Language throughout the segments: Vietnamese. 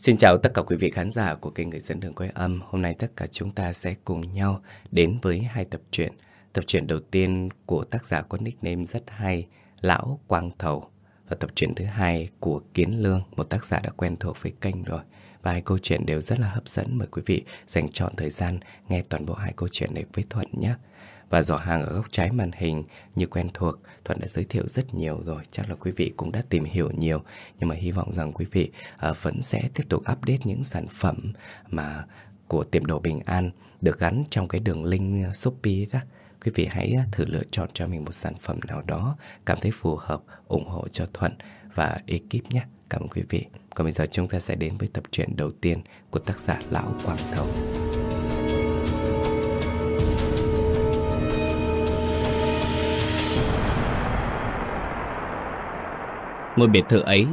Xin chào tất cả quý vị khán giả của kênh Người dẫn đường Quê âm. Hôm nay tất cả chúng ta sẽ cùng nhau đến với hai tập truyện. Tập truyện đầu tiên của tác giả có nickname rất hay, Lão Quang Thầu. Và tập truyện thứ hai của Kiến Lương, một tác giả đã quen thuộc với kênh rồi. Và hai câu chuyện đều rất là hấp dẫn. Mời quý vị dành chọn thời gian nghe toàn bộ hai câu chuyện này với Thuận nhé. Và giỏ hàng ở góc trái màn hình như quen thuộc, Thuận đã giới thiệu rất nhiều rồi, chắc là quý vị cũng đã tìm hiểu nhiều. Nhưng mà hy vọng rằng quý vị ờ, vẫn sẽ tiếp tục update những sản phẩm mà của tiệm đồ Bình An được gắn trong cái đường link ờ, Shopee đó. Quý vị hãy ờ, thử lựa chọn cho mình một sản phẩm nào đó cảm thấy phù hợp, ủng hộ cho Thuận và ekip nhé. Cảm ơn quý vị. Còn bây giờ chúng ta sẽ đến với tập truyện đầu tiên của tác giả Lão Quang thông Ngôi biệt thự ấy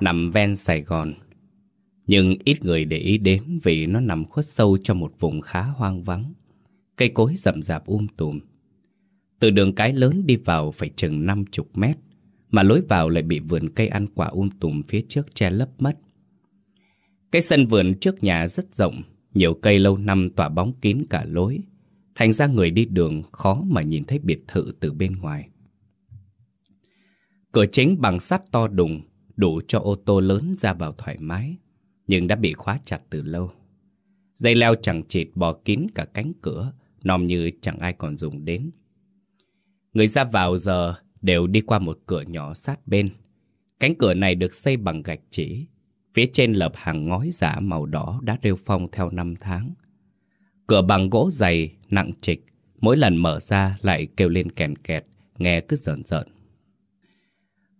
nằm ven Sài Gòn. Nhưng ít người để ý đến vì nó nằm khuất sâu trong một vùng khá hoang vắng. Cây cối rậm rạp um tùm. Từ đường cái lớn đi vào phải chừng 50 mét, mà lối vào lại bị vườn cây ăn quả um tùm phía trước che lấp mất. Cái sân vườn trước nhà rất rộng, nhiều cây lâu năm tỏa bóng kín cả lối. Thành ra người đi đường khó mà nhìn thấy biệt thự từ bên ngoài. Cửa chính bằng sắt to đùng, đủ cho ô tô lớn ra vào thoải mái, nhưng đã bị khóa chặt từ lâu. Dây leo chẳng chịt bò kín cả cánh cửa, nòm như chẳng ai còn dùng đến. Người ra vào giờ đều đi qua một cửa nhỏ sát bên. Cánh cửa này được xây bằng gạch chỉ, phía trên lập hàng ngói giả màu đỏ đã rêu phong theo năm tháng. Cửa bằng gỗ dày, nặng trịch, mỗi lần mở ra lại kêu lên kèn kẹt, nghe cứ rợn rợn.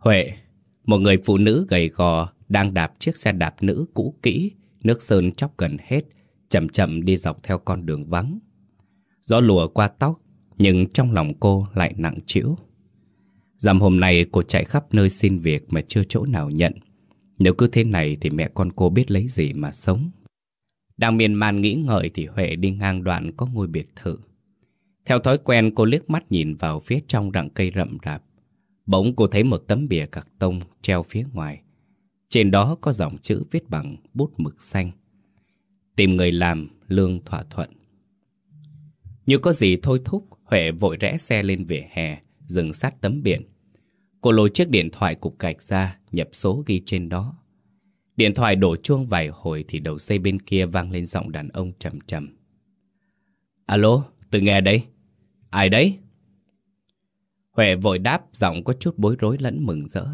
Huệ, một người phụ nữ gầy gò đang đạp chiếc xe đạp nữ cũ kỹ, nước sơn chóc gần hết, chậm chậm đi dọc theo con đường vắng. Gió lùa qua tóc, nhưng trong lòng cô lại nặng trĩu. Dằm hôm nay cô chạy khắp nơi xin việc mà chưa chỗ nào nhận. Nếu cứ thế này thì mẹ con cô biết lấy gì mà sống. Đang miên man nghĩ ngợi thì Huệ đi ngang đoạn có ngôi biệt thự. Theo thói quen cô liếc mắt nhìn vào phía trong rặng cây rậm rạp. Bỗng cô thấy một tấm bìa cạc tông treo phía ngoài. Trên đó có dòng chữ viết bằng bút mực xanh. Tìm người làm, lương thỏa thuận. Như có gì thôi thúc, Huệ vội rẽ xe lên vỉa hè, dừng sát tấm biển. Cô lôi chiếc điện thoại cục gạch ra, nhập số ghi trên đó. Điện thoại đổ chuông vài hồi thì đầu dây bên kia vang lên giọng đàn ông trầm trầm. Alo, tôi nghe đây. Ai đấy? Huệ vội đáp giọng có chút bối rối lẫn mừng rỡ.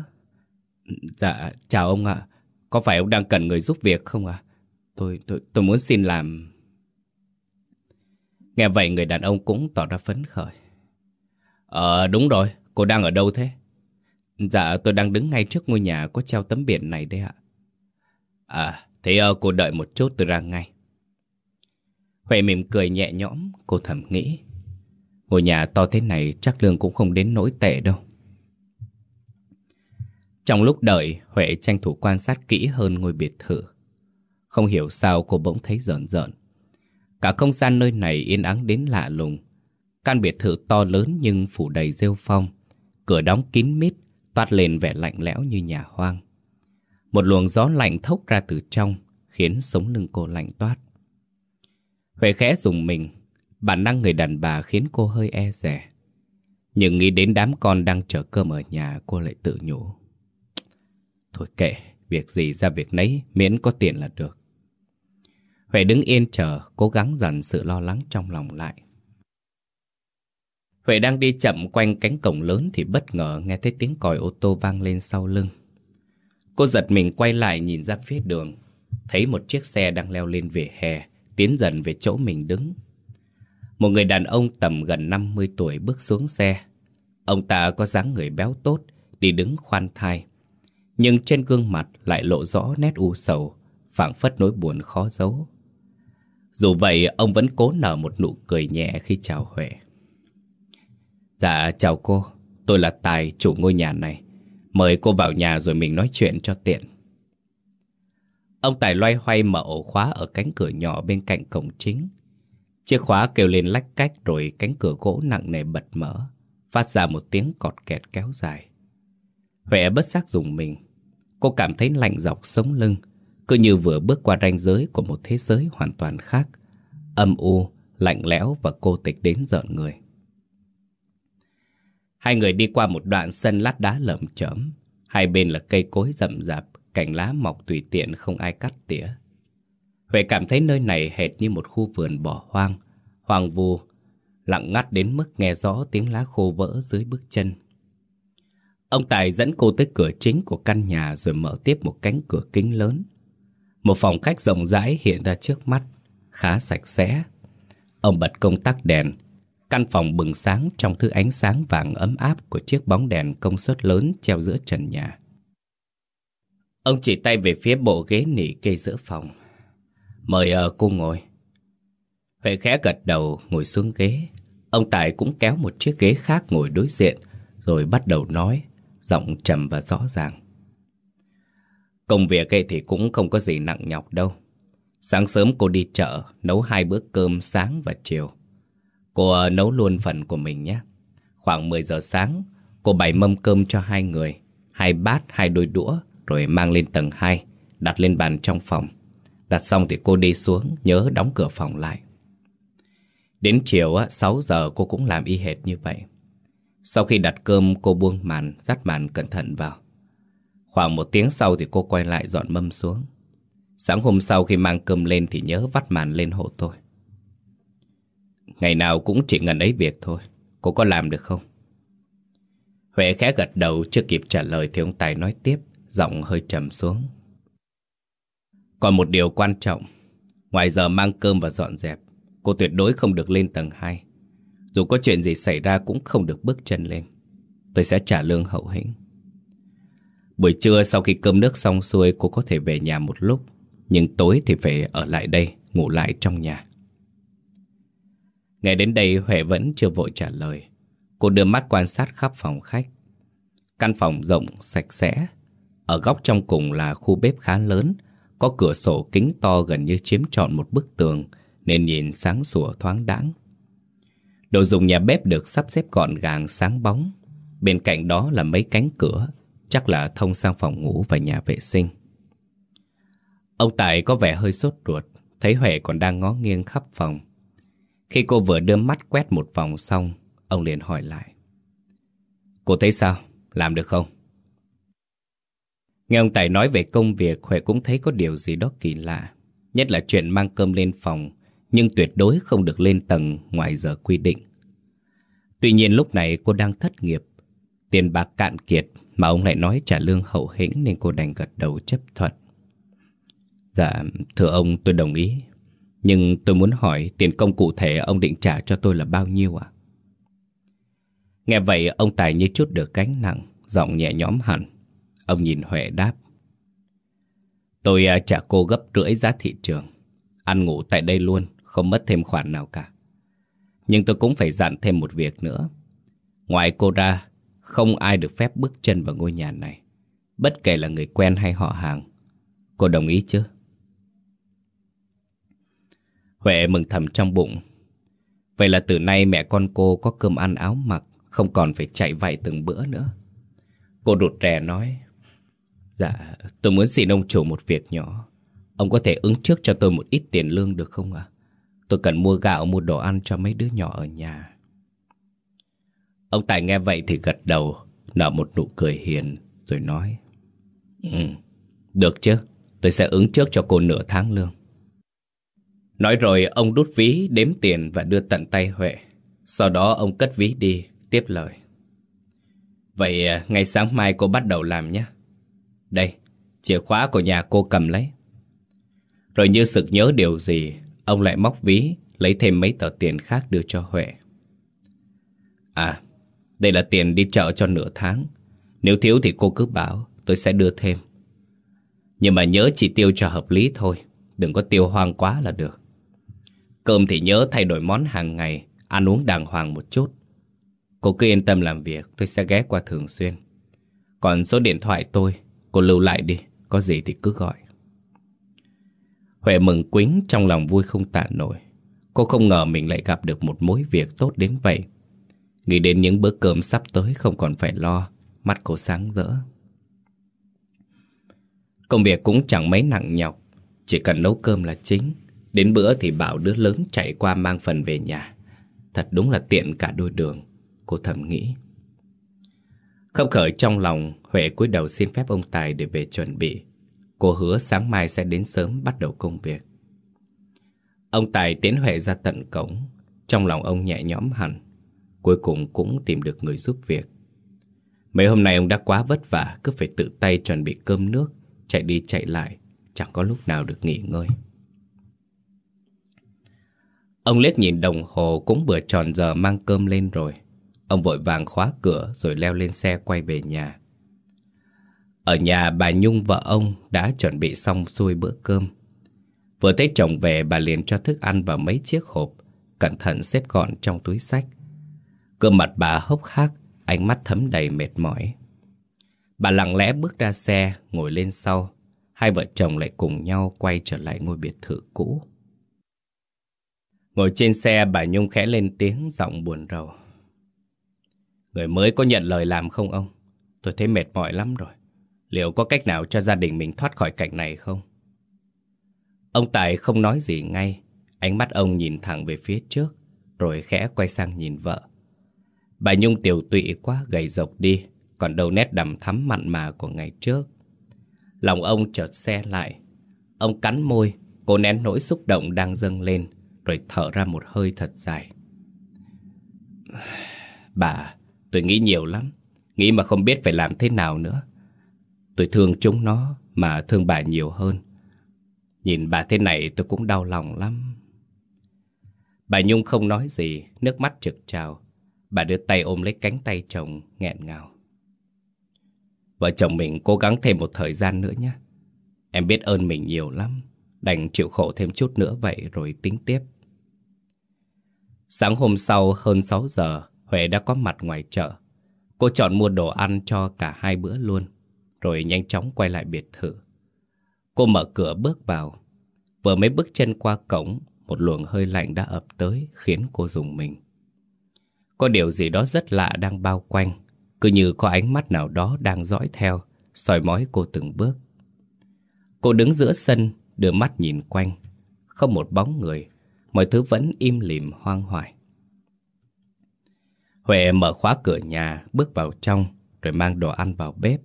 Dạ, chào ông ạ. Có phải ông đang cần người giúp việc không ạ? Tôi, tôi, tôi muốn xin làm... Nghe vậy người đàn ông cũng tỏ ra phấn khởi. Ờ, đúng rồi. Cô đang ở đâu thế? Dạ, tôi đang đứng ngay trước ngôi nhà có treo tấm biển này đấy ạ. À, thế ơ cô đợi một chút tôi ra ngay. Huệ mỉm cười nhẹ nhõm, cô thầm nghĩ. Ngôi nhà to thế này chắc lương cũng không đến nỗi tệ đâu. Trong lúc đợi, Huệ tranh thủ quan sát kỹ hơn ngôi biệt thự. Không hiểu sao cô bỗng thấy rợn rợn. Cả không gian nơi này yên ắng đến lạ lùng. Căn biệt thự to lớn nhưng phủ đầy rêu phong. Cửa đóng kín mít, toát lên vẻ lạnh lẽo như nhà hoang. Một luồng gió lạnh thốc ra từ trong, khiến sống lưng cô lạnh toát. Huệ khẽ dùng mình, Bản năng người đàn bà khiến cô hơi e rẻ. Nhưng nghĩ đến đám con đang chờ cơm ở nhà cô lại tự nhủ. Thôi kệ, việc gì ra việc nấy, miễn có tiền là được. Huệ đứng yên chờ, cố gắng dằn sự lo lắng trong lòng lại. Huệ đang đi chậm quanh cánh cổng lớn thì bất ngờ nghe thấy tiếng còi ô tô vang lên sau lưng. Cô giật mình quay lại nhìn ra phía đường, thấy một chiếc xe đang leo lên vỉa hè, tiến dần về chỗ mình đứng. Một người đàn ông tầm gần 50 tuổi bước xuống xe. Ông ta có dáng người béo tốt, đi đứng khoan thai. Nhưng trên gương mặt lại lộ rõ nét u sầu, phảng phất nỗi buồn khó giấu. Dù vậy, ông vẫn cố nở một nụ cười nhẹ khi chào Huệ. Dạ, chào cô. Tôi là Tài, chủ ngôi nhà này. Mời cô vào nhà rồi mình nói chuyện cho tiện. Ông Tài loay hoay mở ổ khóa ở cánh cửa nhỏ bên cạnh cổng chính. Chiếc khóa kêu lên lách cách rồi cánh cửa gỗ nặng nề bật mở, phát ra một tiếng cọt kẹt kéo dài. Huệ bất giác dùng mình. Cô cảm thấy lạnh dọc sống lưng, cứ như vừa bước qua ranh giới của một thế giới hoàn toàn khác, âm u, lạnh lẽo và cô tịch đến giận người. Hai người đi qua một đoạn sân lát đá lởm chởm, hai bên là cây cối rậm rạp, cành lá mọc tùy tiện không ai cắt tỉa. Huệ cảm thấy nơi này hệt như một khu vườn bỏ hoang, hoang vu, lặng ngắt đến mức nghe rõ tiếng lá khô vỡ dưới bước chân. Ông Tài dẫn cô tới cửa chính của căn nhà rồi mở tiếp một cánh cửa kính lớn. Một phòng khách rộng rãi hiện ra trước mắt, khá sạch sẽ. Ông bật công tắc đèn, căn phòng bừng sáng trong thứ ánh sáng vàng ấm áp của chiếc bóng đèn công suất lớn treo giữa trần nhà. Ông chỉ tay về phía bộ ghế nỉ kê giữa phòng. Mời uh, cô ngồi. Huệ khẽ gật đầu ngồi xuống ghế. Ông Tài cũng kéo một chiếc ghế khác ngồi đối diện rồi bắt đầu nói, giọng trầm và rõ ràng. Công việc ấy thì cũng không có gì nặng nhọc đâu. Sáng sớm cô đi chợ, nấu hai bữa cơm sáng và chiều. Cô ờ, nấu luôn phần của mình nhé. Khoảng 10 giờ sáng, cô bày mâm cơm cho hai người. Hai bát, hai đôi đũa, rồi mang lên tầng 2, đặt lên bàn trong phòng. Đặt xong thì cô đi xuống, nhớ đóng cửa phòng lại. Đến chiều 6 giờ cô cũng làm y hệt như vậy. Sau khi đặt cơm cô buông màn, dắt màn cẩn thận vào. Khoảng một tiếng sau thì cô quay lại dọn mâm xuống. Sáng hôm sau khi mang cơm lên thì nhớ vắt màn lên hộ tôi. Ngày nào cũng chỉ ngần ấy việc thôi. Cô có làm được không? Huệ khẽ gật đầu chưa kịp trả lời thì ông Tài nói tiếp, giọng hơi trầm xuống. Còn một điều quan trọng, ngoài giờ mang cơm và dọn dẹp, cô tuyệt đối không được lên tầng 2. Dù có chuyện gì xảy ra cũng không được bước chân lên. Tôi sẽ trả lương hậu hĩnh. Buổi trưa sau khi cơm nước xong xuôi cô có thể về nhà một lúc, nhưng tối thì phải ở lại đây, ngủ lại trong nhà. Ngày đến đây Huệ vẫn chưa vội trả lời. Cô đưa mắt quan sát khắp phòng khách. Căn phòng rộng, sạch sẽ. Ở góc trong cùng là khu bếp khá lớn, có cửa sổ kính to gần như chiếm trọn một bức tường, nên nhìn sáng sủa thoáng đãng. Đồ dùng nhà bếp được sắp xếp gọn gàng sáng bóng. Bên cạnh đó là mấy cánh cửa, chắc là thông sang phòng ngủ và nhà vệ sinh. Ông Tài có vẻ hơi sốt ruột, thấy Huệ còn đang ngó nghiêng khắp phòng. Khi cô vừa đưa mắt quét một vòng xong, ông liền hỏi lại. Cô thấy sao? Làm được không? Nghe ông Tài nói về công việc, Huệ cũng thấy có điều gì đó kỳ lạ. Nhất là chuyện mang cơm lên phòng, nhưng tuyệt đối không được lên tầng ngoài giờ quy định. Tuy nhiên lúc này cô đang thất nghiệp, tiền bạc cạn kiệt mà ông lại nói trả lương hậu hĩnh nên cô đành gật đầu chấp thuận. Dạ, thưa ông tôi đồng ý. Nhưng tôi muốn hỏi tiền công cụ thể ông định trả cho tôi là bao nhiêu ạ? Nghe vậy ông Tài như chút được cánh nặng, giọng nhẹ nhõm hẳn. Ông nhìn Huệ đáp. Tôi à, trả cô gấp rưỡi giá thị trường. Ăn ngủ tại đây luôn, không mất thêm khoản nào cả. Nhưng tôi cũng phải dặn thêm một việc nữa. Ngoài cô ra, không ai được phép bước chân vào ngôi nhà này. Bất kể là người quen hay họ hàng. Cô đồng ý chứ? Huệ mừng thầm trong bụng. Vậy là từ nay mẹ con cô có cơm ăn áo mặc, không còn phải chạy vạy từng bữa nữa. Cô đột rè nói, Dạ, tôi muốn xin ông chủ một việc nhỏ. Ông có thể ứng trước cho tôi một ít tiền lương được không ạ? Tôi cần mua gạo, mua đồ ăn cho mấy đứa nhỏ ở nhà. Ông Tài nghe vậy thì gật đầu, nở một nụ cười hiền, rồi nói. Ừ, được chứ, tôi sẽ ứng trước cho cô nửa tháng lương. Nói rồi ông đút ví đếm tiền và đưa tận tay Huệ. Sau đó ông cất ví đi, tiếp lời. Vậy à, ngày sáng mai cô bắt đầu làm nhé. Đây, chìa khóa của nhà cô cầm lấy. Rồi như sực nhớ điều gì, ông lại móc ví, lấy thêm mấy tờ tiền khác đưa cho Huệ. À, đây là tiền đi chợ cho nửa tháng. Nếu thiếu thì cô cứ bảo, tôi sẽ đưa thêm. Nhưng mà nhớ chỉ tiêu cho hợp lý thôi, đừng có tiêu hoang quá là được. Cơm thì nhớ thay đổi món hàng ngày, ăn uống đàng hoàng một chút. Cô cứ yên tâm làm việc, tôi sẽ ghé qua thường xuyên. Còn số điện thoại tôi, cô lưu lại đi, có gì thì cứ gọi. Huệ mừng quính trong lòng vui không tạ nổi. Cô không ngờ mình lại gặp được một mối việc tốt đến vậy. Nghĩ đến những bữa cơm sắp tới không còn phải lo, mắt cô sáng rỡ. Công việc cũng chẳng mấy nặng nhọc, Chỉ cần nấu cơm là chính Đến bữa thì bảo đứa lớn chạy qua mang phần về nhà Thật đúng là tiện cả đôi đường Cô thầm nghĩ không khởi trong lòng, Huệ cúi đầu xin phép ông Tài để về chuẩn bị. Cô hứa sáng mai sẽ đến sớm bắt đầu công việc. Ông Tài tiến Huệ ra tận cổng. Trong lòng ông nhẹ nhõm hẳn. Cuối cùng cũng tìm được người giúp việc. Mấy hôm nay ông đã quá vất vả, Cứ phải tự tay chuẩn bị cơm nước, Chạy đi chạy lại, Chẳng có lúc nào được nghỉ ngơi. Ông liếc nhìn đồng hồ, cũng vừa tròn giờ mang cơm lên rồi. Ông vội vàng khóa cửa rồi leo lên xe quay về nhà. Ở nhà bà Nhung vợ ông đã chuẩn bị xong xuôi bữa cơm. Vừa thấy chồng về, bà liền cho thức ăn vào mấy chiếc hộp, Cẩn thận xếp gọn trong túi sách. Cơ mặt bà hốc hác, Ánh mắt thấm đầy mệt mỏi. Bà lặng lẽ bước ra xe, Ngồi lên sau. Hai vợ chồng lại cùng nhau quay trở lại ngôi biệt thự cũ. Ngồi trên xe, bà Nhung khẽ lên tiếng giọng buồn rầu. Người mới có nhận lời làm không ông? Tôi thấy mệt mỏi lắm rồi. Liệu có cách nào cho gia đình mình thoát khỏi cảnh này không? Ông Tài không nói gì ngay. Ánh mắt ông nhìn thẳng về phía trước, Rồi khẽ quay sang nhìn vợ. Bà Nhung tiểu tụy quá, gầy rộc đi, Còn đâu nét đầm thắm mặn mà của ngày trước. Lòng ông chợt xe lại. Ông cắn môi, Cố nén nỗi xúc động đang dâng lên, Rồi thở ra một hơi thật dài. Bà Tôi nghĩ nhiều lắm, Nghĩ mà không biết phải làm thế nào nữa. Tôi thương chúng nó Mà thương bà nhiều hơn. Nhìn bà thế này tôi cũng đau lòng lắm. Bà Nhung không nói gì, Nước mắt trực trào. Bà đưa tay ôm lấy cánh tay chồng, nghẹn ngào. Vợ chồng mình cố gắng thêm một thời gian nữa nhé. Em biết ơn mình nhiều lắm, Đành chịu khổ thêm chút nữa vậy rồi tính tiếp. Sáng hôm sau hơn 6 giờ Huệ đã có mặt ngoài chợ. Cô chọn mua đồ ăn cho cả hai bữa luôn, Rồi nhanh chóng quay lại biệt thự. Cô mở cửa bước vào. Vừa mấy bước chân qua cổng, Một luồng hơi lạnh đã ập tới, Khiến cô dùng mình. Có điều gì đó rất lạ đang bao quanh, Cứ như có ánh mắt nào đó đang dõi theo, soi mói cô từng bước. Cô đứng giữa sân, Đưa mắt nhìn quanh. Không một bóng người, Mọi thứ vẫn im lìm hoang hoài. Huệ mở khóa cửa nhà, Bước vào trong, Rồi mang đồ ăn vào bếp.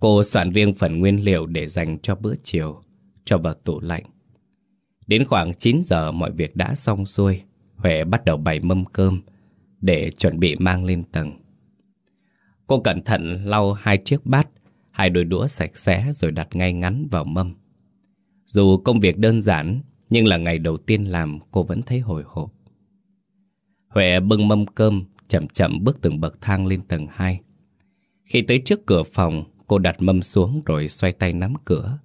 Cô soạn riêng phần nguyên liệu để dành cho bữa chiều, Cho vào tủ lạnh. Đến khoảng 9 giờ, mọi việc đã xong xuôi. Huệ bắt đầu bày mâm cơm Để chuẩn bị mang lên tầng. Cô cẩn thận lau hai chiếc bát, Hai đôi đũa sạch sẽ rồi đặt ngay ngắn vào mâm. Dù công việc đơn giản, Nhưng là ngày đầu tiên làm, cô vẫn thấy hồi hộp. Huệ bưng mâm cơm Chậm chậm bước từng bậc thang lên tầng 2 Khi tới trước cửa phòng, Cô đặt mâm xuống rồi xoay tay nắm cửa.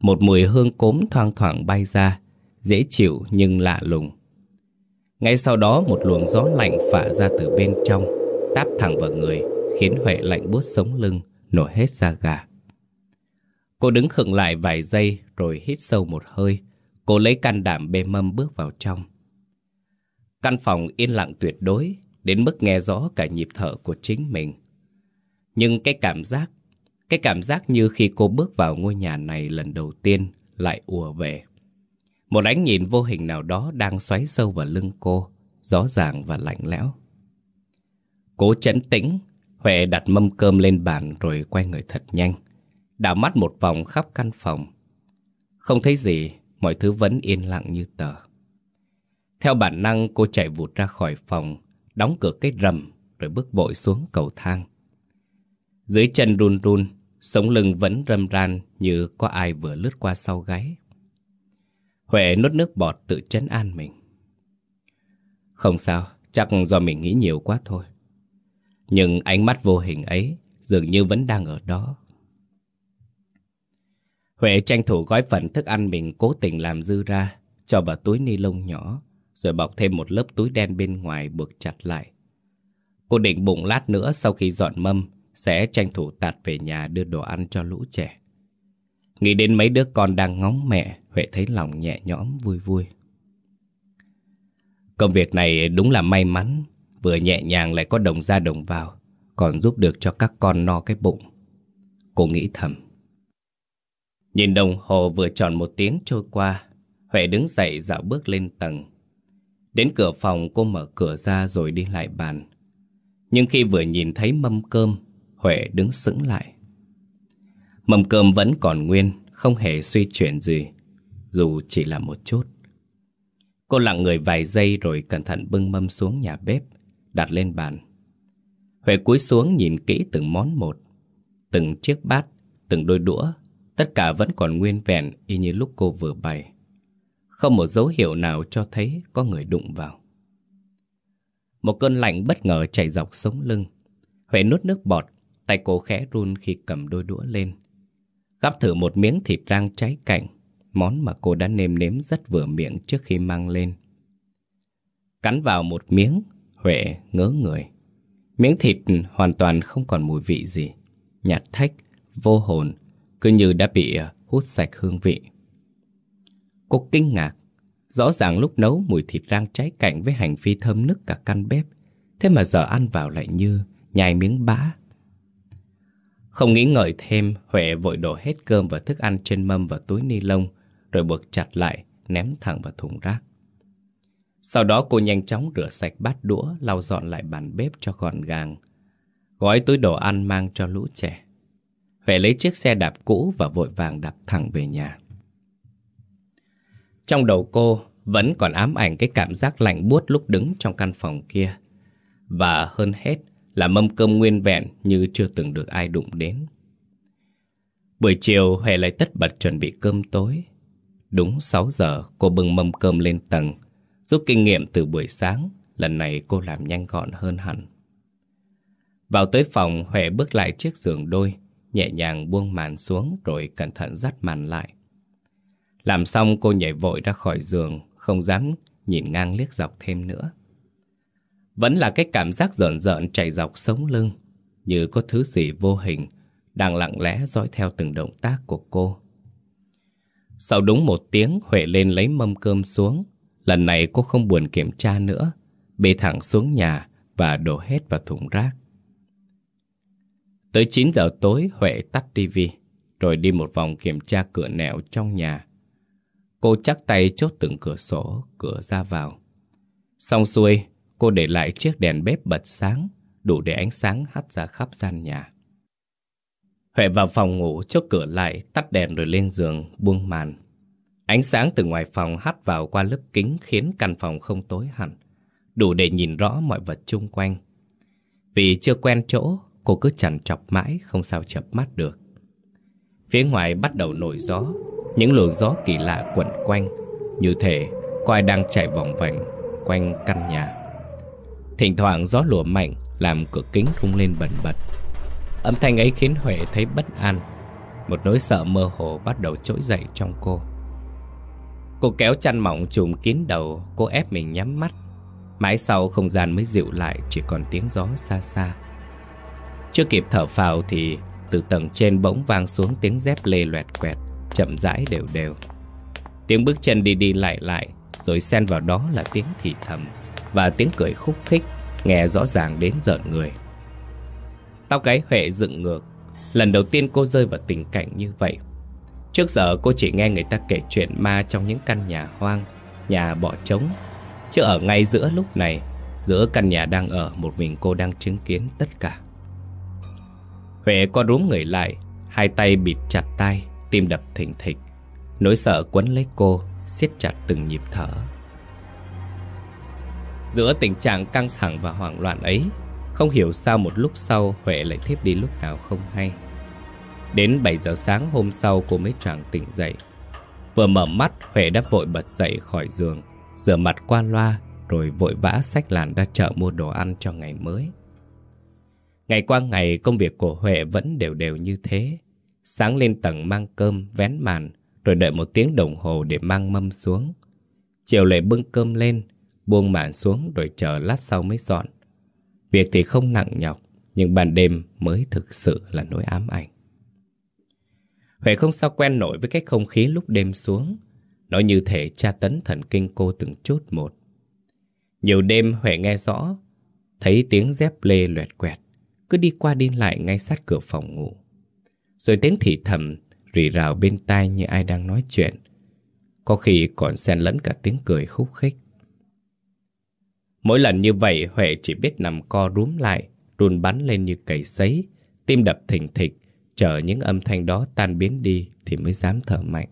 Một mùi hương cốm thoang thoảng bay ra, Dễ chịu nhưng lạ lùng. Ngay sau đó, một luồng gió lạnh phả ra từ bên trong, Táp thẳng vào người, Khiến Huệ lạnh buốt sống lưng, Nổi hết da gà. Cô đứng khựng lại vài giây Rồi hít sâu một hơi, Cô lấy can đảm bê mâm bước vào trong. Căn phòng yên lặng tuyệt đối Đến mức nghe rõ cả nhịp thở của chính mình Nhưng cái cảm giác cái cảm giác như khi cô bước vào ngôi nhà này lần đầu tiên lại ùa về. Một ánh nhìn vô hình nào đó đang xoáy sâu vào lưng cô, rõ ràng và lạnh lẽo. Cố chấn tĩnh, Huệ đặt mâm cơm lên bàn rồi quay người thật nhanh. Đảo mắt một vòng khắp căn phòng. Không thấy gì, mọi thứ vẫn yên lặng như tờ. Theo bản năng cô chạy vụt ra khỏi phòng, đóng cửa cái rầm rồi bước vội xuống cầu thang. Dưới chân run run, Sống lưng vẫn râm ran như có ai vừa lướt qua sau gáy. Huệ nuốt nước bọt tự chấn an mình. Không sao, chắc do mình nghĩ nhiều quá thôi. Nhưng ánh mắt vô hình ấy dường như vẫn đang ở đó. Huệ tranh thủ gói phần thức ăn mình cố tình làm dư ra, cho vào túi ni lông nhỏ, rồi bọc thêm một lớp túi đen bên ngoài buộc chặt lại. Cô định bụng lát nữa sau khi dọn mâm, sẽ tranh thủ tạt về nhà đưa đồ ăn cho lũ trẻ. Nghĩ đến mấy đứa con đang ngóng mẹ, Huệ thấy lòng nhẹ nhõm vui vui. Công việc này đúng là may mắn, vừa nhẹ nhàng lại có đồng ra đồng vào, còn giúp được cho các con no cái bụng. Cô nghĩ thầm. Nhìn đồng hồ vừa tròn một tiếng trôi qua, Huệ đứng dậy dạo bước lên tầng. Đến cửa phòng cô mở cửa ra rồi đi lại bàn. Nhưng khi vừa nhìn thấy mâm cơm, Huệ đứng sững lại. Mâm cơm vẫn còn nguyên, không hề suy chuyển gì, dù chỉ là một chút. Cô lặng người vài giây rồi cẩn thận bưng mâm xuống nhà bếp, đặt lên bàn. Huệ cúi xuống nhìn kỹ từng món một, từng chiếc bát, từng đôi đũa, tất cả vẫn còn nguyên vẹn y như lúc cô vừa bày. Không một dấu hiệu nào cho thấy có người đụng vào. Một cơn lạnh bất ngờ chảy dọc sống lưng. Huệ nuốt nước bọt, tay cô khẽ run khi cầm đôi đũa lên. Gắp thử một miếng thịt rang cháy cạnh, món mà cô đã nêm nếm rất vừa miệng trước khi mang lên. Cắn vào một miếng, Huệ ngớ người. Miếng thịt hoàn toàn không còn mùi vị gì. Nhạt thách, vô hồn, cứ như đã bị ờ, hút sạch hương vị. Cô kinh ngạc. Rõ ràng lúc nấu mùi thịt rang cháy cạnh với hành phi thơm nức cả căn bếp. Thế mà giờ ăn vào lại như nhai miếng bã. Không nghĩ ngợi thêm, Huệ vội đổ hết cơm và thức ăn trên mâm vào túi ni lông, rồi buộc chặt lại, ném thẳng vào thùng rác. Sau đó cô nhanh chóng rửa sạch bát đũa, lau dọn lại bàn bếp cho gọn gàng. Gói túi đồ ăn mang cho lũ trẻ. Huệ lấy chiếc xe đạp cũ và vội vàng đạp thẳng về nhà. Trong đầu cô vẫn còn ám ảnh cái cảm giác lạnh buốt lúc đứng trong căn phòng kia. Và hơn hết là mâm cơm nguyên vẹn như chưa từng được ai đụng đến. Buổi chiều Huệ lại tất bật chuẩn bị cơm tối. Đúng 6 giờ cô bưng mâm cơm lên tầng. Giúp kinh nghiệm từ buổi sáng, lần này cô làm nhanh gọn hơn hẳn. Vào tới phòng, Huệ bước lại chiếc giường đôi, nhẹ nhàng buông màn xuống rồi cẩn thận dắt màn lại. Làm xong cô nhảy vội ra khỏi giường, không dám nhìn ngang liếc dọc thêm nữa. Vẫn là cái cảm giác rợn rợn chạy dọc sống lưng, như có thứ gì vô hình đang lặng lẽ dõi theo từng động tác của cô. Sau đúng một tiếng, Huệ lên lấy mâm cơm xuống. Lần này cô không buồn kiểm tra nữa, bê thẳng xuống nhà và đổ hết vào thùng rác. Tới 9 giờ tối, Huệ tắt tivi, rồi đi một vòng kiểm tra cửa nẻo trong nhà. Cô chắc tay chốt từng cửa sổ, cửa ra vào. Xong xuôi, cô để lại chiếc đèn bếp bật sáng, đủ để ánh sáng hắt ra khắp gian nhà. Huệ vào phòng ngủ, chốt cửa lại, tắt đèn rồi lên giường, buông màn. Ánh sáng từ ngoài phòng hắt vào qua lớp kính khiến căn phòng không tối hẳn, đủ để nhìn rõ mọi vật chung quanh. Vì chưa quen chỗ, cô cứ chằn chọc mãi, không sao chập mắt được. Phía ngoài bắt đầu nổi gió, những luồng gió kỳ lạ quẩn quanh, như thể có ai đang chạy vòng vành quanh căn nhà. Thỉnh thoảng gió lùa mạnh làm cửa kính rung lên bẩn bật. Âm thanh ấy khiến Huệ thấy bất an. Một nỗi sợ mơ hồ bắt đầu trỗi dậy trong cô. Cô kéo chăn mỏng trùm kín đầu, cô ép mình nhắm mắt. Mãi sau không gian mới dịu lại, chỉ còn tiếng gió xa xa. Chưa kịp thở phào thì từ tầng trên bỗng vang xuống tiếng dép lê loẹt quẹt, chậm rãi đều đều. Tiếng bước chân đi đi lại lại, rồi xen vào đó là tiếng thì thầm và tiếng cười khúc khích, nghe rõ ràng đến giận người. Tao cái Huệ dựng ngược, lần đầu tiên cô rơi vào tình cảnh như vậy. Trước giờ cô chỉ nghe người ta kể chuyện ma trong những căn nhà hoang, nhà bỏ trống. Chứ ở ngay giữa lúc này, giữa căn nhà đang ở, một mình cô đang chứng kiến tất cả. Huệ co rúm người lại, hai tay bịt chặt tay, tim đập thình thịch. Nỗi sợ quấn lấy cô, siết chặt từng nhịp thở. Giữa tình trạng căng thẳng và hoảng loạn ấy, không hiểu sao một lúc sau Huệ lại thiếp đi lúc nào không hay. Đến 7 giờ sáng hôm sau cô mới tràng tỉnh dậy. Vừa mở mắt, Huệ đã vội bật dậy khỏi giường, rửa mặt qua loa, rồi vội vã xách làn ra chợ mua đồ ăn cho ngày mới. Ngày qua ngày công việc của Huệ vẫn đều đều như thế. Sáng lên tầng mang cơm, vén màn, rồi đợi một tiếng đồng hồ để mang mâm xuống. Chiều lại bưng cơm lên, buông màn xuống rồi chờ lát sau mới dọn. Việc thì không nặng nhọc, nhưng ban đêm mới thực sự là nỗi ám ảnh. Huệ không sao quen nổi với cái không khí lúc đêm xuống. Nó như thể tra tấn thần kinh cô từng chút một. Nhiều đêm Huệ nghe rõ, thấy tiếng dép lê loẹt quẹt, cứ đi qua đi lại ngay sát cửa phòng ngủ. Rồi tiếng thì thầm, rì rào bên tai như ai đang nói chuyện. Có khi còn xen lẫn cả tiếng cười khúc khích. Mỗi lần như vậy Huệ chỉ biết nằm co rúm lại, run bắn lên như cầy sấy, tim đập thình thịch, chờ những âm thanh đó tan biến đi thì mới dám thở mạnh.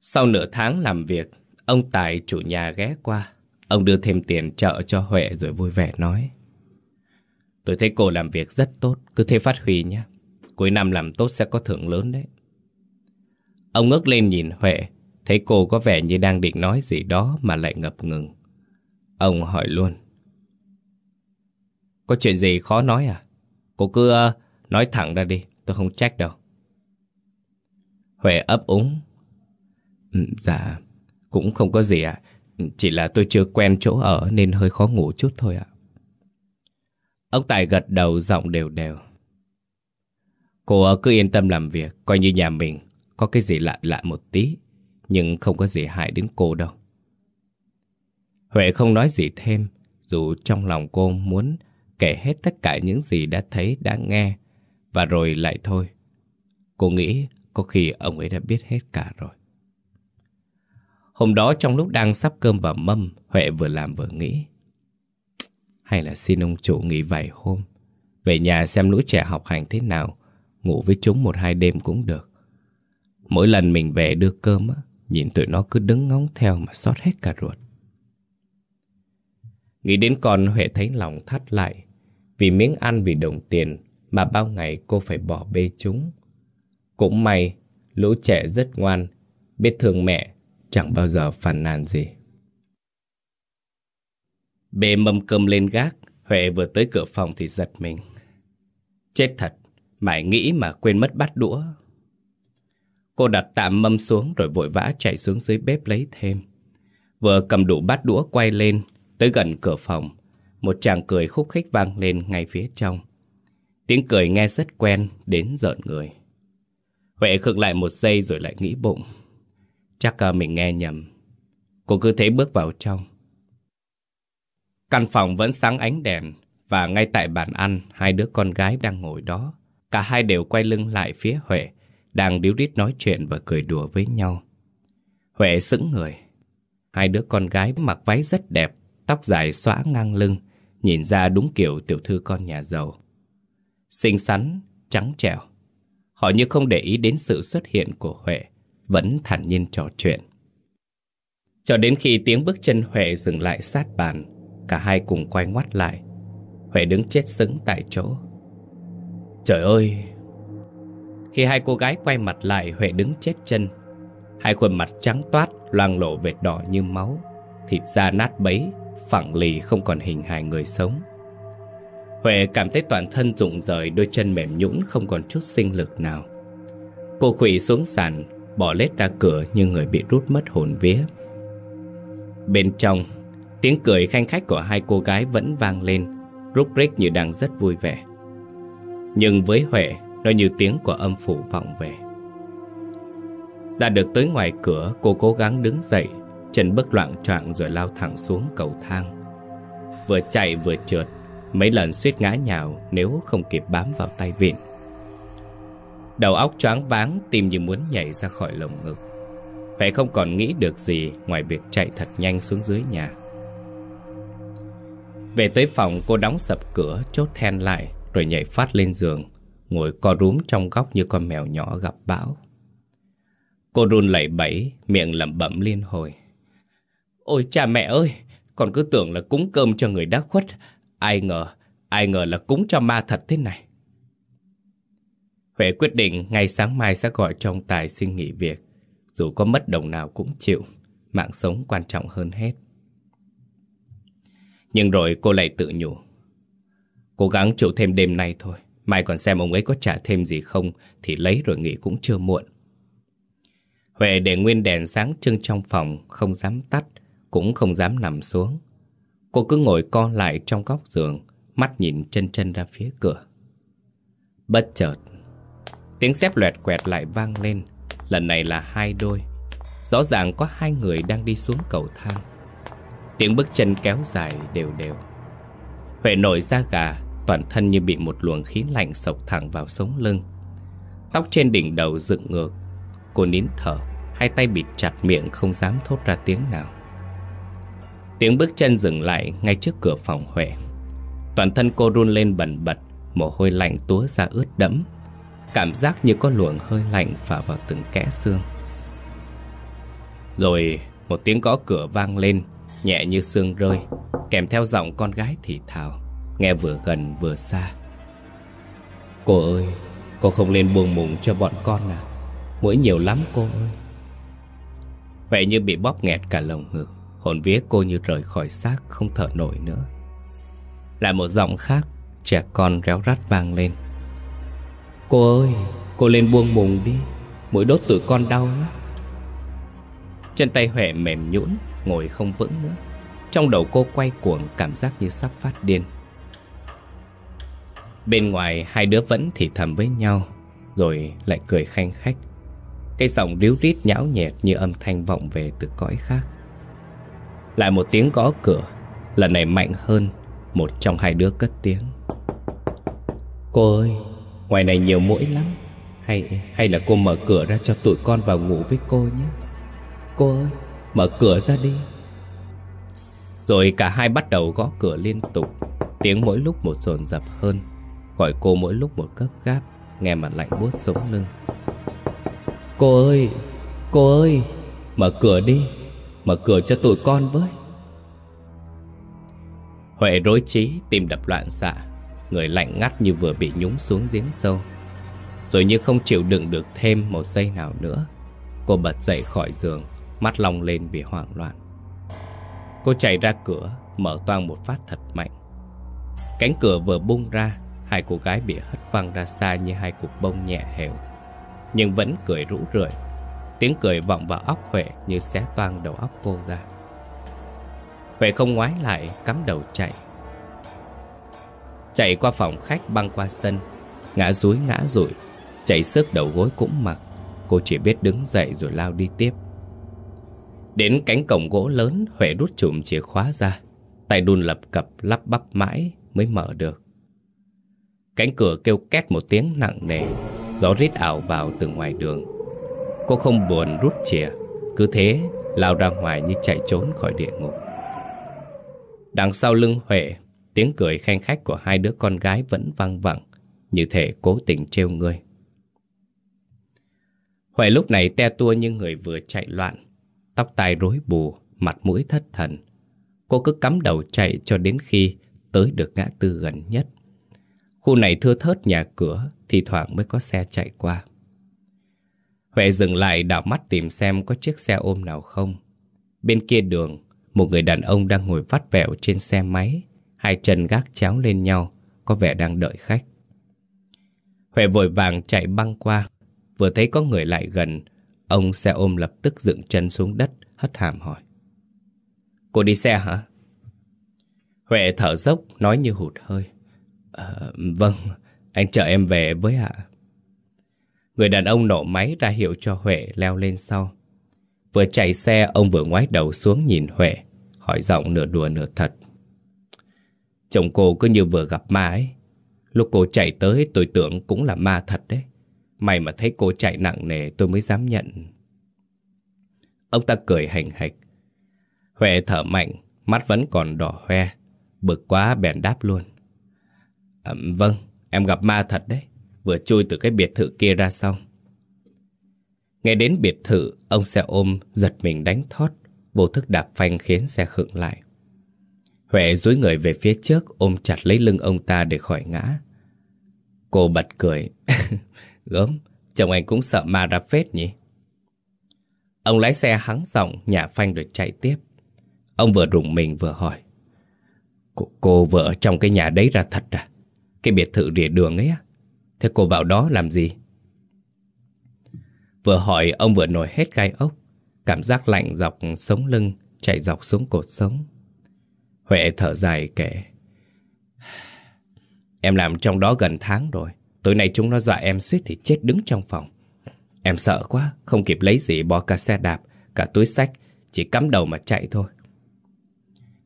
Sau nửa tháng làm việc, ông Tài chủ nhà ghé qua. Ông đưa thêm tiền trợ cho Huệ rồi vui vẻ nói. Tôi thấy cô làm việc rất tốt, cứ thế phát huy nhé. Cuối năm làm tốt sẽ có thưởng lớn đấy. Ông ngước lên nhìn Huệ, thấy cô có vẻ như đang định nói gì đó mà lại ngập ngừng. Ông hỏi luôn. Có chuyện gì khó nói à? Cô cứ uh, nói thẳng ra đi, tôi không trách đâu. Huệ ấp úng. Ừ, dạ, cũng không có gì ạ. Chỉ là tôi chưa quen chỗ ở nên hơi khó ngủ chút thôi ạ. Ông Tài gật đầu giọng đều đều. Cô cứ yên tâm làm việc, coi như nhà mình có cái gì lạ lạ một tí, nhưng không có gì hại đến cô đâu. Huệ không nói gì thêm, dù trong lòng cô muốn kể hết tất cả những gì đã thấy, đã nghe, và rồi lại thôi. Cô nghĩ có khi ông ấy đã biết hết cả rồi. Hôm đó trong lúc đang sắp cơm vào mâm, Huệ vừa làm vừa nghĩ. Hay là xin ông chủ nghỉ vài hôm, về nhà xem lũ trẻ học hành thế nào, ngủ với chúng một hai đêm cũng được. Mỗi lần mình về đưa cơm, á, nhìn tụi nó cứ đứng ngóng theo mà xót hết cả ruột. Nghĩ đến con Huệ thấy lòng thắt lại, vì miếng ăn vì đồng tiền mà bao ngày cô phải bỏ bê chúng. Cũng may, lũ trẻ rất ngoan, biết thương mẹ, chẳng bao giờ phàn nàn gì. Bê mâm cơm lên gác, Huệ vừa tới cửa phòng thì giật mình. Chết thật, mãi nghĩ mà quên mất bát đũa. Cô đặt tạm mâm xuống rồi vội vã chạy xuống dưới bếp lấy thêm. Vừa cầm đủ bát đũa quay lên, tới gần cửa phòng, một chàng cười khúc khích vang lên ngay phía trong. Tiếng cười nghe rất quen đến giận người. Huệ khựng lại một giây rồi lại nghĩ bụng. Chắc à, mình nghe nhầm. Cô cứ thế bước vào trong. Căn phòng vẫn sáng ánh đèn và ngay tại bàn ăn hai đứa con gái đang ngồi đó. Cả hai đều quay lưng lại phía Huệ, đang điếu đít nói chuyện và cười đùa với nhau. Huệ sững người. Hai đứa con gái mặc váy rất đẹp, tóc dài xõa ngang lưng, nhìn ra đúng kiểu tiểu thư con nhà giàu. Xinh xắn, trắng trẻo. Họ như không để ý đến sự xuất hiện của Huệ, vẫn thản nhiên trò chuyện. Cho đến khi tiếng bước chân Huệ dừng lại sát bàn, cả hai cùng quay ngoắt lại. Huệ đứng chết sững tại chỗ. Trời ơi! Khi hai cô gái quay mặt lại, Huệ đứng chết chân. Hai khuôn mặt trắng toát, loang lộ vệt đỏ như máu, thịt da nát bấy, phẳng lì không còn hình hài người sống. Huệ cảm thấy toàn thân rụng rời, đôi chân mềm nhũn không còn chút sinh lực nào. Cô khủy xuống sàn, bỏ lết ra cửa như người bị rút mất hồn vía. Bên trong, tiếng cười khanh khách của hai cô gái vẫn vang lên, rúc rích như đang rất vui vẻ. Nhưng với Huệ, nó như tiếng của âm phủ vọng về. Ra được tới ngoài cửa, cô cố gắng đứng dậy, chân bước loạn choạng rồi lao thẳng xuống cầu thang. Vừa chạy vừa trượt, mấy lần suýt ngã nhào nếu không kịp bám vào tay vịn. Đầu óc choáng váng, tim như muốn nhảy ra khỏi lồng ngực. Huệ không còn nghĩ được gì ngoài việc chạy thật nhanh xuống dưới nhà. Về tới phòng cô đóng sập cửa, chốt then lại rồi nhảy phát lên giường, ngồi co rúm trong góc như con mèo nhỏ gặp bão. Cô run lẩy bẩy, miệng lẩm bẩm liên hồi. Ôi cha mẹ ơi, con cứ tưởng là cúng cơm cho người đã khuất. Ai ngờ, ai ngờ là cúng cho ma thật thế này. Huệ quyết định ngày sáng mai sẽ gọi trong tài xin nghỉ việc. Dù có mất đồng nào cũng chịu, mạng sống quan trọng hơn hết. Nhưng rồi cô lại tự nhủ. Cố gắng chịu thêm đêm nay thôi. Mai còn xem ông ấy có trả thêm gì không thì lấy rồi nghỉ cũng chưa muộn. Huệ để nguyên đèn sáng trưng trong phòng, không dám tắt, cũng không dám nằm xuống. Cô cứ ngồi co lại trong góc giường, mắt nhìn chân chân ra phía cửa. Bất chợt, tiếng xếp loẹt quẹt lại vang lên, lần này là hai đôi. Rõ ràng có hai người đang đi xuống cầu thang. Tiếng bước chân kéo dài đều đều. Huệ nổi da gà, toàn thân như bị một luồng khí lạnh sộc thẳng vào sống lưng. Tóc trên đỉnh đầu dựng ngược. Cô nín thở Hai tay bịt chặt miệng không dám thốt ra tiếng nào. Tiếng bước chân dừng lại ngay trước cửa phòng Huệ. Toàn thân cô run lên bần bật Mồ hôi lạnh túa ra ướt đẫm. Cảm giác như có luồng hơi lạnh phả vào từng kẽ xương. Rồi một tiếng gõ cửa vang lên. Nhẹ như sương rơi, Kèm theo giọng con gái thì thào, Nghe vừa gần vừa xa. Cô ơi, Cô không lên buồn mùng cho bọn con à Mũi nhiều lắm cô ơi. Vậy như bị bóp nghẹt cả lồng ngực, Hồn vía cô như rời khỏi xác, Không thở nổi nữa. Lại một giọng khác, Trẻ con réo rắt vang lên. Cô ơi, Cô lên buông mùng đi, Mũi đốt tụi con đau lắm. Chân tay Huệ mềm nhũn Ngồi không vững nữa. Trong đầu cô quay cuồng, cảm giác như sắp phát điên. Bên ngoài, hai đứa vẫn thì thầm với nhau, Rồi lại cười khanh khách. Cây giọng ríu rít nhão nhẹt như âm thanh vọng về từ cõi khác. Lại một tiếng gõ cửa, Lần này mạnh hơn Một trong hai đứa cất tiếng. Cô ơi, Ngoài này nhiều mũi lắm. Hay hay là cô mở cửa ra cho tụi con vào ngủ với cô nhé. Cô ơi Mở cửa ra đi. Rồi cả hai bắt đầu gõ cửa liên tục. Tiếng mỗi lúc một dồn dập hơn. Gọi cô mỗi lúc một cấp gáp, Nghe mặt lạnh buốt sống lưng. Cô ơi Cô ơi, Mở cửa đi. Mở cửa cho tụi con với. Huệ rối trí Tim đập loạn xạ. Người lạnh ngắt như vừa bị nhúng xuống giếng sâu. Rồi như không chịu đựng được thêm một giây nào nữa, Cô bật dậy khỏi giường. Mắt long lên vì hoảng loạn. Cô chạy ra cửa, Mở toang một phát thật mạnh. Cánh cửa vừa bung ra, Hai cô gái bị hất văng ra xa như hai cục bông nhẹ hều. Nhưng vẫn cười rũ rượi. Tiếng cười vọng vào óc Huệ như xé toang đầu óc cô ra. Huệ không ngoái lại, cắm đầu chạy. Chạy qua phòng khách băng qua sân, Ngã rúi ngã rụi Chạy sức đầu gối cũng mặc. Cô chỉ biết đứng dậy rồi lao đi tiếp. Đến cánh cổng gỗ lớn, Huệ đút chùm chìa khóa ra. Tay đun lập cập, lắp bắp mãi Mới mở được. Cánh cửa kêu két một tiếng nặng nề. Gió rít ảo vào từ ngoài đường. Cô không buồn rút chìa. Cứ thế, lao ra ngoài như chạy trốn khỏi địa ngục. Đằng sau lưng Huệ, Tiếng cười khanh khách của hai đứa con gái vẫn vang vẳng, Như thể cố tình trêu người Huệ lúc này te tua như người vừa chạy loạn. Tóc tai rối bù, Mặt mũi thất thần. Cô cứ cắm đầu chạy cho đến khi Tới được ngã tư gần nhất. Khu này thưa thớt nhà cửa Thì thoảng mới có xe chạy qua. Huệ dừng lại đảo mắt tìm xem Có chiếc xe ôm nào không. Bên kia đường, Một người đàn ông đang ngồi vắt vẹo trên xe máy, Hai chân gác chéo lên nhau, Có vẻ đang đợi khách. Huệ vội vàng chạy băng qua, Vừa thấy có người lại gần Ông xe ôm lập tức dựng chân xuống đất Hất hàm hỏi. Cô đi xe hả? Huệ thở dốc nói như hụt hơi. À, Vâng, anh chờ em về với ạ. Người đàn ông nổ máy ra hiệu cho Huệ leo lên sau. Vừa chạy xe ông vừa ngoái đầu xuống nhìn Huệ Hỏi giọng nửa đùa nửa thật. Chồng cô cứ như vừa gặp ma ấy. Lúc cô chạy tới tôi tưởng cũng là ma thật đấy. May mà thấy cô chạy nặng nề tôi mới dám nhận. Ông ta cười hành hạch. Huệ thở mạnh Mắt vẫn còn đỏ hoe Bực quá bèn đáp luôn. À, Vâng em gặp ma thật đấy. Vừa chui từ cái biệt thự kia ra xong Nghe đến biệt thự Ông xe ôm giật mình đánh thót Vô thức đạp phanh khiến xe khựng lại. Huệ dúi người về phía trước Ôm chặt lấy lưng ông ta để khỏi ngã. Cô bật cười. Gớm, chồng anh cũng sợ ma ra phết nhỉ? Ông lái xe hắng giọng Nhả phanh rồi chạy tiếp. Ông vừa rùng mình vừa hỏi. Cô, cô vừa ở trong cái nhà đấy ra thật à? Cái biệt thự rìa đường ấy á. Thế cô vào đó làm gì? Vừa hỏi ông vừa nổi hết gai ốc. Cảm giác lạnh dọc sống lưng Chạy dọc xuống cột sống. Huệ thở dài kể. Em làm trong đó gần tháng rồi. Tối nay chúng nó dọa em suýt thì chết đứng trong phòng Em sợ quá, Không kịp lấy gì bỏ cả xe đạp, Cả túi sách, Chỉ cắm đầu mà chạy thôi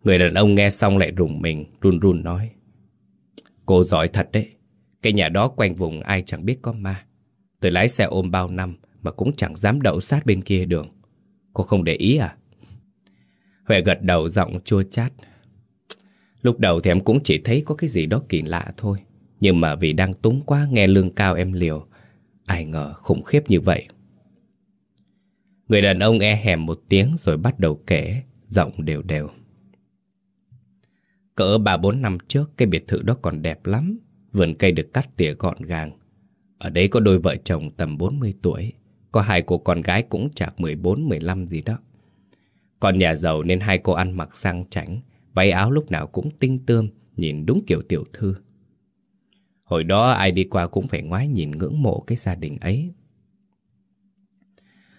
Người đàn ông nghe xong lại rùng mình, Run run nói, Cô giỏi thật đấy, Cái nhà đó quanh vùng ai chẳng biết có ma Tôi lái xe ôm bao năm mà cũng chẳng dám đậu sát bên kia đường. Cô không để ý à? Huệ gật đầu giọng chua chát. Lúc đầu thì em cũng chỉ thấy có cái gì đó kỳ lạ thôi. Nhưng mà vì đang túng quá nghe lương cao em liều. Ai ngờ khủng khiếp như vậy. Người đàn ông e hèm một tiếng rồi bắt đầu kể, giọng đều đều. Cỡ ba bốn năm trước, cái biệt thự đó còn đẹp lắm. Vườn cây được cắt tỉa gọn gàng. Ở đấy có đôi vợ chồng tầm 40 tuổi. Có hai cô con gái cũng chạc 14-15 gì đó. Còn nhà giàu nên hai cô ăn mặc sang chảnh, váy áo lúc nào cũng tinh tươm, nhìn đúng kiểu tiểu thư. Hồi đó ai đi qua cũng phải ngoái nhìn ngưỡng mộ cái gia đình ấy.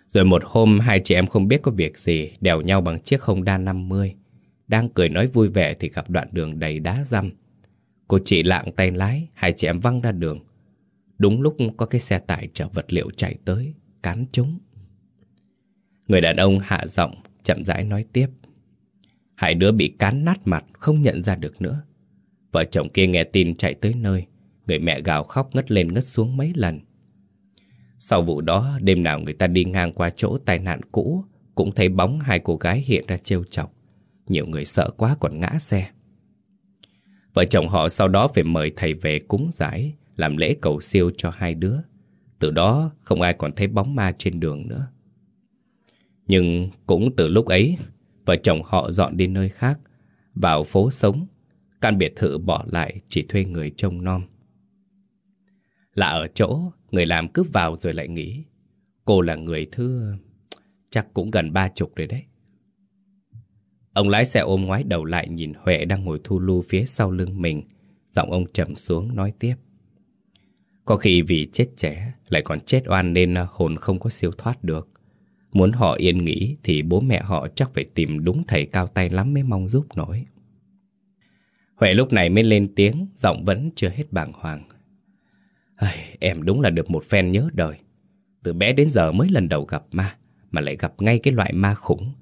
Rồi một hôm hai chị em không biết có việc gì đèo nhau bằng chiếc Honda 50. Đang cười nói vui vẻ thì gặp đoạn đường đầy đá răm. Cô chị lạng tay lái, hai chị em văng ra đường. Đúng lúc có cái xe tải chở vật liệu chạy tới, cán chúng. Người đàn ông hạ giọng, chậm rãi nói tiếp. Hai đứa bị cán nát mặt, không nhận ra được nữa. Vợ chồng kia nghe tin chạy tới nơi, người mẹ gào khóc ngất lên ngất xuống mấy lần. Sau vụ đó, đêm nào người ta đi ngang qua chỗ tai nạn cũ, cũng thấy bóng hai cô gái hiện ra trêu chọc. Nhiều người sợ quá còn ngã xe. Vợ chồng họ sau đó phải mời thầy về cúng giải, làm lễ cầu siêu cho hai đứa. Từ đó không ai còn thấy bóng ma trên đường nữa. Nhưng cũng từ lúc ấy, vợ chồng họ dọn đi nơi khác, vào phố sống, căn biệt thự bỏ lại chỉ thuê người trông nom. Là ở chỗ, người làm cướp vào rồi lại nghỉ. Cô là người thứ... chắc cũng gần ba chục rồi đấy. Ông lái xe ôm ngoái đầu lại nhìn Huệ đang ngồi thu lưu phía sau lưng mình. Giọng ông trầm xuống nói tiếp. Có khi vì chết trẻ lại còn chết oan nên hồn không có siêu thoát được. Muốn họ yên nghỉ thì bố mẹ họ chắc phải tìm đúng thầy cao tay lắm mới mong giúp nổi. Huệ lúc này mới lên tiếng, giọng vẫn chưa hết bàng hoàng. Em đúng là được một phen nhớ đời. Từ bé đến giờ mới lần đầu gặp ma, mà lại gặp ngay cái loại ma khủng.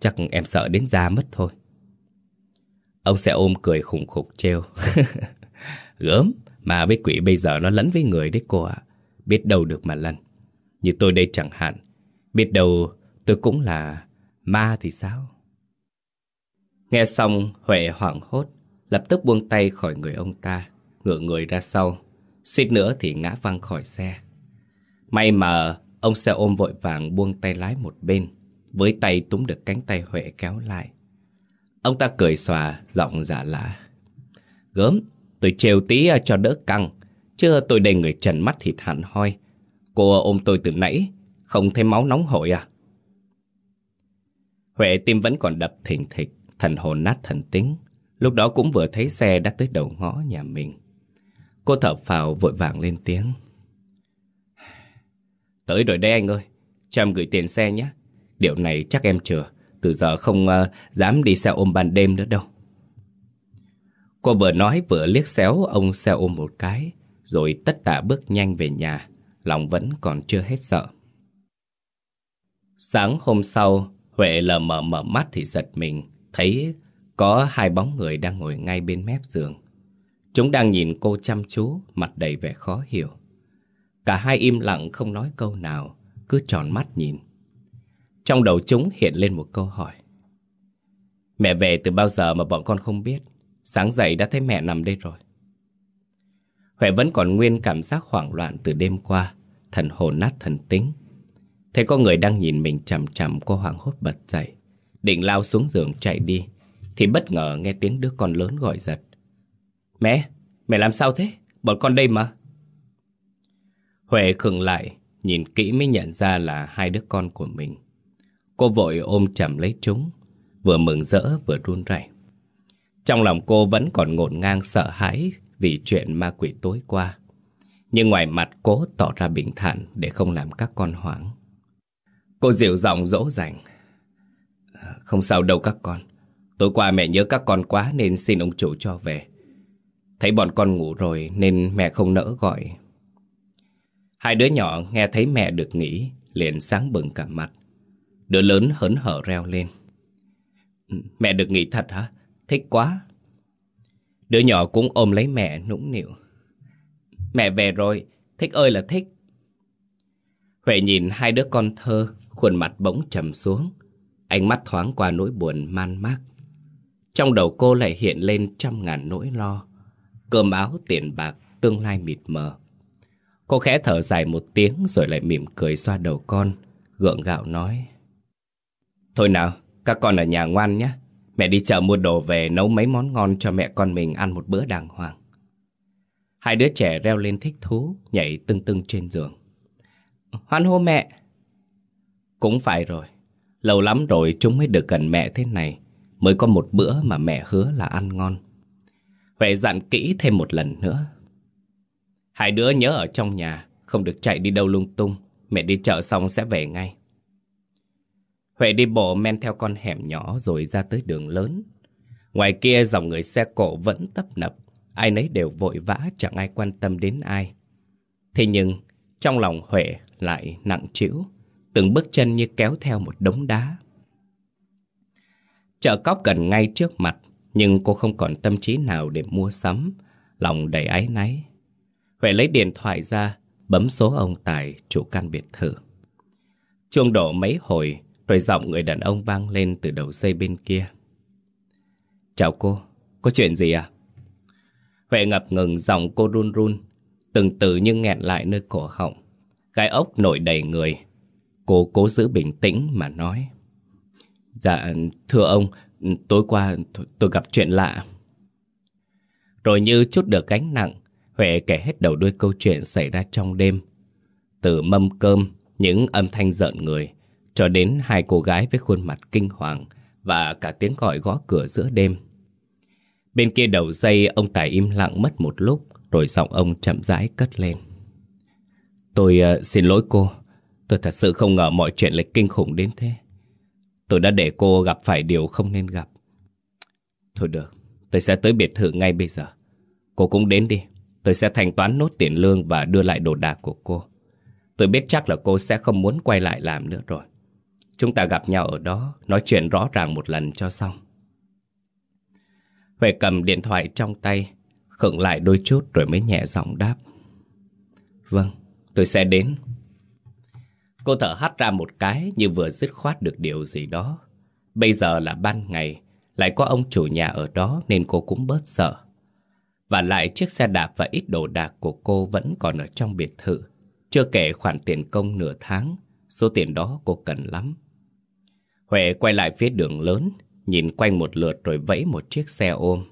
Chắc em sợ đến da mất thôi. Ông sẽ ôm cười khủng khục trêu. Gớm, mà với quỷ bây giờ nó lẫn với người đấy cô ạ. Biết đâu được mà lần. Như tôi đây chẳng hạn. Biết đâu tôi cũng là ma thì sao? Nghe xong Huệ hoảng hốt, lập tức buông tay khỏi người ông ta, ngửa người ra sau, suýt nữa thì ngã văng khỏi xe. May mà ông xe ôm vội vàng buông tay lái một bên, với tay túm được cánh tay Huệ kéo lại. Ông ta cười xòa, giọng giả lạ. Gớm, tôi trêu tí à, cho đỡ căng, chứ tôi đầy người trần mắt thịt hẳn hoi. Cô ôm tôi từ nãy, không thấy máu nóng hổi à? Huệ tim vẫn còn đập thình thịch, thần hồn nát thần tính. Lúc đó cũng vừa thấy xe đã tới đầu ngõ nhà mình. Cô thở phào vội vàng lên tiếng. Tới rồi đây anh ơi, cho em gửi tiền xe nhé. Điều này chắc em chưa, từ giờ không uh, dám đi xe ôm ban đêm nữa đâu. Cô vừa nói vừa liếc xéo ông xe ôm một cái, rồi tất tả bước nhanh về nhà, lòng vẫn còn chưa hết sợ. Sáng hôm sau, Huệ lờ mờ mở mắt thì giật mình, thấy có hai bóng người đang ngồi ngay bên mép giường. Chúng đang nhìn cô chăm chú, mặt đầy vẻ khó hiểu. Cả hai im lặng không nói câu nào, cứ tròn mắt nhìn. Trong đầu chúng hiện lên một câu hỏi. Mẹ về từ bao giờ mà bọn con không biết? Sáng dậy đã thấy mẹ nằm đây rồi. Huệ vẫn còn nguyên cảm giác hoảng loạn từ đêm qua, thần hồn nát thần tính. Thấy có người đang nhìn mình chằm chằm cô hoảng hốt bật dậy. Định lao xuống giường chạy đi, thì bất ngờ nghe tiếng đứa con lớn gọi giật. Mẹ, mẹ làm sao thế? Bọn con đây mà. Huệ khựng lại, nhìn kỹ mới nhận ra là hai đứa con của mình. Cô vội ôm chầm lấy chúng, vừa mừng rỡ vừa run rẩy. Trong lòng cô vẫn còn ngổn ngang sợ hãi vì chuyện ma quỷ tối qua. Nhưng ngoài mặt cố tỏ ra bình thản để không làm các con hoảng. Cô dịu giọng dỗ dành. Ờ, không sao đâu các con. Tối qua mẹ nhớ các con quá nên xin ông chủ cho về. Thấy bọn con ngủ rồi nên mẹ không nỡ gọi. Hai đứa nhỏ nghe thấy mẹ được nghỉ, liền sáng bừng cả mặt. Đứa lớn hớn hở reo lên. Ừ, mẹ được nghỉ thật hả? Thích quá. Đứa nhỏ cũng ôm lấy mẹ nũng nịu. Mẹ về rồi, thích ơi là thích. Huệ nhìn hai đứa con thơ, khuôn mặt bỗng trầm xuống. Ánh mắt thoáng qua nỗi buồn man mác. Trong đầu cô lại hiện lên trăm ngàn nỗi lo. Cơm áo, tiền bạc, tương lai mịt mờ. Cô khẽ thở dài một tiếng rồi lại mỉm cười xoa đầu con, gượng gạo nói. Thôi nào, các con ở nhà ngoan nhé. Mẹ đi chợ mua đồ về nấu mấy món ngon cho mẹ con mình ăn một bữa đàng hoàng. Hai đứa trẻ reo lên thích thú, nhảy tưng tưng trên giường. Hoan hô mẹ! Cũng phải rồi, lâu lắm rồi chúng mới được gần mẹ thế này, mới có một bữa mà mẹ hứa là ăn ngon. Huệ dặn kỹ thêm một lần nữa. Hai đứa nhớ ở trong nhà, không được chạy đi đâu lung tung, mẹ đi chợ xong sẽ về ngay. Huệ đi bộ men theo con hẻm nhỏ rồi ra tới đường lớn. Ngoài kia dòng người xe cộ vẫn tấp nập, ai nấy đều vội vã chẳng ai quan tâm đến ai. Thế nhưng, trong lòng Huệ lại nặng trĩu, từng bước chân như kéo theo một đống đá. Chợ cóc gần ngay trước mặt, nhưng cô không còn tâm trí nào để mua sắm, lòng đầy áy náy. Huệ lấy điện thoại ra, bấm số ông Tài, chủ căn biệt thự. Chuông đổ mấy hồi, rồi giọng người đàn ông vang lên từ đầu dây bên kia. Chào cô, có chuyện gì à? Huệ ngập ngừng giọng cô run run, từng từ như nghẹn lại nơi cổ họng. Gai ốc nổi đầy người. Cô cố giữ bình tĩnh mà nói. Dạ, thưa ông, tối qua tôi gặp chuyện lạ. Rồi như chút được gánh nặng, Huệ kể hết đầu đuôi câu chuyện xảy ra trong đêm. Từ mâm cơm, những âm thanh giận người, cho đến hai cô gái với khuôn mặt kinh hoàng và cả tiếng gọi gõ cửa giữa đêm. Bên kia đầu dây ông Tài im lặng mất một lúc rồi giọng ông chậm rãi cất lên. Tôi uh, xin lỗi cô, tôi thật sự không ngờ mọi chuyện lại kinh khủng đến thế. Tôi đã để cô gặp phải điều không nên gặp. Thôi được, tôi sẽ tới biệt thự ngay bây giờ. Cô cũng đến đi, tôi sẽ thanh toán nốt tiền lương và đưa lại đồ đạc của cô. Tôi biết chắc là cô sẽ không muốn quay lại làm nữa rồi. Chúng ta gặp nhau ở đó, nói chuyện rõ ràng một lần cho xong. Huệ cầm điện thoại trong tay, khựng lại đôi chút rồi mới nhẹ giọng đáp. Vâng, tôi sẽ đến. Cô thở hắt ra một cái như vừa dứt khoát được điều gì đó. Bây giờ là ban ngày, lại có ông chủ nhà ở đó nên cô cũng bớt sợ. Và lại chiếc xe đạp và ít đồ đạc của cô vẫn còn ở trong biệt thự. Chưa kể khoản tiền công nửa tháng, số tiền đó cô cần lắm. Huệ quay lại phía đường lớn, nhìn quanh một lượt rồi vẫy một chiếc xe ôm.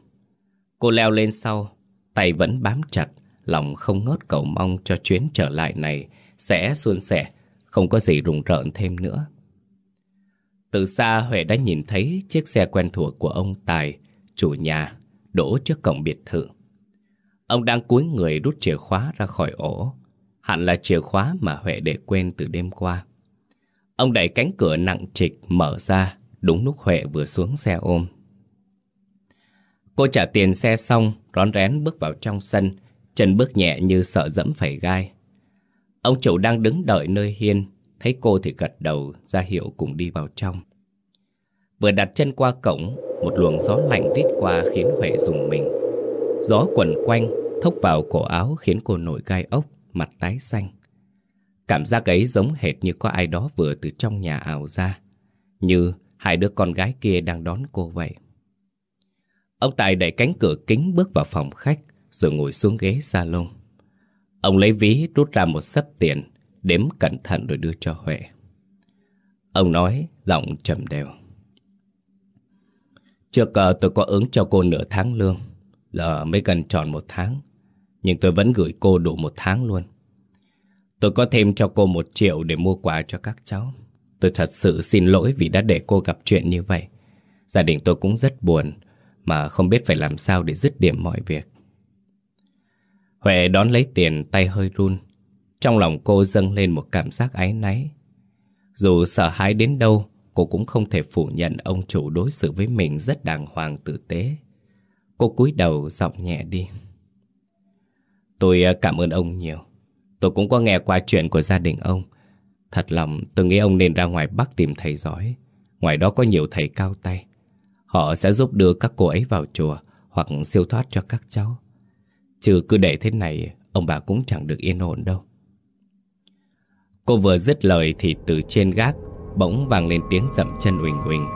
Cô leo lên sau, tay vẫn bám chặt, lòng không ngớt cầu mong cho chuyến trở lại này sẽ suôn sẻ, không có gì rùng rợn thêm nữa. Từ xa Huệ đã nhìn thấy chiếc xe quen thuộc của ông Tài, chủ nhà, đổ trước cổng biệt thự. Ông đang cúi người rút chìa khóa ra khỏi ổ. Hẳn là chìa khóa mà Huệ để quên từ đêm qua. Ông đẩy cánh cửa nặng trịch mở ra, đúng lúc Huệ vừa xuống xe ôm. Cô trả tiền xe xong, rón rén bước vào trong sân, chân bước nhẹ như sợ dẫm phải gai. Ông chủ đang đứng đợi nơi hiên, thấy cô thì gật đầu ra hiệu cùng đi vào trong. Vừa đặt chân qua cổng, một luồng gió lạnh rít qua khiến Huệ dùng mình. Gió quẩn quanh, thốc vào cổ áo khiến cô nổi gai ốc, mặt tái xanh. Cảm giác ấy giống hệt như có ai đó vừa từ trong nhà ảo ra. Như hai đứa con gái kia đang đón cô vậy. Ông Tài đẩy cánh cửa kính bước vào phòng khách rồi ngồi xuống ghế salon. Ông lấy ví rút ra một sấp tiền, đếm cẩn thận rồi đưa cho Huệ. Ông nói, giọng trầm đều. Trước uh, tôi có ứng cho cô nửa tháng lương, giờ mới gần tròn một tháng. Nhưng tôi vẫn gửi cô đủ một tháng luôn. Tôi có thêm cho cô một triệu để mua quà cho các cháu. Tôi thật sự xin lỗi vì đã để cô gặp chuyện như vậy. Gia đình tôi cũng rất buồn, mà không biết phải làm sao để dứt điểm mọi việc. Huệ đón lấy tiền tay hơi run. Trong lòng cô dâng lên một cảm giác áy náy. Dù sợ hãi đến đâu, cô cũng không thể phủ nhận ông chủ đối xử với mình rất đàng hoàng tử tế. Cô cúi đầu giọng nhẹ đi. Tôi à, cảm ơn ông nhiều. Tôi cũng có nghe qua chuyện của gia đình ông. Thật lòng tôi nghĩ ông nên ra ngoài Bắc tìm thầy giỏi. Ngoài đó có nhiều thầy cao tay. Họ sẽ giúp đưa các cô ấy vào chùa hoặc siêu thoát cho các cháu. Chứ cứ để thế này, ông bà cũng chẳng được yên ổn đâu. Cô vừa dứt lời thì từ trên gác bỗng vang lên tiếng dậm chân uỳnh uỳnh,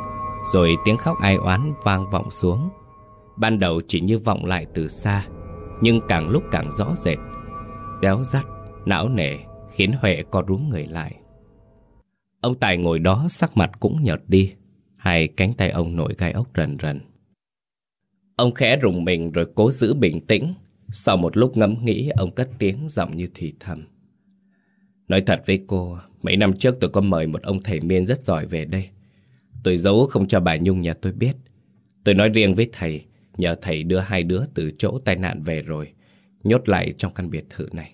rồi tiếng khóc ai oán vang vọng xuống. Ban đầu chỉ như vọng lại từ xa, nhưng càng lúc càng rõ rệt, kéo dắt, não nề, khiến Huệ co rúm người lại. Ông Tài ngồi đó sắc mặt cũng nhợt đi, hai cánh tay ông nổi gai ốc rần rần. Ông khẽ rùng mình rồi cố giữ bình tĩnh. Sau một lúc ngẫm nghĩ, ông cất tiếng giọng như thì thầm. Nói thật với cô, mấy năm trước tôi có mời một ông thầy miên rất giỏi về đây. Tôi giấu không cho bà Nhung nhà tôi biết. Tôi nói riêng với thầy, nhờ thầy đưa hai đứa từ chỗ tai nạn về rồi, nhốt lại trong căn biệt thự này.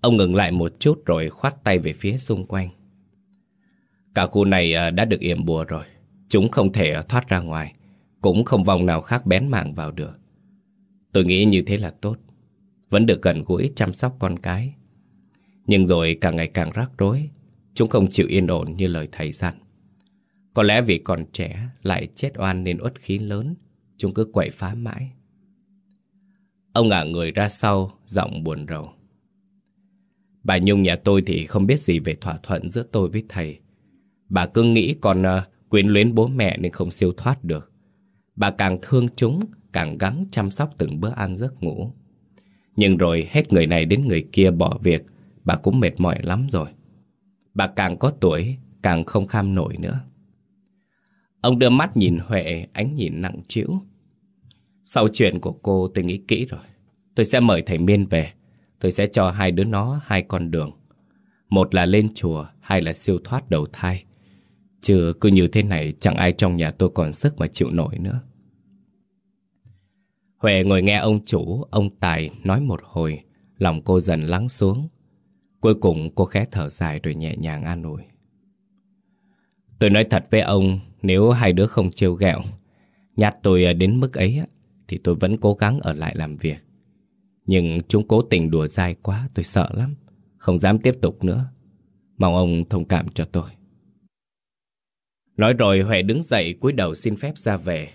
Ông ngừng lại một chút rồi khoát tay về phía xung quanh. Cả khu này à, đã được yểm bùa rồi, chúng không thể thoát ra ngoài, cũng không vòng nào khác bén mạng vào được. Tôi nghĩ như thế là tốt, vẫn được gần gũi chăm sóc con cái, nhưng rồi càng ngày càng rắc rối. Chúng không chịu yên ổn như lời thầy dặn. Có lẽ vì còn trẻ Lại chết oan nên uất khí lớn. Chúng cứ quậy phá mãi. Ông ngả người ra sau Giọng buồn rầu. Bà Nhung nhà tôi thì không biết gì Về thỏa thuận giữa tôi với thầy. Bà cứ nghĩ còn uh, ờ, quyến luyến bố mẹ Nên không siêu thoát được. Bà càng thương chúng Càng gắng chăm sóc từng bữa ăn giấc ngủ. Nhưng rồi hết người này đến người kia bỏ việc, Bà cũng mệt mỏi lắm rồi. Bà càng có tuổi, Càng không kham nổi nữa. Ông đưa mắt nhìn Huệ, Ánh nhìn nặng trĩu. Sau chuyện của cô, tôi nghĩ kỹ rồi. Tôi sẽ mời thầy Miên về. Tôi sẽ cho hai đứa nó hai con đường. Một là lên chùa, Hai là siêu thoát đầu thai. Chứ cứ như thế này, Chẳng ai trong nhà tôi còn sức mà chịu nổi nữa. Huệ ngồi nghe ông chủ Ông Tài nói một hồi Lòng cô dần lắng xuống Cuối cùng cô khẽ thở dài rồi nhẹ nhàng an ủi. Tôi nói thật với ông, nếu hai đứa không trêu ghẹo, nhát tôi đến mức ấy, thì tôi vẫn cố gắng ở lại làm việc. Nhưng chúng cố tình đùa dai quá, tôi sợ lắm, không dám tiếp tục nữa. Mong ông thông cảm cho tôi. Nói rồi Huệ đứng dậy cúi đầu xin phép ra về.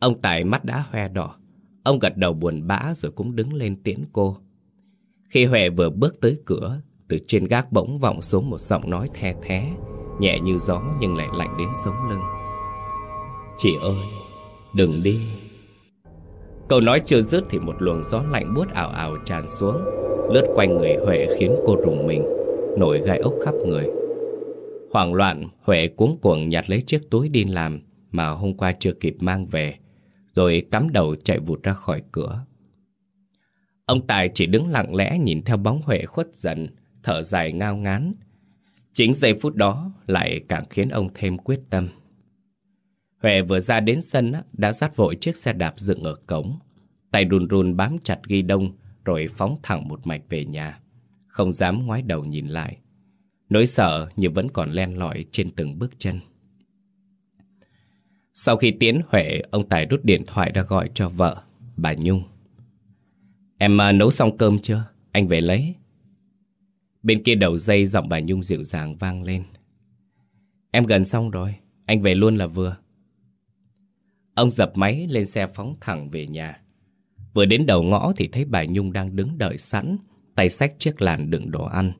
Ông Tài mắt đã hoe đỏ. Ông gật đầu buồn bã rồi cũng đứng lên tiễn cô. Khi Huệ vừa bước tới cửa từ trên gác bỗng vọng xuống một giọng nói the thé Nhẹ như gió nhưng lại lạnh đến sống lưng. Chị ơi, đừng đi. Câu nói chưa dứt thì một luồng gió lạnh buốt ảo ảo tràn xuống Lướt quanh người Huệ khiến cô rùng mình Nổi gai ốc khắp người. Hoảng loạn, Huệ cuống cuồng nhặt lấy chiếc túi đi làm Mà hôm qua chưa kịp mang về. Rồi cắm đầu chạy vụt ra khỏi cửa Ông Tài chỉ đứng lặng lẽ nhìn theo bóng Huệ khuất dần, thở dài ngao ngán. Chính giây phút đó lại càng khiến ông thêm quyết tâm. Huệ vừa ra đến sân đã dắt vội chiếc xe đạp dựng ở cổng. Tay run run bám chặt ghi đông, rồi phóng thẳng một mạch về nhà. Không dám ngoái đầu nhìn lại. Nỗi sợ như vẫn còn len lỏi trên từng bước chân. Sau khi tiến Huệ, ông Tài rút điện thoại ra gọi cho vợ, bà Nhung. Em à, nấu xong cơm chưa? Anh về lấy. Bên kia đầu dây giọng bà Nhung dịu dàng vang lên. Em gần xong rồi, anh về luôn là vừa. Ông dập máy lên xe phóng thẳng về nhà. Vừa đến đầu ngõ thì thấy bà Nhung đang đứng đợi sẵn, tay xách chiếc làn đựng đồ ăn.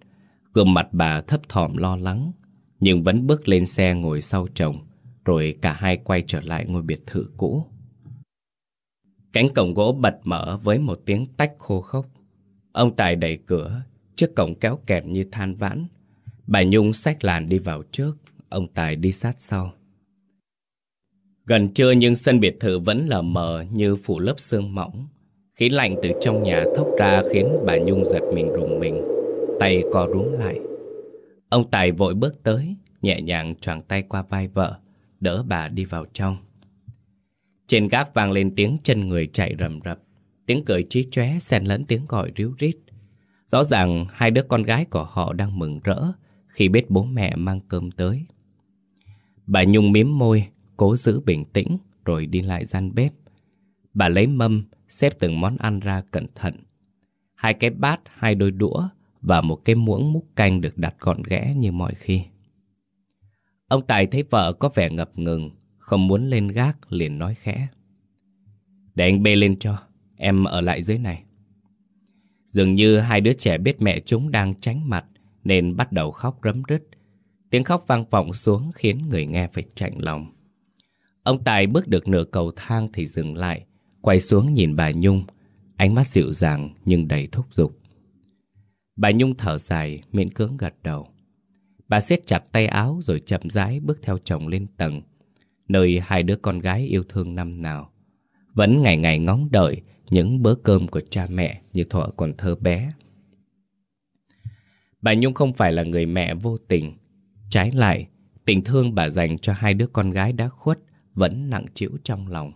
Gương mặt bà thấp thỏm lo lắng, nhưng vẫn bước lên xe ngồi sau chồng, rồi cả hai quay trở lại ngôi biệt thự cũ. Cánh cổng gỗ bật mở với một tiếng tách khô khốc. Ông Tài đẩy cửa, Chiếc cổng kéo kẹt như than vãn. Bà Nhung xách làn đi vào trước Ông Tài đi sát sau. Gần trưa nhưng sân biệt thự vẫn lờ mờ như phủ lớp sương mỏng. Khí lạnh từ trong nhà thốc ra khiến bà Nhung giật mình rùng mình Tay co rúm lại. Ông Tài vội bước tới Nhẹ nhàng choàng tay qua vai vợ. Đỡ bà đi vào trong Trên gác vang lên tiếng chân người chạy rầm rập Tiếng cười trí chóe xen lẫn tiếng gọi ríu rít Rõ ràng hai đứa con gái của họ đang mừng rỡ khi biết bố mẹ mang cơm tới. Bà Nhung miếm môi, cố giữ bình tĩnh rồi đi lại gian bếp. Bà lấy mâm, xếp từng món ăn ra cẩn thận. Hai cái bát, hai đôi đũa và một cái muỗng múc canh được đặt gọn ghẽ như mọi khi. Ông Tài thấy vợ có vẻ ngập ngừng, không muốn lên gác liền nói khẽ. Để anh bê lên cho, em ở lại dưới này. Dường như hai đứa trẻ biết mẹ chúng đang tránh mặt nên bắt đầu khóc rấm rứt. Tiếng khóc vang vọng xuống khiến người nghe phải chạnh lòng. Ông Tài bước được nửa cầu thang thì dừng lại, quay xuống nhìn bà Nhung, ánh mắt dịu dàng nhưng đầy thúc giục. Bà Nhung thở dài, miễn cưỡng gật đầu. Bà siết chặt tay áo rồi chậm rãi bước theo chồng lên tầng, nơi hai đứa con gái yêu thương năm nào. Vẫn ngày ngày ngóng đợi những bữa cơm của cha mẹ như thuở còn thơ bé. Bà Nhung không phải là người mẹ vô tình. Trái lại, tình thương bà dành cho hai đứa con gái đã khuất vẫn nặng trĩu trong lòng.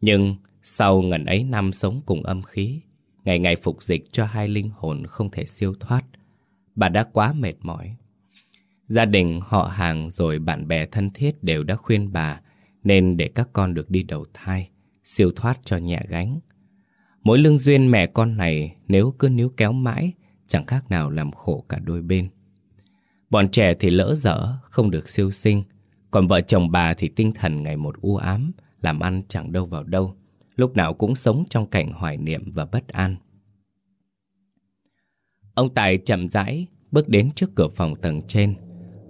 Nhưng sau ngần ấy năm sống cùng âm khí, ngày ngày phục dịch cho hai linh hồn không thể siêu thoát, bà đã quá mệt mỏi. Gia đình, họ hàng rồi bạn bè thân thiết đều đã khuyên bà nên để các con được đi đầu thai, siêu thoát cho nhẹ gánh. Mỗi lương duyên mẹ con này nếu cứ níu kéo mãi, chẳng khác nào làm khổ cả đôi bên. Bọn trẻ thì lỡ dở, không được siêu sinh, còn vợ chồng bà thì tinh thần ngày một u ám, làm ăn chẳng đâu vào đâu, lúc nào cũng sống trong cảnh hoài niệm và bất an. Ông Tài chậm rãi bước đến trước cửa phòng tầng trên.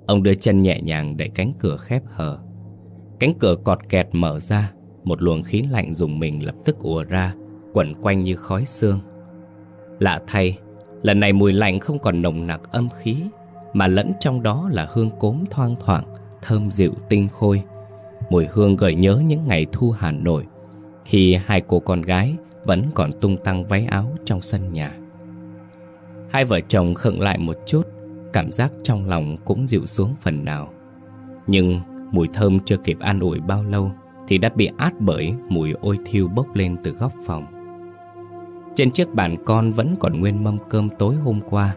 Ông đưa chân nhẹ nhàng đẩy cánh cửa khép hờ. Cánh cửa cọt kẹt mở ra, một luồng khí lạnh dùng mình lập tức ùa ra, quẩn quanh như khói xương. Lạ thay, lần này mùi lạnh không còn nồng nặc âm khí, mà lẫn trong đó là hương cốm thoang thoảng, thơm dịu tinh khôi. Mùi hương gợi nhớ những ngày thu Hà Nội, khi hai cô con gái vẫn còn tung tăng váy áo trong sân nhà. Hai vợ chồng khựng lại một chút, cảm giác trong lòng cũng dịu xuống phần nào. Nhưng mùi thơm chưa kịp an ủi bao lâu thì đã bị át bởi mùi ôi thiêu bốc lên từ góc phòng. Trên chiếc bàn con vẫn còn nguyên mâm cơm tối hôm qua,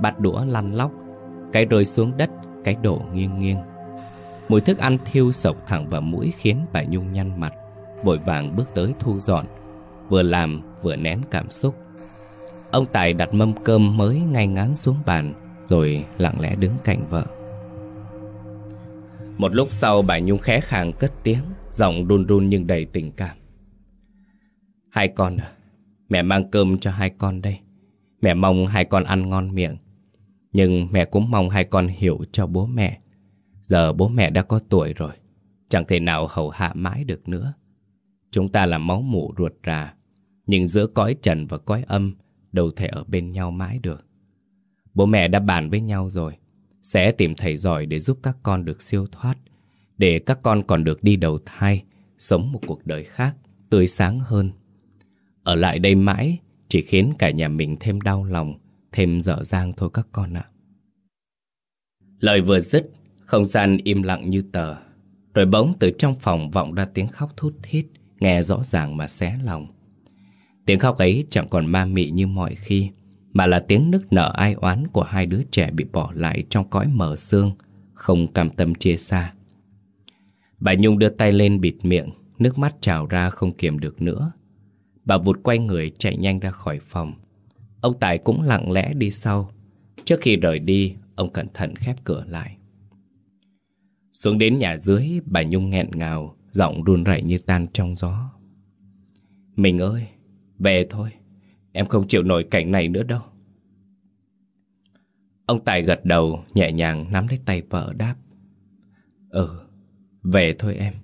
bát đũa lăn lóc, cái rơi xuống đất, cái đổ nghiêng nghiêng. Mùi thức ăn thiêu sộc thẳng vào mũi khiến bà Nhung nhăn mặt, vội vàng bước tới thu dọn, vừa làm vừa nén cảm xúc. Ông Tài đặt mâm cơm mới ngay ngắn xuống bàn, rồi lặng lẽ đứng cạnh vợ. Một lúc sau bà Nhung khẽ khàng cất tiếng, giọng run run nhưng đầy tình cảm. Hai con à, mẹ mang cơm cho hai con đây. Mẹ mong hai con ăn ngon miệng. Nhưng mẹ cũng mong hai con hiểu cho bố mẹ. Giờ bố mẹ đã có tuổi rồi, chẳng thể nào hầu hạ mãi được nữa. Chúng ta là máu mủ ruột rà, nhưng giữa cõi trần và cõi âm đâu thể ở bên nhau mãi được. Bố mẹ đã bàn với nhau rồi, sẽ tìm thầy giỏi để giúp các con được siêu thoát, để các con còn được đi đầu thai, sống một cuộc đời khác, tươi sáng hơn. Ở lại đây mãi chỉ khiến cả nhà mình thêm đau lòng, thêm dở dang thôi các con ạ. Lời vừa dứt, không gian im lặng như tờ. Rồi bỗng từ trong phòng vọng ra tiếng khóc thút thít, nghe rõ ràng mà xé lòng. Tiếng khóc ấy chẳng còn ma mị như mọi khi, mà là tiếng nức nở ai oán của hai đứa trẻ bị bỏ lại trong cõi mờ xương, không cam tâm chia xa. Bà Nhung đưa tay lên bịt miệng, nước mắt trào ra không kiềm được nữa. Bà vụt quay người chạy nhanh ra khỏi phòng. Ông Tài cũng lặng lẽ đi sau. Trước khi rời đi, ông cẩn thận khép cửa lại. Xuống đến nhà dưới, bà Nhung nghẹn ngào, giọng run rẩy như tan trong gió. Mình ơi, về thôi, em không chịu nổi cảnh này nữa đâu. Ông Tài gật đầu, nhẹ nhàng nắm lấy tay vợ đáp. Ừ, về thôi em.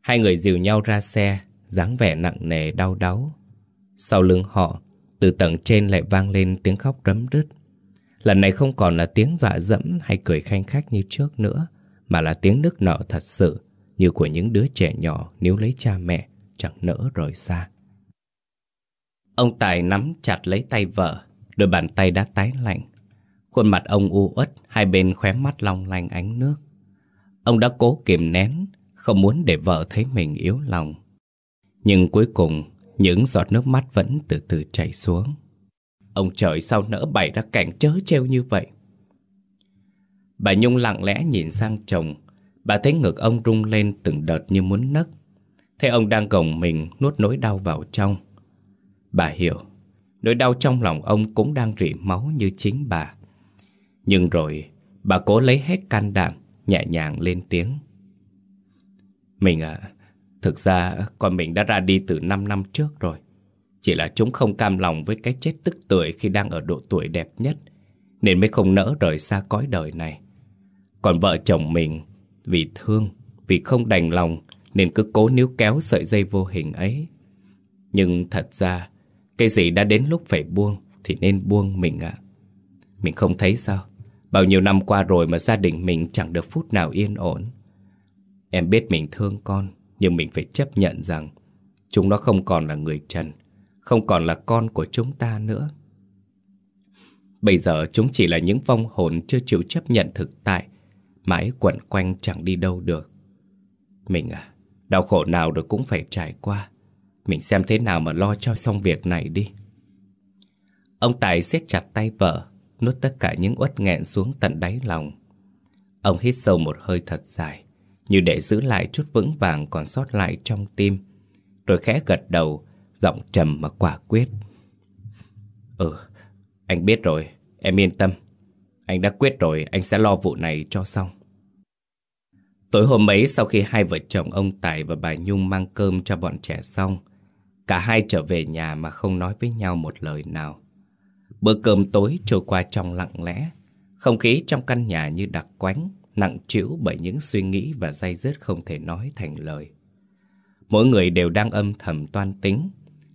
Hai người dìu nhau ra xe, dáng vẻ nặng nề đau đáu. Sau lưng họ, từ tầng trên lại vang lên tiếng khóc rấm rứt. Lần này không còn là tiếng dọa dẫm hay cười khanh khách như trước nữa, mà là tiếng nức nở thật sự, như của những đứa trẻ nhỏ nếu lấy cha mẹ, chẳng nỡ rời xa. Ông Tài nắm chặt lấy tay vợ, đôi bàn tay đã tái lạnh. Khuôn mặt ông u uất, hai bên khóe mắt long lanh ánh nước. Ông đã cố kiềm nén, không muốn để vợ thấy mình yếu lòng. Nhưng cuối cùng, những giọt nước mắt vẫn từ từ chảy xuống. Ông trời sao nỡ bày ra cảnh chớ treo như vậy Bà Nhung lặng lẽ nhìn sang chồng Bà thấy ngực ông rung lên từng đợt như muốn nấc Thấy ông đang gồng mình nuốt nỗi đau vào trong Bà hiểu Nỗi đau trong lòng ông cũng đang rỉ máu như chính bà Nhưng rồi Bà cố lấy hết can đảm Nhẹ nhàng lên tiếng Mình à Thực ra con mình đã ra đi từ 5 năm trước rồi Chỉ là chúng không cam lòng với cái chết tức tuổi khi đang ở độ tuổi đẹp nhất, nên mới không nỡ rời xa cõi đời này. Còn vợ chồng mình, vì thương, vì không đành lòng, nên cứ cố níu kéo sợi dây vô hình ấy. Nhưng thật ra, cái gì đã đến lúc phải buông, thì nên buông mình ạ. Mình không thấy sao? Bao nhiêu năm qua rồi mà gia đình mình chẳng được phút nào yên ổn. Em biết mình thương con, nhưng mình phải chấp nhận rằng chúng nó không còn là người trần, không còn là con của chúng ta nữa. Bây giờ chúng chỉ là những vong hồn chưa chịu chấp nhận thực tại, mãi quẩn quanh chẳng đi đâu được. Mình à, đau khổ nào rồi cũng phải trải qua. Mình xem thế nào mà lo cho xong việc này đi. Ông Tài siết chặt tay vợ, nuốt tất cả những uất nghẹn xuống tận đáy lòng. Ông hít sâu một hơi thật dài, như để giữ lại chút vững vàng còn sót lại trong tim. Rồi khẽ gật đầu, giọng trầm mà quả quyết. Ừ, anh biết rồi, em yên tâm. Anh đã quyết rồi, anh sẽ lo vụ này cho xong. Tối hôm ấy sau khi hai vợ chồng ông Tài và bà Nhung mang cơm cho bọn trẻ xong, cả hai trở về nhà mà không nói với nhau một lời nào. Bữa cơm tối trôi qua trong lặng lẽ, không khí trong căn nhà như đặc quánh, nặng trĩu bởi những suy nghĩ và dây dứt không thể nói thành lời. Mỗi người đều đang âm thầm toan tính,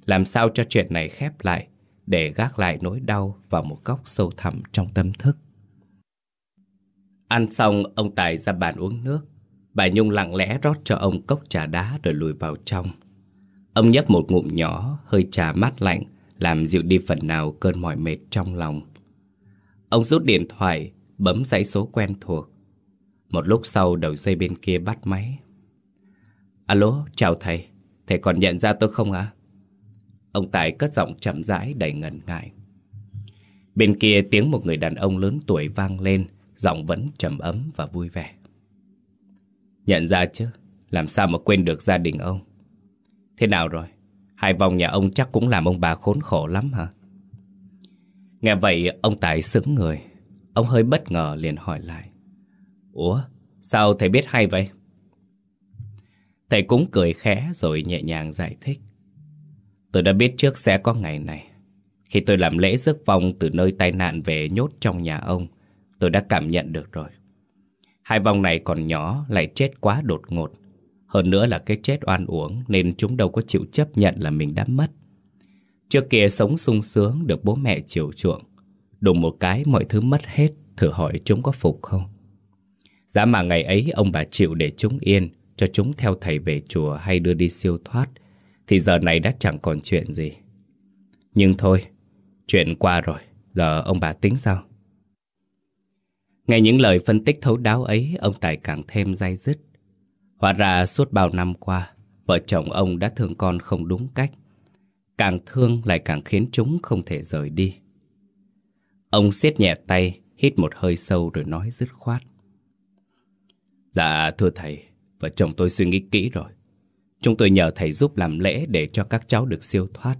làm sao cho chuyện này khép lại, để gác lại nỗi đau vào một góc sâu thẳm trong tâm thức. Ăn xong, ông Tài ra bàn uống nước. Bà Nhung lặng lẽ rót cho ông cốc trà đá rồi lùi vào trong. Ông nhấp một ngụm nhỏ, hơi trà mát lạnh, làm dịu đi phần nào cơn mỏi mệt trong lòng. Ông rút điện thoại, bấm dãy số quen thuộc. Một lúc sau đầu dây bên kia bắt máy. Alo, chào thầy. Thầy còn nhận ra tôi không ạ? Ông Tài cất giọng chậm rãi đầy ngần ngại. Bên kia tiếng một người đàn ông lớn tuổi vang lên, giọng vẫn trầm ấm và vui vẻ. Nhận ra chứ, làm sao mà quên được gia đình ông? Thế nào rồi? Hai vòng nhà ông chắc cũng làm ông bà khốn khổ lắm hả? Nghe vậy, ông Tài sững người Ông hơi bất ngờ liền hỏi lại Ủa, sao thầy biết hay vậy? Thầy cũng cười khẽ rồi nhẹ nhàng giải thích Tôi đã biết trước sẽ có ngày này Khi tôi làm lễ rước vong từ nơi tai nạn về nhốt trong nhà ông, Tôi đã cảm nhận được rồi Hai vong này còn nhỏ, lại chết quá đột ngột hơn nữa là cái chết oan uổng nên chúng đâu có chịu chấp nhận là mình đã mất. Trước kia sống sung sướng được bố mẹ chiều chuộng. Đùng một cái mọi thứ mất hết, thử hỏi chúng có phục không? Giá mà ngày ấy ông bà chịu để chúng yên, cho chúng theo thầy về chùa hay đưa đi siêu thoát, thì giờ này đã chẳng còn chuyện gì. Nhưng thôi, chuyện qua rồi, giờ ông bà tính sao? Nghe những lời phân tích thấu đáo ấy, ông Tài càng thêm dai dứt. Hóa ra suốt bao năm qua, vợ chồng ông đã thương con không đúng cách. Càng thương lại càng khiến chúng không thể rời đi. Ông siết nhẹ tay, hít một hơi sâu rồi nói dứt khoát. Dạ thưa thầy, vợ chồng tôi suy nghĩ kỹ rồi. Chúng tôi nhờ thầy giúp làm lễ để cho các cháu được siêu thoát.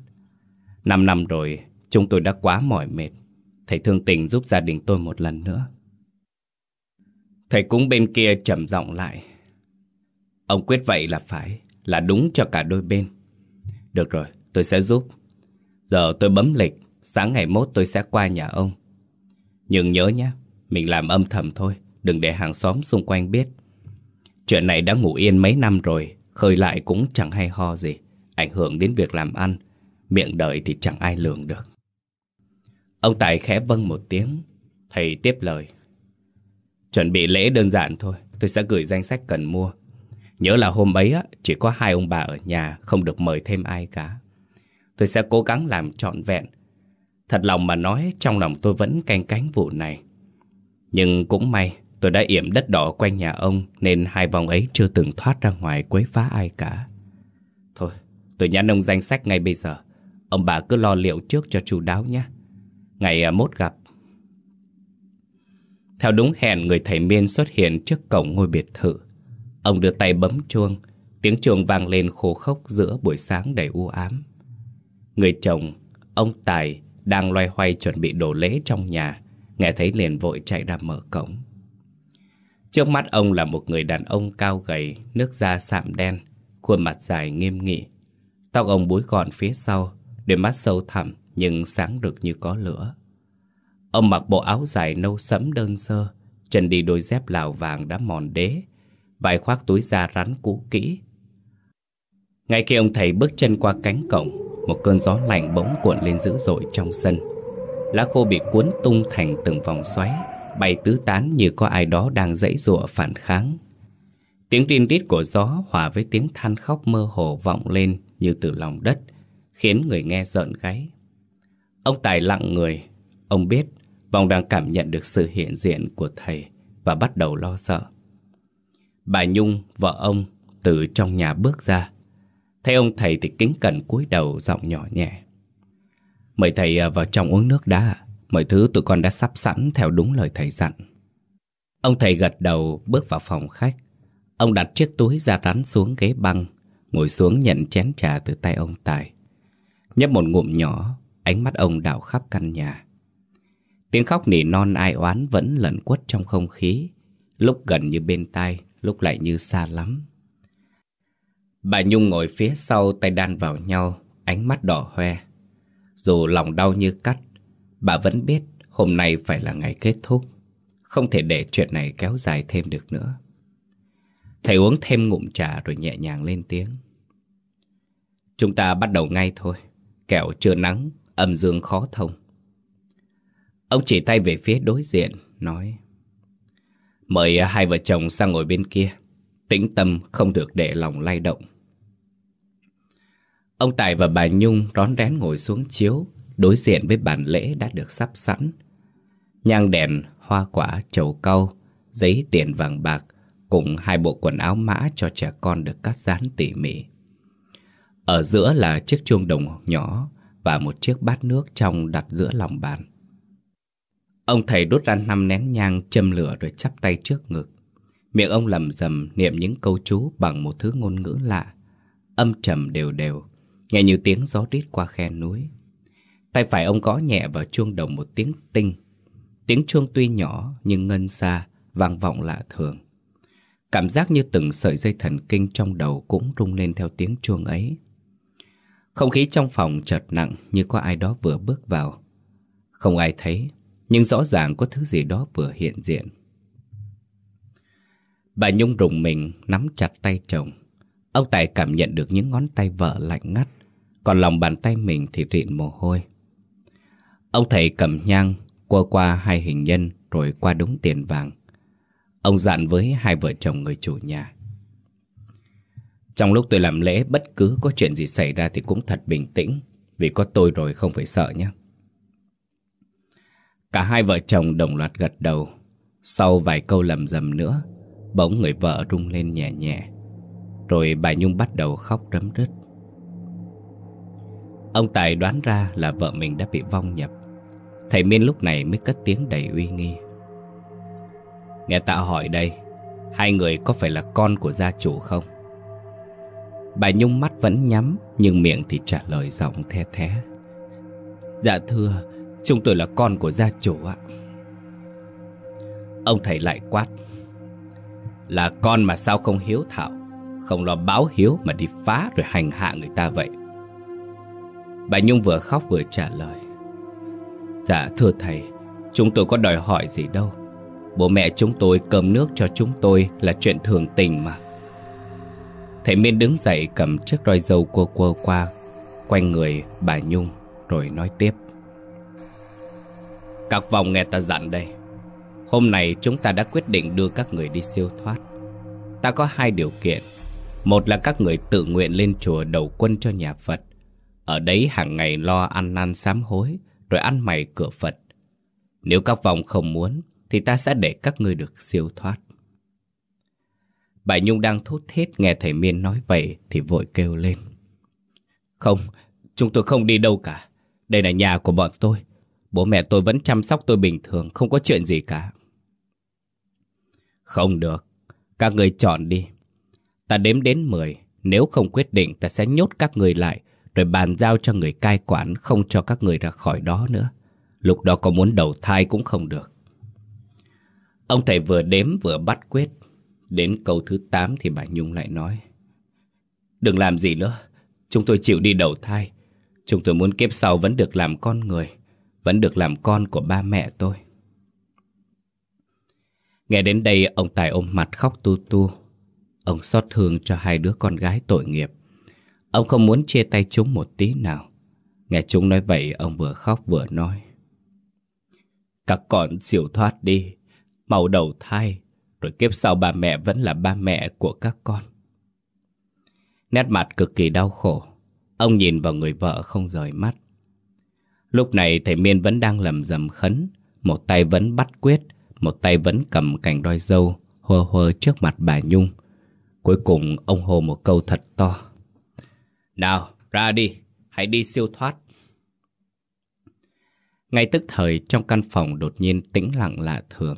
Năm năm rồi, chúng tôi đã quá mỏi mệt. Thầy thương tình giúp gia đình tôi một lần nữa. Thầy cũng bên kia trầm giọng lại. Ông quyết vậy là phải, là đúng cho cả đôi bên. Được rồi, tôi sẽ giúp. Giờ tôi bấm lịch, sáng ngày mốt tôi sẽ qua nhà ông. Nhưng nhớ nhé, mình làm âm thầm thôi, đừng để hàng xóm xung quanh biết. Chuyện này đã ngủ yên mấy năm rồi, khơi lại cũng chẳng hay ho gì, ảnh hưởng đến việc làm ăn. Miệng đợi thì chẳng ai lường được. Ông Tài khẽ vâng một tiếng, thầy tiếp lời. Chuẩn bị lễ đơn giản thôi, tôi sẽ gửi danh sách cần mua. Nhớ là hôm ấy chỉ có hai ông bà ở nhà, không được mời thêm ai cả. Tôi sẽ cố gắng làm trọn vẹn. Thật lòng mà nói, trong lòng tôi vẫn canh cánh vụ này. Nhưng cũng may, tôi đã yểm đất đỏ quanh nhà ông, nên hai vòng ấy chưa từng thoát ra ngoài quấy phá ai cả. Thôi, tôi nhắn ông danh sách ngay bây giờ. Ông bà cứ lo liệu trước cho chú đáo nhé. Ngày à, mốt gặp. Theo đúng hẹn, người thầy Miên xuất hiện trước cổng ngôi biệt thự. Ông đưa tay bấm chuông, tiếng chuông vang lên khô khốc giữa buổi sáng đầy u ám. Người chồng, ông Tài, đang loay hoay chuẩn bị đồ lễ trong nhà, nghe thấy liền vội chạy ra mở cổng. Trước mắt ông là một người đàn ông cao gầy, nước da sạm đen, khuôn mặt dài nghiêm nghị. Tóc ông búi gọn phía sau, đôi mắt sâu thẳm nhưng sáng rực như có lửa. Ông mặc bộ áo dài nâu sẫm đơn sơ, chân đi đôi dép lào vàng đã mòn đế, vải khoác túi da rắn cũ kỹ. Ngay khi ông thầy bước chân qua cánh cổng, một cơn gió lạnh bỗng cuộn lên dữ dội trong sân. Lá khô bị cuốn tung thành từng vòng xoáy, bay tứ tán như có ai đó đang dãy rụa phản kháng. Tiếng rin rít của gió hòa với tiếng than khóc mơ hồ vọng lên như từ lòng đất, khiến người nghe rợn gáy. Ông Tài lặng người, ông biết Vong đang cảm nhận được sự hiện diện của thầy và bắt đầu lo sợ. Bà Nhung, vợ ông, từ trong nhà bước ra. Thấy ông thầy thì kính cẩn cúi đầu giọng nhỏ nhẹ. Mời thầy à, vào trong uống nước đã. Mọi thứ tụi con đã sắp sẵn theo đúng lời thầy dặn. Ông thầy gật đầu bước vào phòng khách. Ông đặt chiếc túi da rắn xuống ghế băng, ngồi xuống nhận chén trà từ tay ông Tài. Nhấp một ngụm nhỏ, ánh mắt ông đảo khắp căn nhà. Tiếng khóc nỉ non ai oán vẫn lẩn quất trong không khí, lúc gần như bên tai, lúc lại như xa lắm. Bà Nhung ngồi phía sau tay đan vào nhau, ánh mắt đỏ hoe. Dù lòng đau như cắt, bà vẫn biết hôm nay phải là ngày kết thúc. Không thể để chuyện này kéo dài thêm được nữa. Thầy uống thêm ngụm trà rồi nhẹ nhàng lên tiếng. Chúng ta bắt đầu ngay thôi. Kẹo chưa nắng, âm dương khó thông. Ông chỉ tay về phía đối diện, nói Mời à, hai vợ chồng sang ngồi bên kia. Tĩnh tâm không được để lòng lay động. Ông Tài và bà Nhung rón rén ngồi xuống chiếu Đối diện với bàn lễ đã được sắp sẵn. Nhang đèn, hoa quả, chầu cau Giấy tiền vàng bạc Cùng hai bộ quần áo mã cho trẻ con được cắt dán tỉ mỉ. Ở giữa là chiếc chuông đồng nhỏ Và một chiếc bát nước trong đặt giữa lòng bàn. Ông thầy đốt ra năm nén nhang châm lửa rồi chắp tay trước ngực. Miệng ông lầm rầm niệm những câu chú bằng một thứ ngôn ngữ lạ. Âm trầm đều đều, nghe như tiếng gió rít qua khe núi. Tay phải ông gõ nhẹ vào chuông đồng một tiếng tinh. Tiếng chuông tuy nhỏ nhưng ngân xa, vang vọng lạ thường. Cảm giác như từng sợi dây thần kinh trong đầu cũng rung lên theo tiếng chuông ấy. Không khí trong phòng chợt nặng như có ai đó vừa bước vào. Không ai thấy, nhưng rõ ràng có thứ gì đó vừa hiện diện. Bà Nhung rùng mình, nắm chặt tay chồng. Ông Tài cảm nhận được những ngón tay vợ lạnh ngắt, Còn lòng bàn tay mình thì rịn mồ hôi. Ông thầy cầm nhang Qua qua hai hình nhân Rồi qua đúng tiền vàng. Ông dặn với hai vợ chồng người chủ nhà. Trong lúc tôi làm lễ, Bất cứ có chuyện gì xảy ra Thì cũng thật bình tĩnh, Vì có tôi rồi không phải sợ nhé. Cả hai vợ chồng đồng loạt gật đầu. Sau vài câu lầm rầm nữa, Bỗng người vợ rung lên nhẹ nhẹ. Rồi bà Nhung bắt đầu khóc rấm rứt. Ông Tài đoán ra là vợ mình đã bị vong nhập. Thầy Miên lúc này mới cất tiếng đầy uy nghi. Nghe tạ hỏi đây, Hai người có phải là con của gia chủ không? Bà Nhung mắt vẫn nhắm, Nhưng miệng thì trả lời giọng the thé. Dạ thưa Chúng tôi là con của gia chủ ạ. Ông thầy lại quát, Là con mà sao không hiếu thảo? Không lo báo hiếu mà đi phá rồi hành hạ người ta vậy. Bà Nhung vừa khóc vừa trả lời Dạ thưa thầy, Chúng tôi có đòi hỏi gì đâu. Bố mẹ chúng tôi cơm nước cho chúng tôi Là chuyện thường tình mà. Thầy Miên đứng dậy cầm chiếc roi dâu quơ quơ qua Quanh người bà Nhung Rồi nói tiếp các vòng nghe ta dặn đây. Hôm nay chúng ta đã quyết định đưa các người đi siêu thoát. Ta có hai điều kiện. Một là các người tự nguyện lên chùa đầu quân cho nhà Phật. Ở đấy hàng ngày lo ăn năn sám hối Rồi ăn mày cửa Phật. Nếu các vòng không muốn Thì ta sẽ để các ngươi được siêu thoát. Bà Nhung đang thút thét nghe thầy Miên nói vậy Thì vội kêu lên. Không, chúng tôi không đi đâu cả. Đây là nhà của bọn tôi. Bố mẹ tôi vẫn chăm sóc tôi bình thường, Không có chuyện gì cả. Không được, Các người chọn đi. Ta đếm đến 10 Nếu không quyết định ta sẽ nhốt các người lại, Rồi bàn giao cho người cai quản, Không cho các người ra khỏi đó nữa. Lúc đó có muốn đầu thai cũng không được. Ông thầy vừa đếm vừa bắt quyết. Đến câu thứ 8 thì bà Nhung lại nói, Đừng làm gì nữa, Chúng tôi chịu đi đầu thai. Chúng tôi muốn kiếp sau vẫn được làm con người. Vẫn được làm con của ba mẹ tôi. Nghe đến đây, ông Tài ôm mặt khóc tu tu. Ông xót thương cho hai đứa con gái tội nghiệp. Ông không muốn chia tay chúng một tí nào. Nghe chúng nói vậy, ông vừa khóc vừa nói. Các con siêu thoát đi, Mau đầu thai, Rồi kiếp sau ba mẹ vẫn là ba mẹ của các con. Nét mặt cực kỳ đau khổ. Ông nhìn vào người vợ không rời mắt. Lúc này thầy Miên vẫn đang lầm rầm khấn, Một tay vẫn bắt quyết, Một tay vẫn cầm cành roi dâu Hơ hơ trước mặt bà Nhung. Cuối cùng ông hô một câu thật to. Nào, ra đi, Hãy đi siêu thoát. Ngay tức thời trong căn phòng đột nhiên tĩnh lặng lạ thường.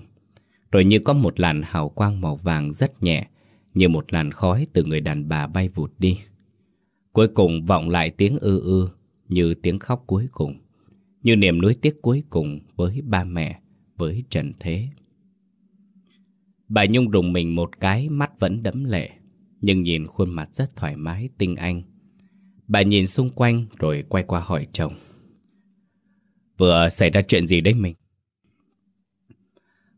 Rồi như có một làn hào quang màu vàng rất nhẹ, Như một làn khói từ người đàn bà bay vụt đi. Cuối cùng vọng lại tiếng ư ư, Như tiếng khóc cuối cùng. Như niềm nuối tiếc cuối cùng với ba mẹ Với Trần Thế Bà Nhung rùng mình một cái mắt vẫn đẫm lệ Nhưng nhìn khuôn mặt rất thoải mái tinh anh Bà nhìn xung quanh rồi quay qua hỏi chồng Vừa xảy ra chuyện gì đấy mình?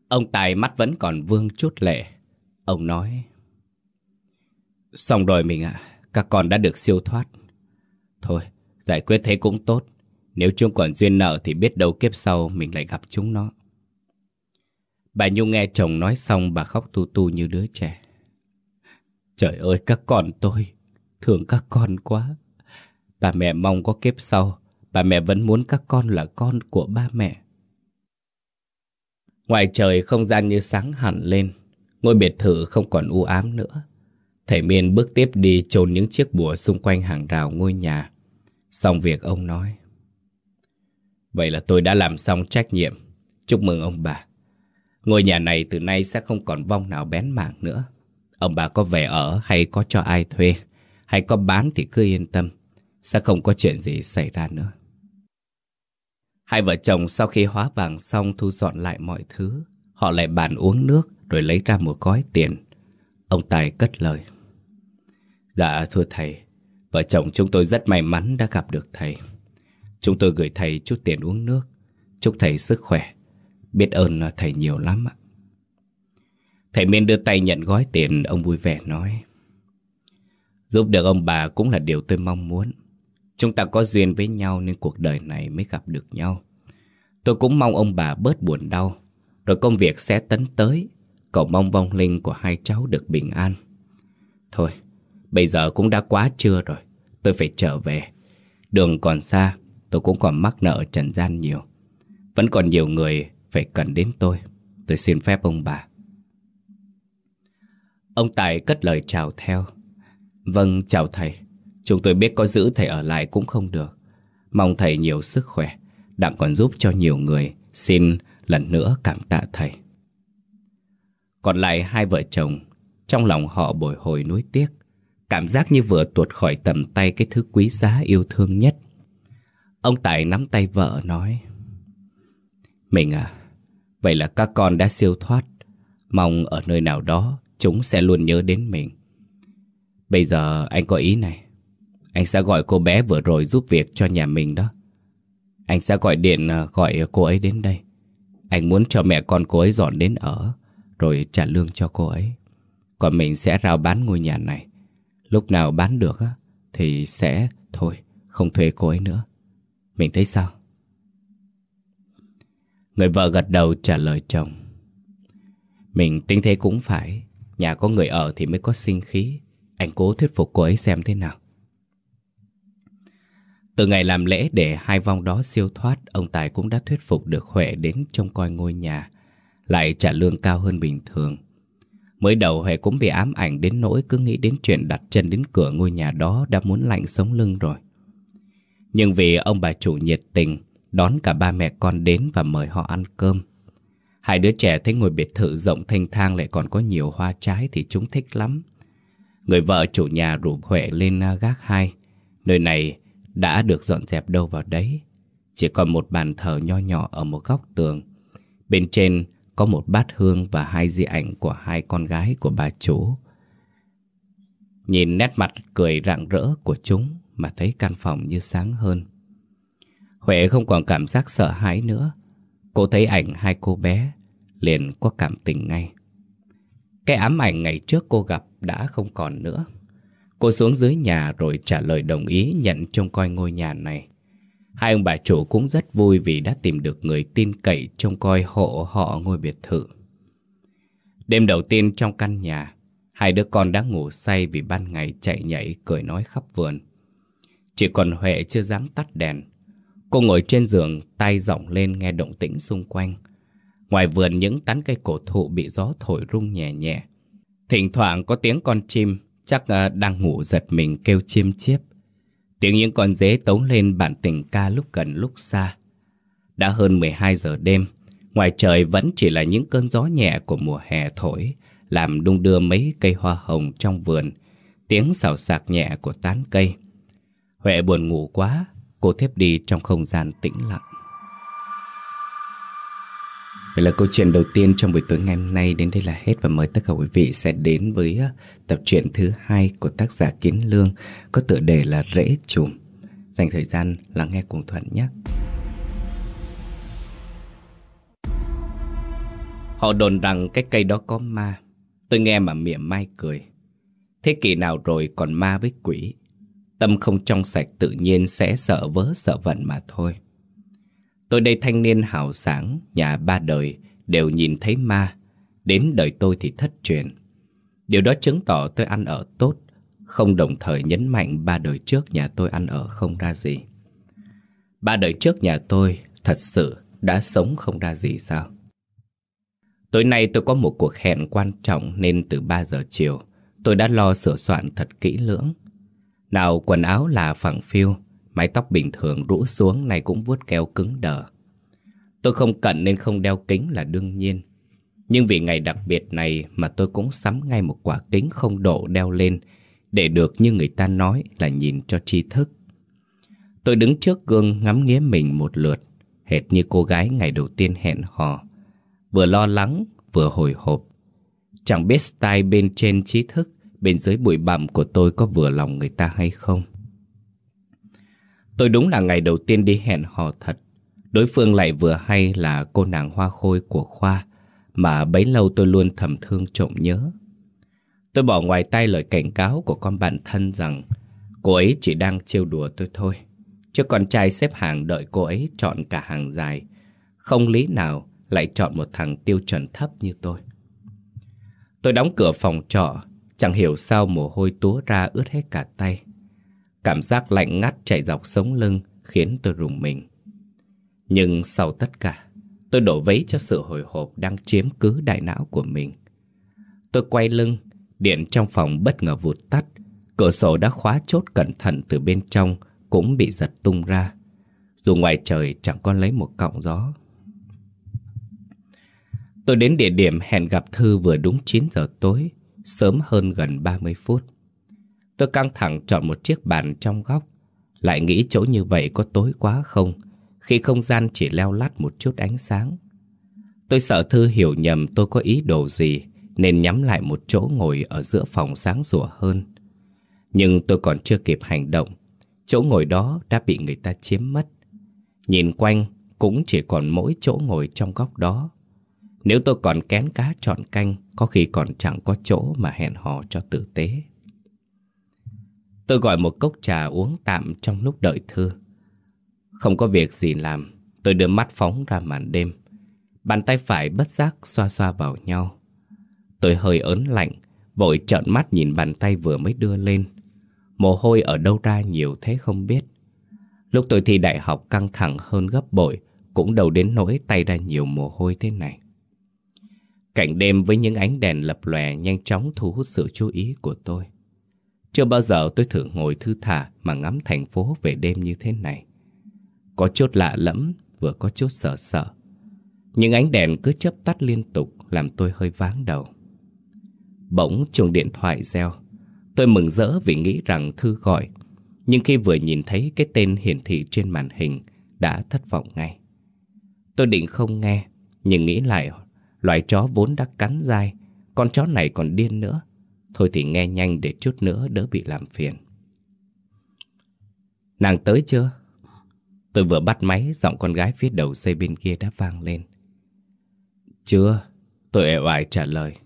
Ông Tài mắt vẫn còn vương chút lệ. Ông nói Xong rồi mình ạ, các con đã được siêu thoát. Thôi, giải quyết thế cũng tốt. Nếu chúng còn duyên nợ thì biết đâu kiếp sau mình lại gặp chúng nó. Bà Nhung nghe chồng nói xong bà khóc tu tu như đứa trẻ. Trời ơi các con tôi, thương các con quá. Bà mẹ mong có kiếp sau Bà mẹ vẫn muốn các con là con của ba mẹ. Ngoài trời không gian như sáng hẳn lên, ngôi biệt thự không còn u ám nữa. Thầy Miên bước tiếp đi chôn những chiếc bùa xung quanh hàng rào ngôi nhà. Xong việc ông nói. Vậy là tôi đã làm xong trách nhiệm. Chúc mừng ông bà. Ngôi nhà này từ nay sẽ không còn vong nào bén mảng nữa. Ông bà có về ở hay có cho ai thuê, hay có bán thì cứ yên tâm. Sẽ không có chuyện gì xảy ra nữa. Hai vợ chồng sau khi hóa vàng xong thu dọn lại mọi thứ, họ lại bàn uống nước rồi lấy ra một gói tiền. Ông Tài cất lời. Dạ thưa thầy, vợ chồng chúng tôi rất may mắn đã gặp được thầy. Chúng tôi gửi thầy chút tiền uống nước, chúc thầy sức khỏe. Biết ơn thầy nhiều lắm ạ. Thầy Miên đưa tay nhận gói tiền, ông vui vẻ nói. Giúp được ông bà cũng là điều tôi mong muốn. Chúng ta có duyên với nhau nên cuộc đời này mới gặp được nhau. Tôi cũng mong ông bà bớt buồn đau, rồi công việc sẽ tấn tới. Cậu mong vong linh của hai cháu được bình an. Thôi, bây giờ cũng đã quá trưa rồi, tôi phải trở về. Đường còn xa, tôi cũng còn mắc nợ trần gian nhiều. Vẫn còn nhiều người phải cần đến tôi. Tôi xin phép ông bà. Ông Tài cất lời chào theo. Vâng, chào thầy. Chúng tôi biết có giữ thầy ở lại cũng không được Mong thầy nhiều sức khỏe Đặng còn giúp cho nhiều người Xin lần nữa cảm tạ thầy Còn lại hai vợ chồng Trong lòng họ bồi hồi nuối tiếc Cảm giác như vừa tuột khỏi tầm tay Cái thứ quý giá yêu thương nhất Ông Tài nắm tay vợ, nói, Mình à Vậy là các con đã siêu thoát. Mong ở nơi nào đó, Chúng sẽ luôn nhớ đến mình. Bây giờ anh có ý này. Anh sẽ gọi cô bé vừa rồi giúp việc cho nhà mình đó. Anh sẽ gọi điện à, gọi cô ấy đến đây. Anh muốn cho mẹ con cô ấy dọn đến ở, Rồi trả lương cho cô ấy. Còn mình sẽ rao bán ngôi nhà này. Lúc nào bán được á, Thì sẽ thôi, Không thuê cô ấy nữa. Mình thấy sao? Người vợ gật đầu trả lời chồng. Mình tính thế cũng phải. Nhà có người ở thì mới có sinh khí. Anh cố thuyết phục cô ấy xem thế nào. Từ ngày làm lễ để hai vong đó siêu thoát, ông Tài cũng đã thuyết phục được Huệ đến trông coi ngôi nhà, lại trả lương cao hơn bình thường. Mới đầu Huệ cũng bị ám ảnh đến nỗi cứ nghĩ đến chuyện đặt chân đến cửa ngôi nhà đó đã muốn lạnh sống lưng rồi. Nhưng vì ông bà chủ nhiệt tình, đón cả ba mẹ con đến và mời họ ăn cơm. Hai đứa trẻ thấy ngôi biệt thự rộng thanh thang lại còn có nhiều hoa trái thì chúng thích lắm. Người vợ chủ nhà rủ Huệ lên à, gác hai. Nơi này đã được dọn dẹp đâu vào đấy. Chỉ còn một bàn thờ nho nhỏ ở một góc tường. Bên trên có một bát hương và hai di ảnh của hai con gái của bà chủ. Nhìn nét mặt cười rạng rỡ của chúng mà thấy căn phòng như sáng hơn. Huệ không còn cảm giác sợ hãi nữa. Cô thấy ảnh hai cô bé, liền có cảm tình ngay. Cái ám ảnh ngày trước cô gặp đã không còn nữa. Cô xuống dưới nhà rồi trả lời đồng ý nhận trông coi ngôi nhà này. Hai ông bà chủ cũng rất vui vì đã tìm được người tin cậy trông coi hộ họ ngôi biệt thự. Đêm đầu tiên trong căn nhà, hai đứa con đã ngủ say vì ban ngày chạy nhảy cười nói khắp vườn. Chỉ còn Huệ chưa dám tắt đèn. Cô ngồi trên giường, tay rộng lên nghe động tĩnh xung quanh. Ngoài vườn những tán cây cổ thụ bị gió thổi rung nhẹ nhẹ. Thỉnh thoảng có tiếng con chim chắc à, đang ngủ giật mình kêu chiêm chiếp. Tiếng những con dế tấu lên bản tình ca lúc gần lúc xa. Đã hơn 12 giờ đêm, ngoài trời vẫn chỉ là những cơn gió nhẹ của mùa hè thổi, làm đung đưa mấy cây hoa hồng trong vườn, tiếng xào xạc nhẹ của tán cây. Huệ buồn ngủ quá, cô thiếp đi trong không gian tĩnh lặng. Vậy là câu chuyện đầu tiên trong buổi tối ngày hôm nay đến đây là hết và mời tất cả quý vị sẽ đến với ờ, tập truyện thứ hai của tác giả Kiến Lương có tựa đề là Rễ Chùm. Dành thời gian lắng nghe cùng Thuận nhé. Họ đồn rằng cái cây đó có ma. Tôi nghe mà mỉa mai cười. Thế kỷ nào rồi còn ma với quỷ. Tâm không trong sạch tự nhiên sẽ sợ vớ sợ vận mà thôi. Tôi đây thanh niên hào sáng, nhà ba đời, đều nhìn thấy ma. Đến đời tôi thì thất truyền. Điều đó chứng tỏ tôi ăn ở tốt, không đồng thời nhấn mạnh ba đời trước nhà tôi ăn ở không ra gì. Ba đời trước nhà tôi thật sự đã sống không ra gì sao? Tối nay tôi có một cuộc hẹn quan trọng nên từ 3 giờ chiều tôi đã lo sửa soạn thật kỹ lưỡng. Nào quần áo là phẳng phiu, Mái tóc bình thường rũ xuống này cũng vuốt keo cứng đờ. Tôi không cận nên không đeo kính là đương nhiên. Nhưng vì ngày đặc biệt này mà tôi cũng sắm ngay một quả kính không độ đeo lên để được như người ta nói là nhìn cho tri thức. Tôi đứng trước gương ngắm nghía mình một lượt, hệt như cô gái ngày đầu tiên hẹn hò. Vừa lo lắng, vừa hồi hộp. Chẳng biết style bên trên trí thức, bên dưới bụi bặm của tôi có vừa lòng người ta hay không. Tôi đúng là ngày đầu tiên đi hẹn hò thật. Đối phương lại vừa hay là cô nàng hoa khôi của Khoa, mà bấy lâu tôi luôn thầm thương trộm nhớ. Tôi bỏ ngoài tay lời cảnh cáo của con bạn thân rằng cô ấy chỉ đang trêu đùa tôi thôi. Chứ con trai xếp hàng đợi cô ấy chọn cả hàng dài. Không lý nào lại chọn một thằng tiêu chuẩn thấp như tôi. Tôi đóng cửa phòng trọ, chẳng hiểu sao mồ hôi túa ra ướt hết cả tay. Cảm giác lạnh ngắt chạy dọc sống lưng khiến tôi rùng mình. Nhưng sau tất cả, tôi đổ vấy cho sự hồi hộp đang chiếm cứ đại não của mình. Tôi quay lưng, điện trong phòng bất ngờ vụt tắt. Cửa sổ đã khóa chốt cẩn thận từ bên trong cũng bị giật tung ra. Dù ngoài trời chẳng còn lấy một cọng gió. Tôi đến địa điểm hẹn gặp Thư vừa đúng 9 giờ tối, sớm hơn gần 30 phút. Tôi căng thẳng chọn một chiếc bàn trong góc. Lại nghĩ chỗ như vậy có tối quá không, Khi không gian chỉ leo lắt một chút ánh sáng. Tôi sợ Thư hiểu nhầm tôi có ý đồ gì, Nên nhắm lại một chỗ ngồi ở giữa phòng sáng rủa hơn. Nhưng tôi còn chưa kịp hành động, Chỗ ngồi đó đã bị người ta chiếm mất. Nhìn quanh, cũng chỉ còn mỗi chỗ ngồi trong góc đó. Nếu tôi còn kén cá chọn canh Có khi còn chẳng có chỗ mà hẹn hò cho tử tế Tôi gọi một cốc trà uống tạm trong lúc đợi Thư. Không có việc gì làm, tôi đưa mắt phóng ra màn đêm. Bàn tay phải bất giác xoa xoa vào nhau. Tôi hơi ớn lạnh, vội trợn mắt nhìn bàn tay vừa mới đưa lên. Mồ hôi ở đâu ra nhiều thế không biết. Lúc tôi thi đại học căng thẳng hơn gấp bội, cũng đầu đến nỗi tay ra nhiều mồ hôi thế này. Cảnh đêm với những ánh đèn lập lòe nhanh chóng thu hút sự chú ý của tôi. Chưa bao giờ tôi thử ngồi thư thả mà ngắm thành phố về đêm như thế này. Có chút lạ lẫm, vừa có chút sợ sợ. Những ánh đèn cứ chớp tắt liên tục làm tôi hơi váng đầu. Bỗng chuông điện thoại reo. Tôi mừng rỡ vì nghĩ rằng Thư gọi. Nhưng khi vừa nhìn thấy cái tên hiển thị trên màn hình đã thất vọng ngay. Tôi định không nghe, nhưng nghĩ lại loài chó vốn đã cắn dai, con chó này còn điên nữa. Thôi thì nghe nhanh để chút nữa đỡ bị làm phiền Nàng tới chưa? Tôi vừa bắt máy, giọng con gái phía đầu dây bên kia đã vang lên. Chưa, tôi ẻo ải trả lời.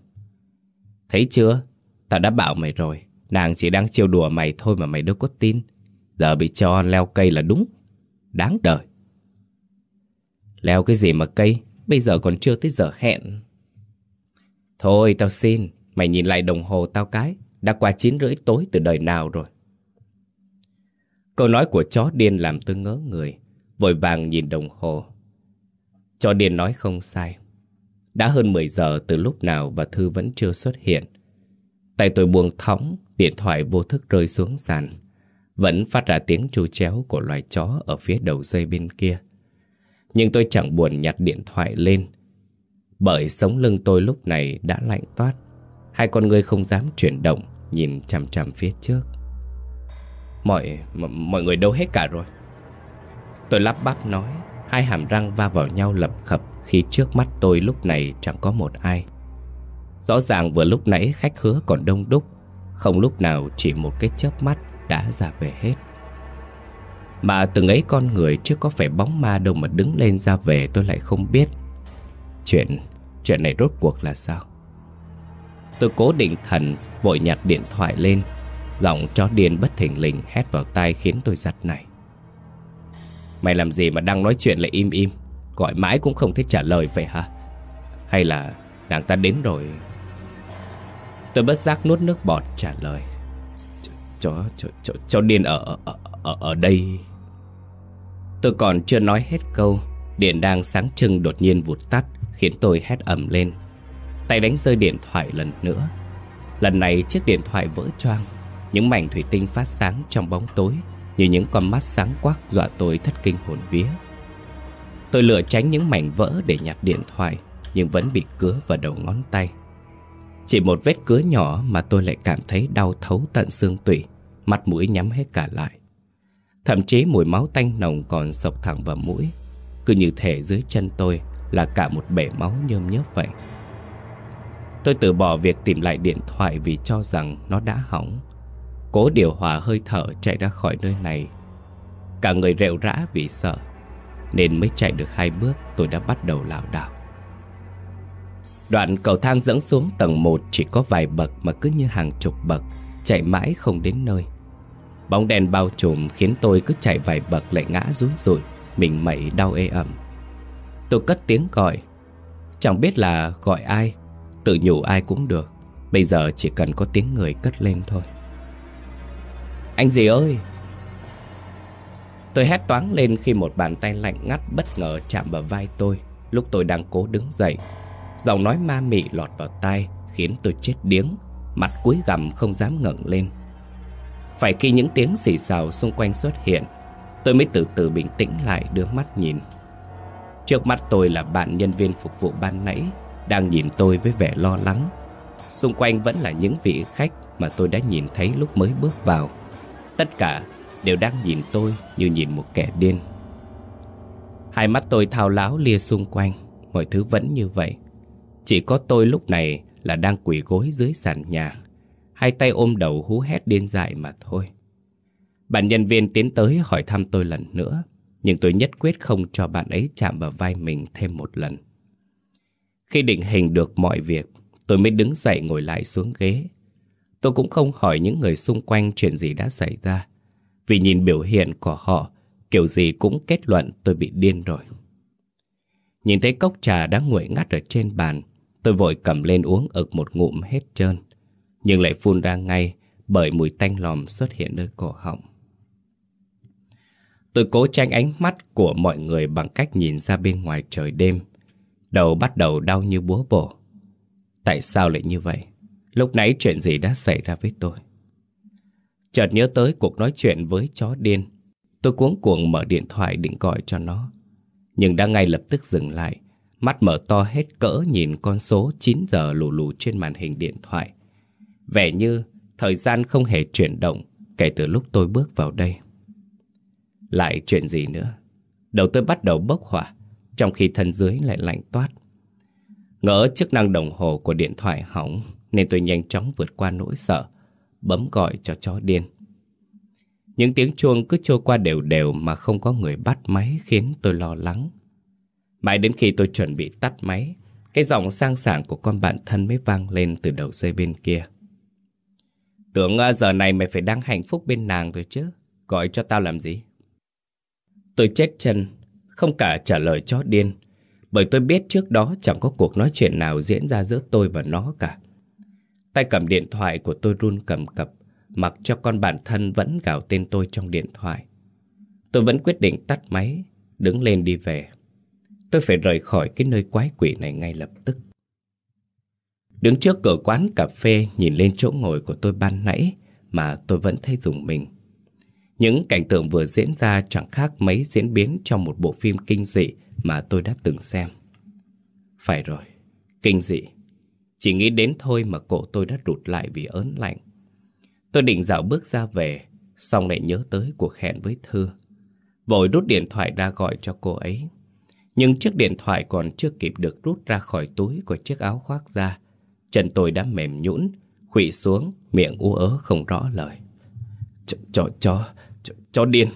Thấy chưa, tao đã bảo mày rồi, nàng chỉ đang trêu đùa mày thôi mà mày đâu có tin. Giờ bị cho leo cây là đúng, đáng đời. Leo cái gì mà cây, bây giờ còn chưa tới giờ hẹn. Thôi tao xin, mày nhìn lại đồng hồ tao cái, đã qua chín rưỡi tối từ đời nào rồi. Câu nói của chó điên làm tôi ngớ người, vội vàng nhìn đồng hồ. Chó điên nói không sai. Đã hơn 10 giờ từ lúc nào và Thư vẫn chưa xuất hiện. Tay tôi buông thõng, điện thoại vô thức rơi xuống sàn. Vẫn phát ra tiếng chu chéo của loài chó ở phía đầu dây bên kia. Nhưng tôi chẳng buồn nhặt điện thoại lên. Bởi sống lưng tôi lúc này đã lạnh toát. Hai con người không dám chuyển động, nhìn chằm chằm phía trước. Mọi, mọi người đâu hết cả rồi Tôi lắp bắp nói Hai hàm răng va vào nhau lập khập Khi trước mắt tôi lúc này chẳng có một ai Rõ ràng vừa lúc nãy khách hứa còn đông đúc Không lúc nào chỉ một cái chớp mắt đã ra về hết mà từng ấy con người chưa có phải bóng ma đâu mà đứng lên ra về tôi lại không biết. Chuyện, chuyện này rốt cuộc là sao? Tôi cố định thần vội nhặt điện thoại lên. Giọng chó điên bất thình lình hét vào tai khiến tôi giật này Mày làm gì mà đang nói chuyện lại im im? Gọi mãi cũng không thấy trả lời vậy hả? Hay là nàng ta đến rồi? Tôi bất giác nuốt nước bọt trả lời. Chó, chó, chó, chó điên ở, ở, ở, ở đây. Tôi còn chưa nói hết câu Điện đang sáng trưng đột nhiên vụt tắt Khiến tôi hét ầm lên. Tay đánh rơi điện thoại lần nữa. Lần này chiếc điện thoại vỡ choang những mảnh thủy tinh phát sáng trong bóng tối Như những con mắt sáng quắc dọa tôi thất kinh hồn vía. Tôi lựa tránh những mảnh vỡ để nhặt điện thoại Nhưng vẫn bị cứa vào đầu ngón tay. Chỉ một vết cứa nhỏ mà tôi lại cảm thấy đau thấu tận xương tủy Mắt mũi nhắm hết cả lại. Thậm chí mùi máu tanh nồng còn sộc thẳng vào mũi. Cứ như thể dưới chân tôi là cả một bể máu nhơm nhớp vậy. Tôi từ bỏ việc tìm lại điện thoại vì cho rằng nó đã hỏng. Cố điều hòa hơi thở chạy ra khỏi nơi này. Cả người rệu rã vì sợ, Nên mới chạy được hai bước tôi đã bắt đầu lảo đảo. Đoạn cầu thang dẫn xuống tầng 1 chỉ có vài bậc mà cứ như hàng chục bậc, Chạy mãi không đến nơi. Bóng đèn bao trùm khiến tôi cứ chạy vài bậc lại ngã rúi rủi Mình mẩy đau ê ẩm. Tôi cất tiếng gọi. Chẳng biết là gọi ai, Tự nhủ ai cũng được. Bây giờ chỉ cần có tiếng người cất lên thôi. Anh gì ơi! Tôi hét toáng lên khi một bàn tay lạnh ngắt bất ngờ chạm vào vai tôi. Lúc tôi đang cố đứng dậy, Giọng nói ma mị lọt vào tai Khiến tôi chết điếng, Mặt cúi gằm không dám ngẩng lên. Phải khi những tiếng xì xào xung quanh xuất hiện, Tôi mới từ từ bình tĩnh lại đưa mắt nhìn. Trước mắt tôi là bạn nhân viên phục vụ ban nãy, Đang nhìn tôi với vẻ lo lắng. Xung quanh vẫn là những vị khách mà tôi đã nhìn thấy lúc mới bước vào. Tất cả đều đang nhìn tôi như nhìn một kẻ điên. Hai mắt tôi thao láo lia xung quanh, Mọi thứ vẫn như vậy. Chỉ có tôi lúc này là đang quỳ gối dưới sàn nhà. Hai tay ôm đầu hú hét điên dại mà thôi Bạn nhân viên tiến tới hỏi thăm tôi lần nữa Nhưng tôi nhất quyết không cho bạn ấy chạm vào vai mình thêm một lần Khi định hình được mọi việc Tôi mới đứng dậy ngồi lại xuống ghế Tôi cũng không hỏi những người xung quanh chuyện gì đã xảy ra. Vì nhìn biểu hiện của họ, kiểu gì cũng kết luận tôi bị điên rồi. Nhìn thấy cốc trà đã nguội ngắt ở trên bàn, tôi vội cầm lên uống ực một ngụm hết trơn. Nhưng lại phun ra ngay bởi mùi tanh lòm xuất hiện nơi cổ họng. Tôi cố tranh ánh mắt của mọi người bằng cách nhìn ra bên ngoài trời đêm. Đầu bắt đầu đau như búa bổ. Tại sao lại như vậy? Lúc nãy chuyện gì đã xảy ra với tôi Chợt nhớ tới cuộc nói chuyện với chó điên Tôi cuống cuồng mở điện thoại định gọi cho nó Nhưng đã ngay lập tức dừng lại Mắt mở to hết cỡ nhìn con số 9 giờ lù lù trên màn hình điện thoại Vẻ như thời gian không hề chuyển động Kể từ lúc tôi bước vào đây Lại chuyện gì nữa Đầu tôi bắt đầu bốc hỏa Trong khi thân dưới lại lạnh toát Ngỡ chức năng đồng hồ của điện thoại hỏng nên tôi nhanh chóng vượt qua nỗi sợ Bấm gọi cho chó điên Những tiếng chuông cứ trôi qua đều đều mà không có người bắt máy khiến tôi lo lắng. Mãi đến khi tôi chuẩn bị tắt máy, cái giọng sang sảng của con bạn thân mới vang lên từ đầu dây bên kia. Tưởng à, giờ này mày phải đang hạnh phúc bên nàng rồi chứ, gọi cho tao làm gì? Tôi chết chân, không cả trả lời chó điên, bởi tôi biết trước đó chẳng có cuộc nói chuyện nào diễn ra giữa tôi và nó cả. Tay cầm điện thoại của tôi run cầm cập, mặc cho con bạn thân vẫn gào tên tôi trong điện thoại. Tôi vẫn quyết định tắt máy, đứng lên đi về. Tôi phải rời khỏi cái nơi quái quỷ này ngay lập tức. Đứng trước cửa quán cà phê nhìn lên chỗ ngồi của tôi ban nãy mà tôi vẫn thấy dùng mình. Những cảnh tượng vừa diễn ra chẳng khác mấy diễn biến trong một bộ phim kinh dị mà tôi đã từng xem. Phải rồi, kinh dị. Chỉ nghĩ đến thôi mà cổ tôi đã rụt lại vì ớn lạnh. Tôi định dạo bước ra về, xong lại nhớ tới cuộc hẹn với Thư. Vội rút điện thoại ra gọi cho cô ấy. Nhưng chiếc điện thoại còn chưa kịp được rút ra khỏi túi của chiếc áo khoác ra. Chân tôi đã mềm nhũn, khủy xuống, miệng u ớ không rõ lời. Cho, cho, cho, cho, cho điên.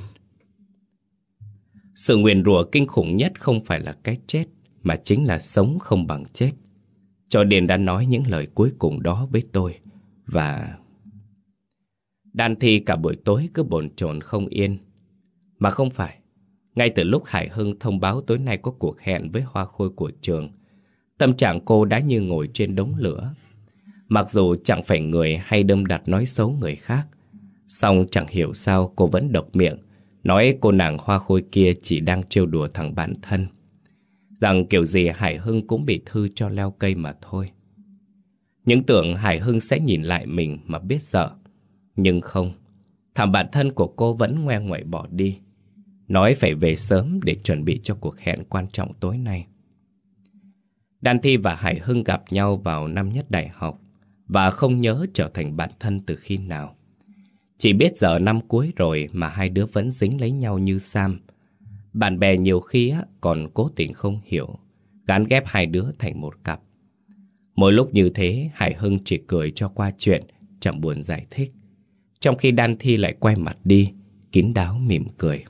Sự nguyền rủa kinh khủng nhất không phải là cái chết, mà chính là sống không bằng chết. Cho Điền đã nói những lời cuối cùng đó với tôi, và... Đan Thi cả buổi tối cứ bồn chồn không yên. Mà không phải, ngay từ lúc Hải Hưng thông báo tối nay có cuộc hẹn với Hoa Khôi của trường, tâm trạng cô đã như ngồi trên đống lửa. Mặc dù chẳng phải người hay đâm đặt nói xấu người khác, song chẳng hiểu sao cô vẫn độc miệng, nói cô nàng Hoa Khôi kia chỉ đang trêu đùa thằng bạn thân. Rằng kiểu gì Hải Hưng cũng bị thư cho leo cây mà thôi. Những tưởng Hải Hưng sẽ nhìn lại mình mà biết sợ. Nhưng không, thằng bạn thân của cô vẫn ngoe ngoại bỏ đi. Nói phải về sớm để chuẩn bị cho cuộc hẹn quan trọng tối nay. Đan Thi và Hải Hưng gặp nhau vào năm nhất đại học và không nhớ trở thành bạn thân từ khi nào. Chỉ biết giờ năm cuối rồi mà hai đứa vẫn dính lấy nhau như Sam. Bạn bè nhiều khi còn cố tình không hiểu, gắn ghép hai đứa thành một cặp. Mỗi lúc như thế, Hải Hưng chỉ cười cho qua chuyện, chẳng buồn giải thích. Trong khi Đan Thi lại quay mặt đi, kín đáo mỉm cười.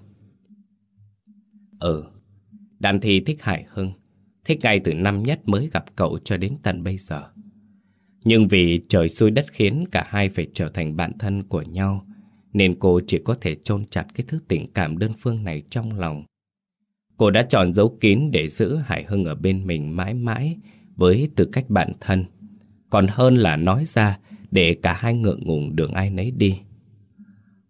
Ừ, Đan Thi thích Hải Hưng, thế ngay từ năm nhất mới gặp cậu cho đến tận bây giờ. Nhưng vì trời xui đất khiến cả hai phải trở thành bạn thân của nhau, nên cô chỉ có thể chôn chặt cái thứ tình cảm đơn phương này trong lòng. Cô đã chọn dấu kín để giữ Hải Hưng ở bên mình mãi mãi với tư cách bạn thân. Còn hơn là nói ra để cả hai ngượng ngùng đường ai nấy đi.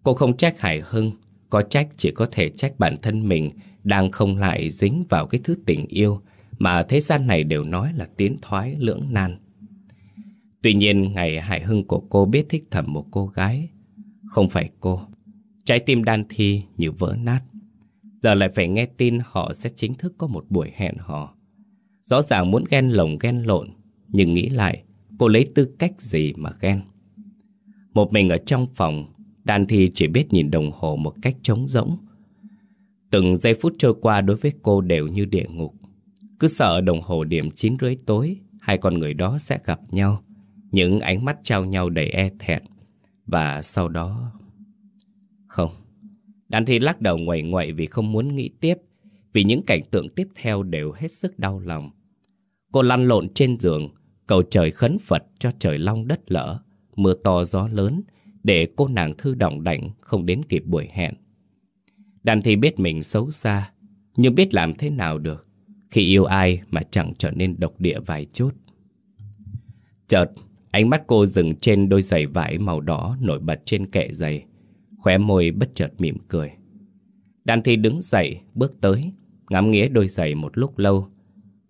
Cô không trách Hải Hưng, có trách chỉ có thể trách bản thân mình đang không lại dính vào cái thứ tình yêu mà thế gian này đều nói là tiến thoái lưỡng nan. Tuy nhiên, ngày Hải Hưng của cô biết thích thầm một cô gái, Không phải cô. Trái tim đan thi như vỡ nát. Giờ lại phải nghe tin họ sẽ chính thức có một buổi hẹn hò. Rõ ràng muốn ghen lồng ghen lộn, Nhưng nghĩ lại, Cô lấy tư cách gì mà ghen? Một mình ở trong phòng, Đan thi chỉ biết nhìn đồng hồ một cách trống rỗng. Từng giây phút trôi qua đối với cô đều như địa ngục. Cứ sợ đồng hồ điểm 9 rưỡi tối, Hai con người đó sẽ gặp nhau. Những ánh mắt trao nhau đầy e thẹn. Và sau đó... Không. Đan Thi lắc đầu ngoại ngoại vì không muốn nghĩ tiếp, Vì những cảnh tượng tiếp theo đều hết sức đau lòng. Cô lăn lộn trên giường, Cầu trời khấn Phật cho trời long đất lỡ Mưa to gió lớn, Để cô nàng thư động đảnh Không đến kịp buổi hẹn. Đan Thi biết mình xấu xa, Nhưng biết làm thế nào được. Khi yêu ai mà chẳng trở nên độc địa vài chút Chợt Ánh mắt cô dừng trên đôi giày vải màu đỏ nổi bật trên kệ giày. Khóe môi bất chợt mỉm cười. đàn Thi đứng dậy, bước tới, ngắm nghía đôi giày một lúc lâu.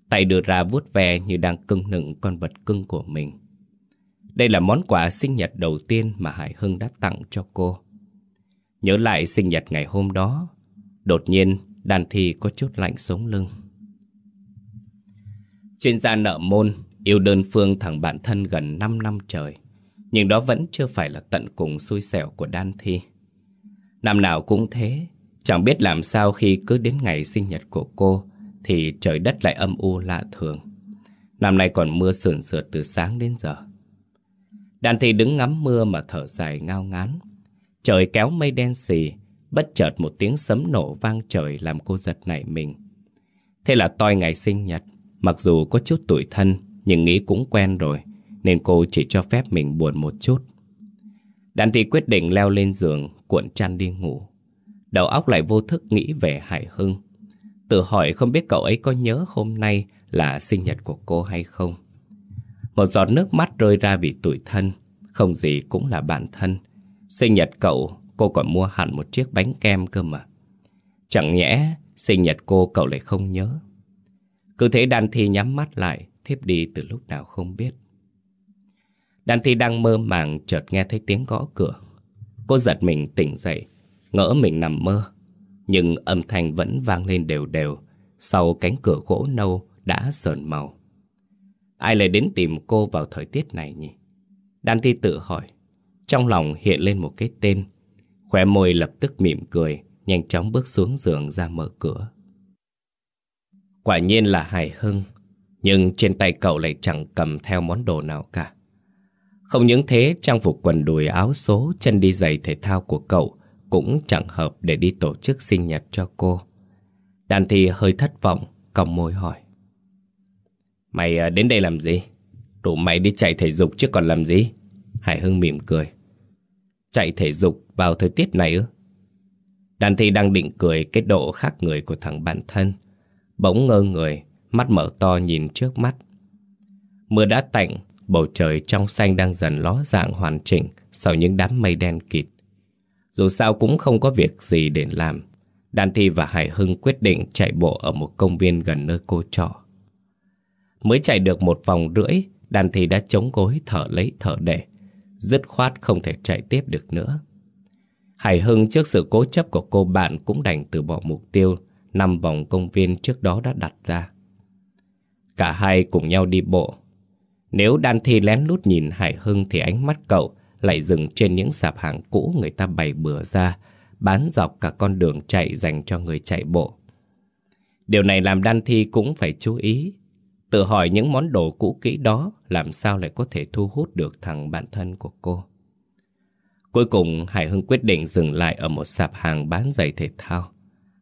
Tay đưa ra vuốt ve như đang cưng nựng con vật cưng của mình. Đây là món quà sinh nhật đầu tiên mà Hải Hưng đã tặng cho cô. Nhớ lại sinh nhật ngày hôm đó, đột nhiên đàn Thi có chút lạnh sống lưng. Chuyên gia nợ môn Yêu đơn phương thằng bạn thân gần 5 năm trời. Nhưng đó vẫn chưa phải là tận cùng xui xẻo của Đan Thi. Năm nào cũng thế Chẳng biết làm sao khi cứ đến ngày sinh nhật của cô Thì trời đất lại âm u lạ thường. Năm nay còn mưa sườn sượt từ sáng đến giờ. Đan Thi đứng ngắm mưa mà thở dài ngao ngán. Trời kéo mây đen xì, bất chợt một tiếng sấm nổ vang trời làm cô giật nảy mình. Thế là toi ngày sinh nhật, mặc dù có chút tuổi thân, nhưng nghĩ cũng quen rồi, nên cô chỉ cho phép mình buồn một chút. Đàn thị quyết định leo lên giường, cuộn chăn đi ngủ. Đầu óc lại vô thức nghĩ về Hải Hưng. Tự hỏi không biết cậu ấy có nhớ hôm nay là sinh nhật của cô hay không. Một giọt nước mắt rơi ra vì tuổi thân, không gì cũng là bạn thân. Sinh nhật cậu, cô còn mua hẳn một chiếc bánh kem cơ mà. Chẳng nhẽ, sinh nhật cô cậu lại không nhớ. Cứ thế Đan Thi nhắm mắt lại, thiếp đi từ lúc nào không biết. Đan Thi đang mơ màng chợt nghe thấy tiếng gõ cửa. Cô giật mình tỉnh dậy, ngỡ mình nằm mơ. Nhưng âm thanh vẫn vang lên đều đều, sau cánh cửa gỗ nâu đã sờn màu. Ai lại đến tìm cô vào thời tiết này nhỉ? Đan Thi tự hỏi. Trong lòng hiện lên một cái tên. Khóe môi lập tức mỉm cười, nhanh chóng bước xuống giường ra mở cửa. Quả nhiên là Hải Hưng, nhưng trên tay cậu lại chẳng cầm theo món đồ nào cả. Không những thế, trang phục quần đùi áo số, chân đi giày thể thao của cậu cũng chẳng hợp để đi tổ chức sinh nhật cho cô. Đàn thì hơi thất vọng, còng môi hỏi. Mày ờ, đến đây làm gì? Đủ mày đi chạy thể dục chứ còn làm gì? Hải Hưng mỉm cười. Chạy thể dục vào thời tiết này ư? Đàn Thi đang định cười cái độ khác người của thằng bạn thân. Bỗng ngơ người, mắt mở to nhìn trước mắt. Mưa đã tạnh, bầu trời trong xanh đang dần ló dạng hoàn chỉnh sau những đám mây đen kịt. Dù sao cũng không có việc gì để làm. Đan Thi và Hải Hưng quyết định chạy bộ ở một công viên gần nơi cô trọ. Mới chạy được một vòng rưỡi, Đan Thi đã chống gối thở lấy thở để. Dứt khoát không thể chạy tiếp được nữa. Hải Hưng trước sự cố chấp của cô bạn cũng đành từ bỏ mục tiêu năm vòng công viên trước đó đã đặt ra. Cả hai cùng nhau đi bộ. Nếu Đan Thi lén lút nhìn Hải Hưng thì ánh mắt cậu lại dừng trên những sạp hàng cũ người ta bày bừa ra, bán dọc cả con đường chạy dành cho người chạy bộ. Điều này làm Đan Thi cũng phải chú ý, tự hỏi những món đồ cũ kỹ đó làm sao lại có thể thu hút được thằng bạn thân của cô. Cuối cùng Hải Hưng quyết định dừng lại ở một sạp hàng bán giày thể thao.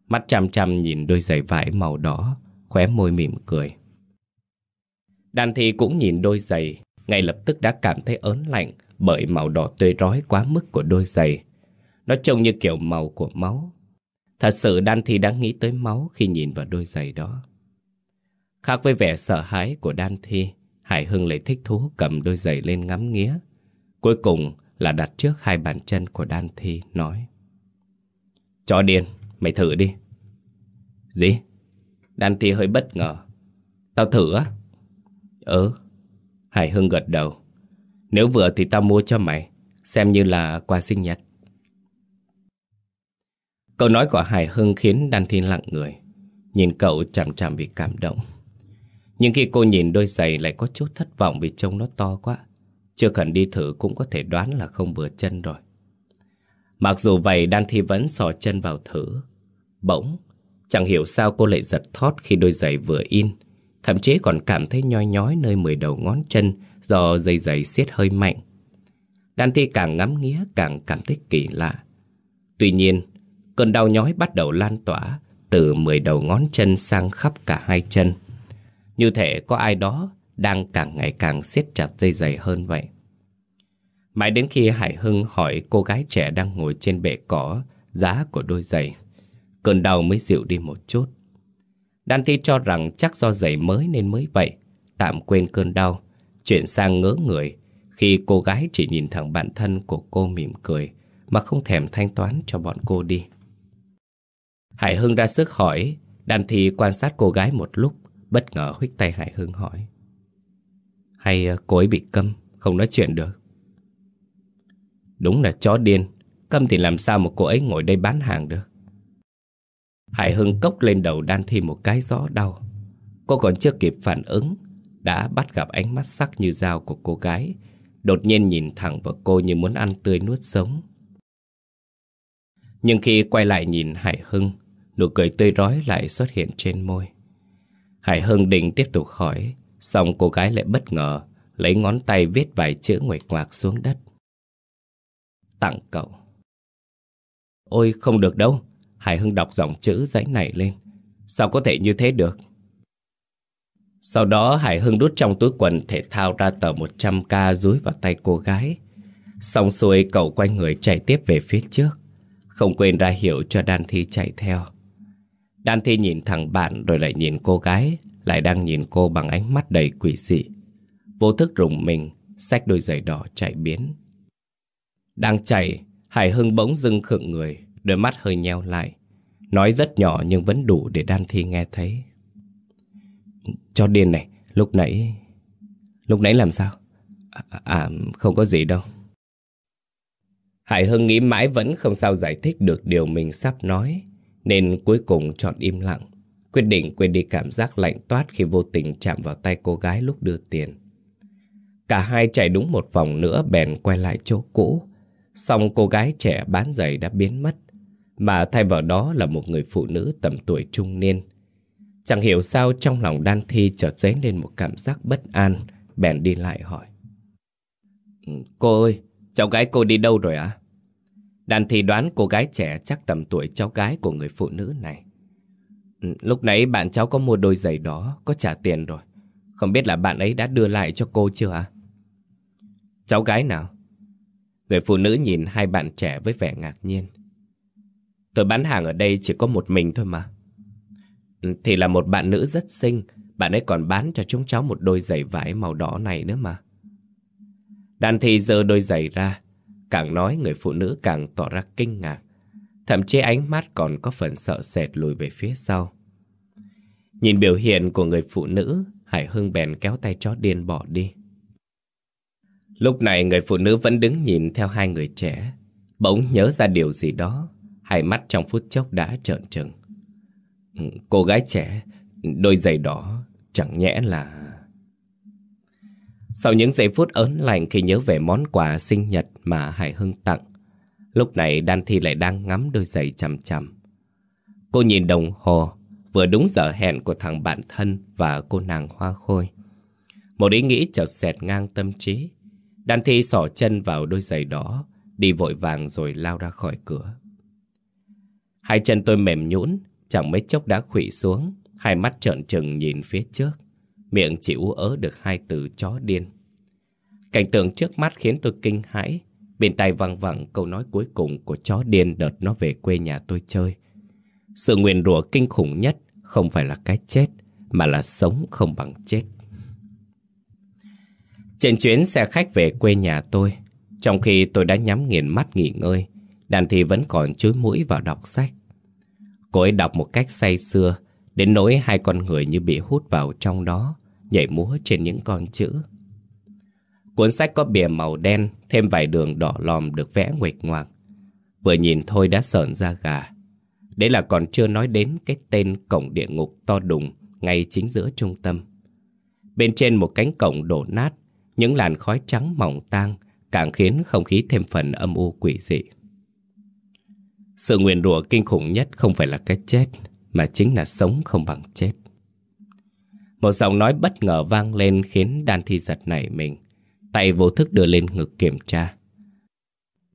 Mắt chăm chăm nhìn đôi giày vải màu đỏ, khóe môi mỉm cười. Đàn Thi cũng nhìn đôi giày, ngay lập tức đã cảm thấy ớn lạnh bởi màu đỏ tươi rói quá mức của đôi giày. Nó trông như kiểu màu của máu. Thật sự Đan Thi đã nghĩ tới máu khi nhìn vào đôi giày đó. Khác với vẻ sợ hãi của Đan Thi, Hải Hưng lại thích thú cầm đôi giày lên ngắm nghía. Cuối cùng là đặt trước hai bàn chân của Đan Thi, nói. Chó điên, mày thử đi. Gì? Đan Thi hơi bất ngờ. Tao thử á? Ừ. Hải Hưng gật đầu. Nếu vừa thì tao mua cho mày, xem như là quà sinh nhật. Câu nói của Hải Hưng khiến Đan Thiên lặng người. Nhìn cậu chằm chằm vì cảm động. Nhưng khi cô nhìn đôi giày lại có chút thất vọng vì trông nó to quá. Chưa cần đi thử cũng có thể đoán là không vừa chân rồi. Mặc dù vậy Đan Thi vẫn sò chân vào thử. Bỗng, chẳng hiểu sao cô lại giật thót khi đôi giày vừa in. Thậm chí còn cảm thấy nhoi nhói nơi mười đầu ngón chân do dây giày siết hơi mạnh. Đan Thi càng ngắm nghía càng cảm thấy kỳ lạ. Tuy nhiên, cơn đau nhói bắt đầu lan tỏa từ mười đầu ngón chân sang khắp cả hai chân. Như thể có ai đó đang càng ngày càng siết chặt dây giày hơn vậy. Mãi đến khi Hải Hưng hỏi cô gái trẻ đang ngồi trên bệ cỏ giá của đôi giày, cơn đau mới dịu đi một chút. Đan Thi cho rằng chắc do giày mới nên mới vậy, tạm quên cơn đau, chuyển sang ngớ người khi cô gái chỉ nhìn thẳng bạn thân của cô mỉm cười mà không thèm thanh toán cho bọn cô đi. Hải Hưng ra sức hỏi, Đan Thi quan sát cô gái một lúc, bất ngờ huých tay Hải Hưng hỏi. Hay ờ, cô ấy bị câm, không nói chuyện được? Đúng là chó điên, câm thì làm sao một cô ấy ngồi đây bán hàng được? Hải Hưng cốc lên đầu Đan Thi một cái gió đau. Cô còn chưa kịp phản ứng, đã bắt gặp ánh mắt sắc như dao của cô gái, đột nhiên nhìn thẳng vào cô như muốn ăn tươi nuốt sống. Nhưng khi quay lại nhìn Hải Hưng, nụ cười tươi rói lại xuất hiện trên môi. Hải Hưng định tiếp tục hỏi, xong cô gái lại bất ngờ, lấy ngón tay viết vài chữ nguệch ngoạc xuống đất. Tặng cậu. Ôi không được đâu. Hải Hưng đọc dòng chữ dãy này lên. Sao có thể như thế được? Sau đó Hải Hưng đút trong túi quần thể thao ra tờ 100k dúi vào tay cô gái. Xong xuôi cậu quay người chạy tiếp về phía trước. Không quên ra hiệu cho Đan Thi chạy theo. Đan Thi nhìn thẳng bạn rồi lại nhìn cô gái, lại đang nhìn cô bằng ánh mắt đầy quỷ dị. Vô thức rùng mình, xách đôi giày đỏ chạy biến. Đang chạy, Hải Hưng bỗng dưng khựng người, đôi mắt hơi nheo lại. Nói rất nhỏ nhưng vẫn đủ để Đan Thi nghe thấy. Cho điên này, lúc nãy... Lúc nãy làm sao? À, à, à, không có gì đâu. Hải Hưng nghĩ mãi vẫn không sao giải thích được điều mình sắp nói, nên cuối cùng chọn im lặng. Quyết định quên đi cảm giác lạnh toát khi vô tình chạm vào tay cô gái lúc đưa tiền. Cả hai chạy đúng một vòng nữa bèn quay lại chỗ cũ. Xong cô gái trẻ bán giày đã biến mất, mà thay vào đó là một người phụ nữ tầm tuổi trung niên. Chẳng hiểu sao trong lòng đan thi chợt dấy lên một cảm giác bất an, bèn đi lại hỏi. Ừ, cô ơi, cháu gái cô đi đâu rồi ạ? À? Đàn thì đoán cô gái trẻ chắc tầm tuổi cháu gái của người phụ nữ này. Ừ, lúc nãy bạn cháu có mua đôi giày đó, có trả tiền rồi. Không biết là bạn ấy đã đưa lại cho cô chưa ạ? Cháu gái nào? Người phụ nữ nhìn hai bạn trẻ với vẻ ngạc nhiên. Tôi bán hàng ở đây chỉ có một mình thôi mà. Thì là một bạn nữ rất xinh, bạn ấy còn bán cho chúng cháu một đôi giày vải màu đỏ này nữa mà. Đàn thì giơ đôi giày ra, càng nói người phụ nữ càng tỏ ra kinh ngạc. Thậm chí ánh mắt còn có phần sợ sệt lùi về phía sau. Nhìn biểu hiện của người phụ nữ, Hải Hưng bèn kéo tay chó điên bỏ đi. Lúc này người phụ nữ vẫn đứng nhìn theo hai người trẻ. Bỗng nhớ ra điều gì đó, hai mắt trong phút chốc đã trợn trừng. Ừ, cô gái trẻ, đôi giày đỏ, chẳng nhẽ là... Sau những giây phút ớn lạnh khi nhớ về món quà sinh nhật mà Hải Hưng tặng, lúc này Đan Thi lại đang ngắm đôi giày chằm chằm. Cô nhìn đồng hồ, vừa đúng giờ hẹn của thằng bạn thân và cô nàng hoa khôi. Một ý nghĩ chợt xẹt ngang tâm trí. Đan Thi sỏ chân vào đôi giày đó, đi vội vàng rồi lao ra khỏi cửa. Hai chân tôi mềm nhũn, chẳng mấy chốc đã khủy xuống, hai mắt trợn trừng nhìn phía trước. Miệng chỉ ú ớ được hai từ chó điên. Cảnh tượng trước mắt khiến tôi kinh hãi. Bên tai văng vẳng câu nói cuối cùng của chó điên đợt nó về quê nhà tôi chơi. Sự nguyền rủa kinh khủng nhất không phải là cái chết, mà là sống không bằng chết. Trên chuyến xe khách về quê nhà tôi, trong khi tôi đã nhắm nghiền mắt nghỉ ngơi, đàn thì vẫn còn chúi mũi vào đọc sách. Cô ấy đọc một cách say sưa, đến nỗi hai con người như bị hút vào trong đó, nhảy múa trên những con chữ. Cuốn sách có bìa màu đen, thêm vài đường đỏ lòm được vẽ nguệch ngoạc. Vừa nhìn thôi đã sợn ra gà. Đấy là còn chưa nói đến cái tên cổng địa ngục to đùng ngay chính giữa trung tâm. Bên trên một cánh cổng đổ nát, những làn khói trắng mỏng tang càng khiến không khí thêm phần âm u quỷ dị. Sự nguyền rủa kinh khủng nhất không phải là cái chết, mà chính là sống không bằng chết. Một giọng nói bất ngờ vang lên khiến đan thi giật nảy mình. Tay vô thức đưa lên ngực kiểm tra.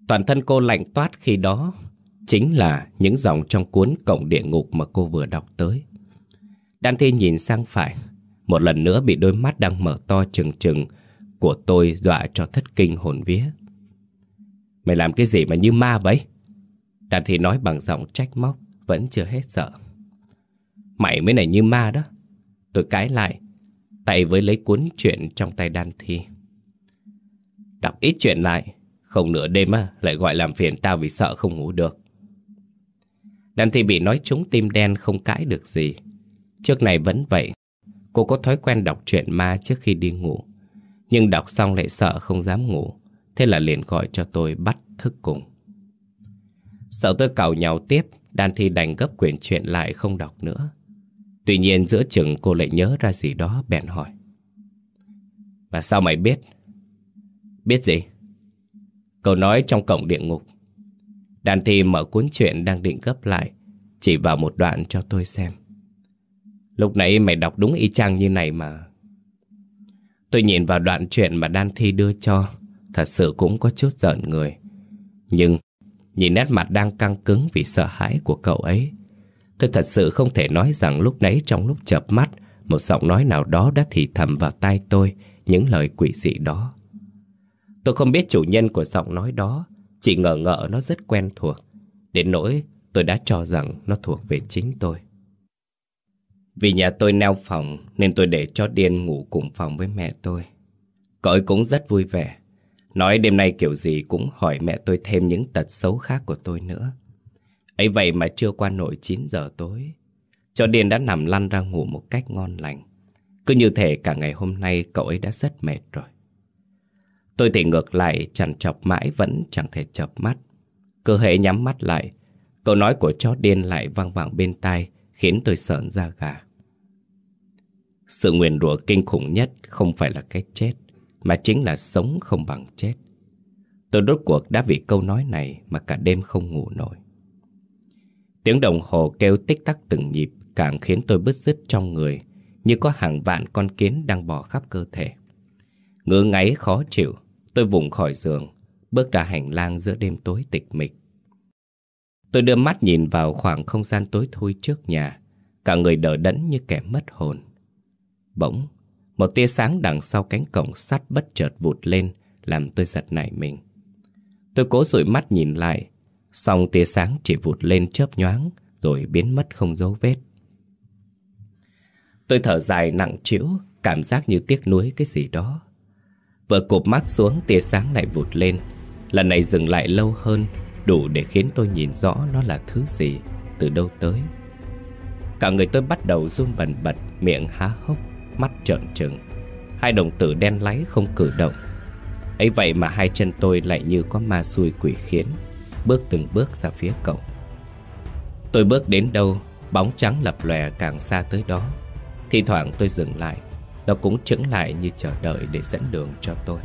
Toàn thân cô lạnh toát khi đó chính là những dòng trong cuốn cổng Địa Ngục mà cô vừa đọc tới. Đan Thi nhìn sang phải, một lần nữa bị đôi mắt đang mở to trừng trừng của tôi dọa cho thất kinh hồn vía. Mày làm cái gì mà như ma vậy? Đan Thi nói bằng giọng trách móc, vẫn chưa hết sợ. Mày mới này như ma đó. Tôi cãi lại, tay với lấy cuốn chuyện trong tay Đan Thi. Đọc ít chuyện lại, không nửa đêm á, lại gọi làm phiền tao vì sợ không ngủ được. Đan Thi bị nói trúng tim đen không cãi được gì. Trước này vẫn vậy, cô có thói quen đọc truyện ma trước khi đi ngủ. Nhưng đọc xong lại sợ không dám ngủ, thế là liền gọi cho tôi bắt thức cùng. Sợ tôi cào nhau tiếp, Đan Thi đành gấp quyển truyện lại không đọc nữa. Tuy nhiên giữa chừng cô lại nhớ ra gì đó bèn hỏi. Và sao mày biết? Biết gì? Cậu nói trong cổng địa ngục. Đàn thi mở cuốn truyện đang định gấp lại, chỉ vào một đoạn cho tôi xem. Lúc nãy mày đọc đúng y chang như này mà. Tôi nhìn vào đoạn chuyện mà Đan Thi đưa cho, thật sự cũng có chút giận người. Nhưng Nhìn nét mặt đang căng cứng vì sợ hãi của cậu ấy Tôi thật sự không thể nói rằng lúc nãy trong lúc chợp mắt Một giọng nói nào đó đã thì thầm vào tai tôi Những lời quỷ dị đó. Tôi không biết chủ nhân của giọng nói đó Chỉ ngờ ngợ nó rất quen thuộc. Đến nỗi tôi đã cho rằng nó thuộc về chính tôi. Vì nhà tôi neo phòng, Nên tôi để cho Điên ngủ cùng phòng với mẹ tôi. Cậu ấy cũng rất vui vẻ. Nói đêm nay kiểu gì cũng hỏi mẹ tôi thêm những tật xấu khác của tôi nữa. Ấy vậy mà chưa qua nổi 9 giờ tối, Cho Điên đã nằm lăn ra ngủ một cách ngon lành. Cứ như thể cả ngày hôm nay cậu ấy đã rất mệt rồi. Tôi thì ngược lại, chằn chọc mãi vẫn chẳng thể chập mắt. Cơ hệ nhắm mắt lại, Câu nói của chó điên lại vang vang bên tai. Khiến tôi sợn da gà. Sự nguyền rủa kinh khủng nhất không phải là cái chết, Mà chính là sống không bằng chết. Tôi rốt cuộc đã vì câu nói này Mà cả đêm không ngủ nổi. Tiếng đồng hồ kêu tích tắc từng nhịp Càng khiến tôi bứt rứt trong người, Như có hàng vạn con kiến đang bò khắp cơ thể. Ngứa ngáy khó chịu, Tôi vùng khỏi giường, Bước ra hành lang giữa đêm tối tịch mịch. Tôi đưa mắt nhìn vào khoảng không gian tối thui trước nhà. Cả người đờ đẫn như kẻ mất hồn. Bỗng, Một tia sáng đằng sau cánh cổng sắt bất chợt vụt lên, Làm tôi giật nảy mình. Tôi cố dụi mắt nhìn lại. Song tia sáng chỉ vụt lên chớp nhoáng, Rồi biến mất không dấu vết. Tôi thở dài nặng trĩu, Cảm giác như tiếc nuối cái gì đó. Vừa cụp mắt xuống, tia sáng lại vụt lên. Lần này dừng lại lâu hơn Đủ để khiến tôi nhìn rõ nó là thứ gì, Từ đâu tới. Cả người tôi bắt đầu run bần bật, Miệng há hốc, Mắt trợn trừng. Hai đồng tử đen láy không cử động. Ấy vậy mà hai chân tôi lại như có ma xui quỷ khiến, Bước từng bước ra phía cổng Tôi bước đến đâu, Bóng trắng lập lòe càng xa tới đó. Thì thoảng tôi dừng lại, Nó cũng chững lại như chờ đợi để dẫn đường cho tôi.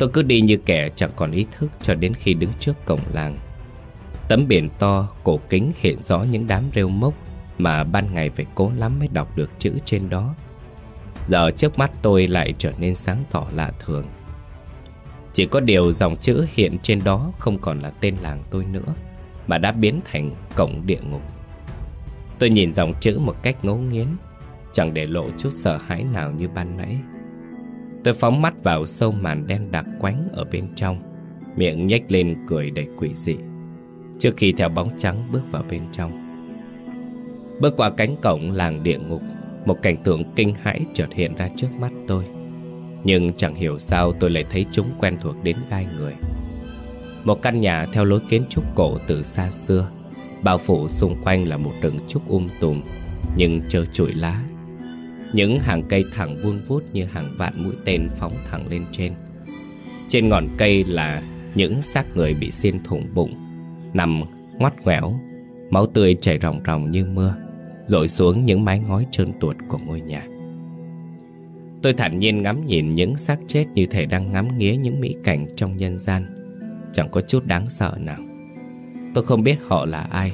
Tôi cứ đi như kẻ chẳng còn ý thức cho đến khi đứng trước cổng làng. Tấm biển to, cổ kính hiện rõ những đám rêu mốc mà ban ngày phải cố lắm mới đọc được chữ trên đó. Giờ trước mắt tôi lại trở nên sáng tỏ lạ thường. Chỉ có điều dòng chữ hiện trên đó không còn là tên làng tôi nữa, mà đã biến thành cổng địa ngục. Tôi nhìn dòng chữ một cách ngấu nghiến, chẳng để lộ chút sợ hãi nào như ban nãy. Tôi phóng mắt vào sâu màn đen đặc quánh ở bên trong. Miệng nhếch lên cười đầy quỷ dị. Trước khi theo bóng trắng bước vào bên trong, Bước qua cánh cổng làng địa ngục, Một cảnh tượng kinh hãi chợt hiện ra trước mắt tôi. Nhưng chẳng hiểu sao tôi lại thấy chúng quen thuộc đến gai người. Một căn nhà theo lối kiến trúc cổ từ xa xưa, Bao phủ xung quanh là một rừng trúc um tùm, Nhưng trơ trụi lá những hàng cây thẳng vuông vút như hàng vạn mũi tên phóng thẳng lên trên. Trên ngọn cây là những xác người bị xiên thủng bụng, Nằm ngoắt ngoẻo, Máu tươi chảy ròng ròng như mưa, Rội xuống những mái ngói trơn tuột của ngôi nhà. Tôi thản nhiên ngắm nhìn những xác chết như thể đang ngắm nghía những mỹ cảnh trong nhân gian, Chẳng có chút đáng sợ nào. Tôi không biết họ là ai,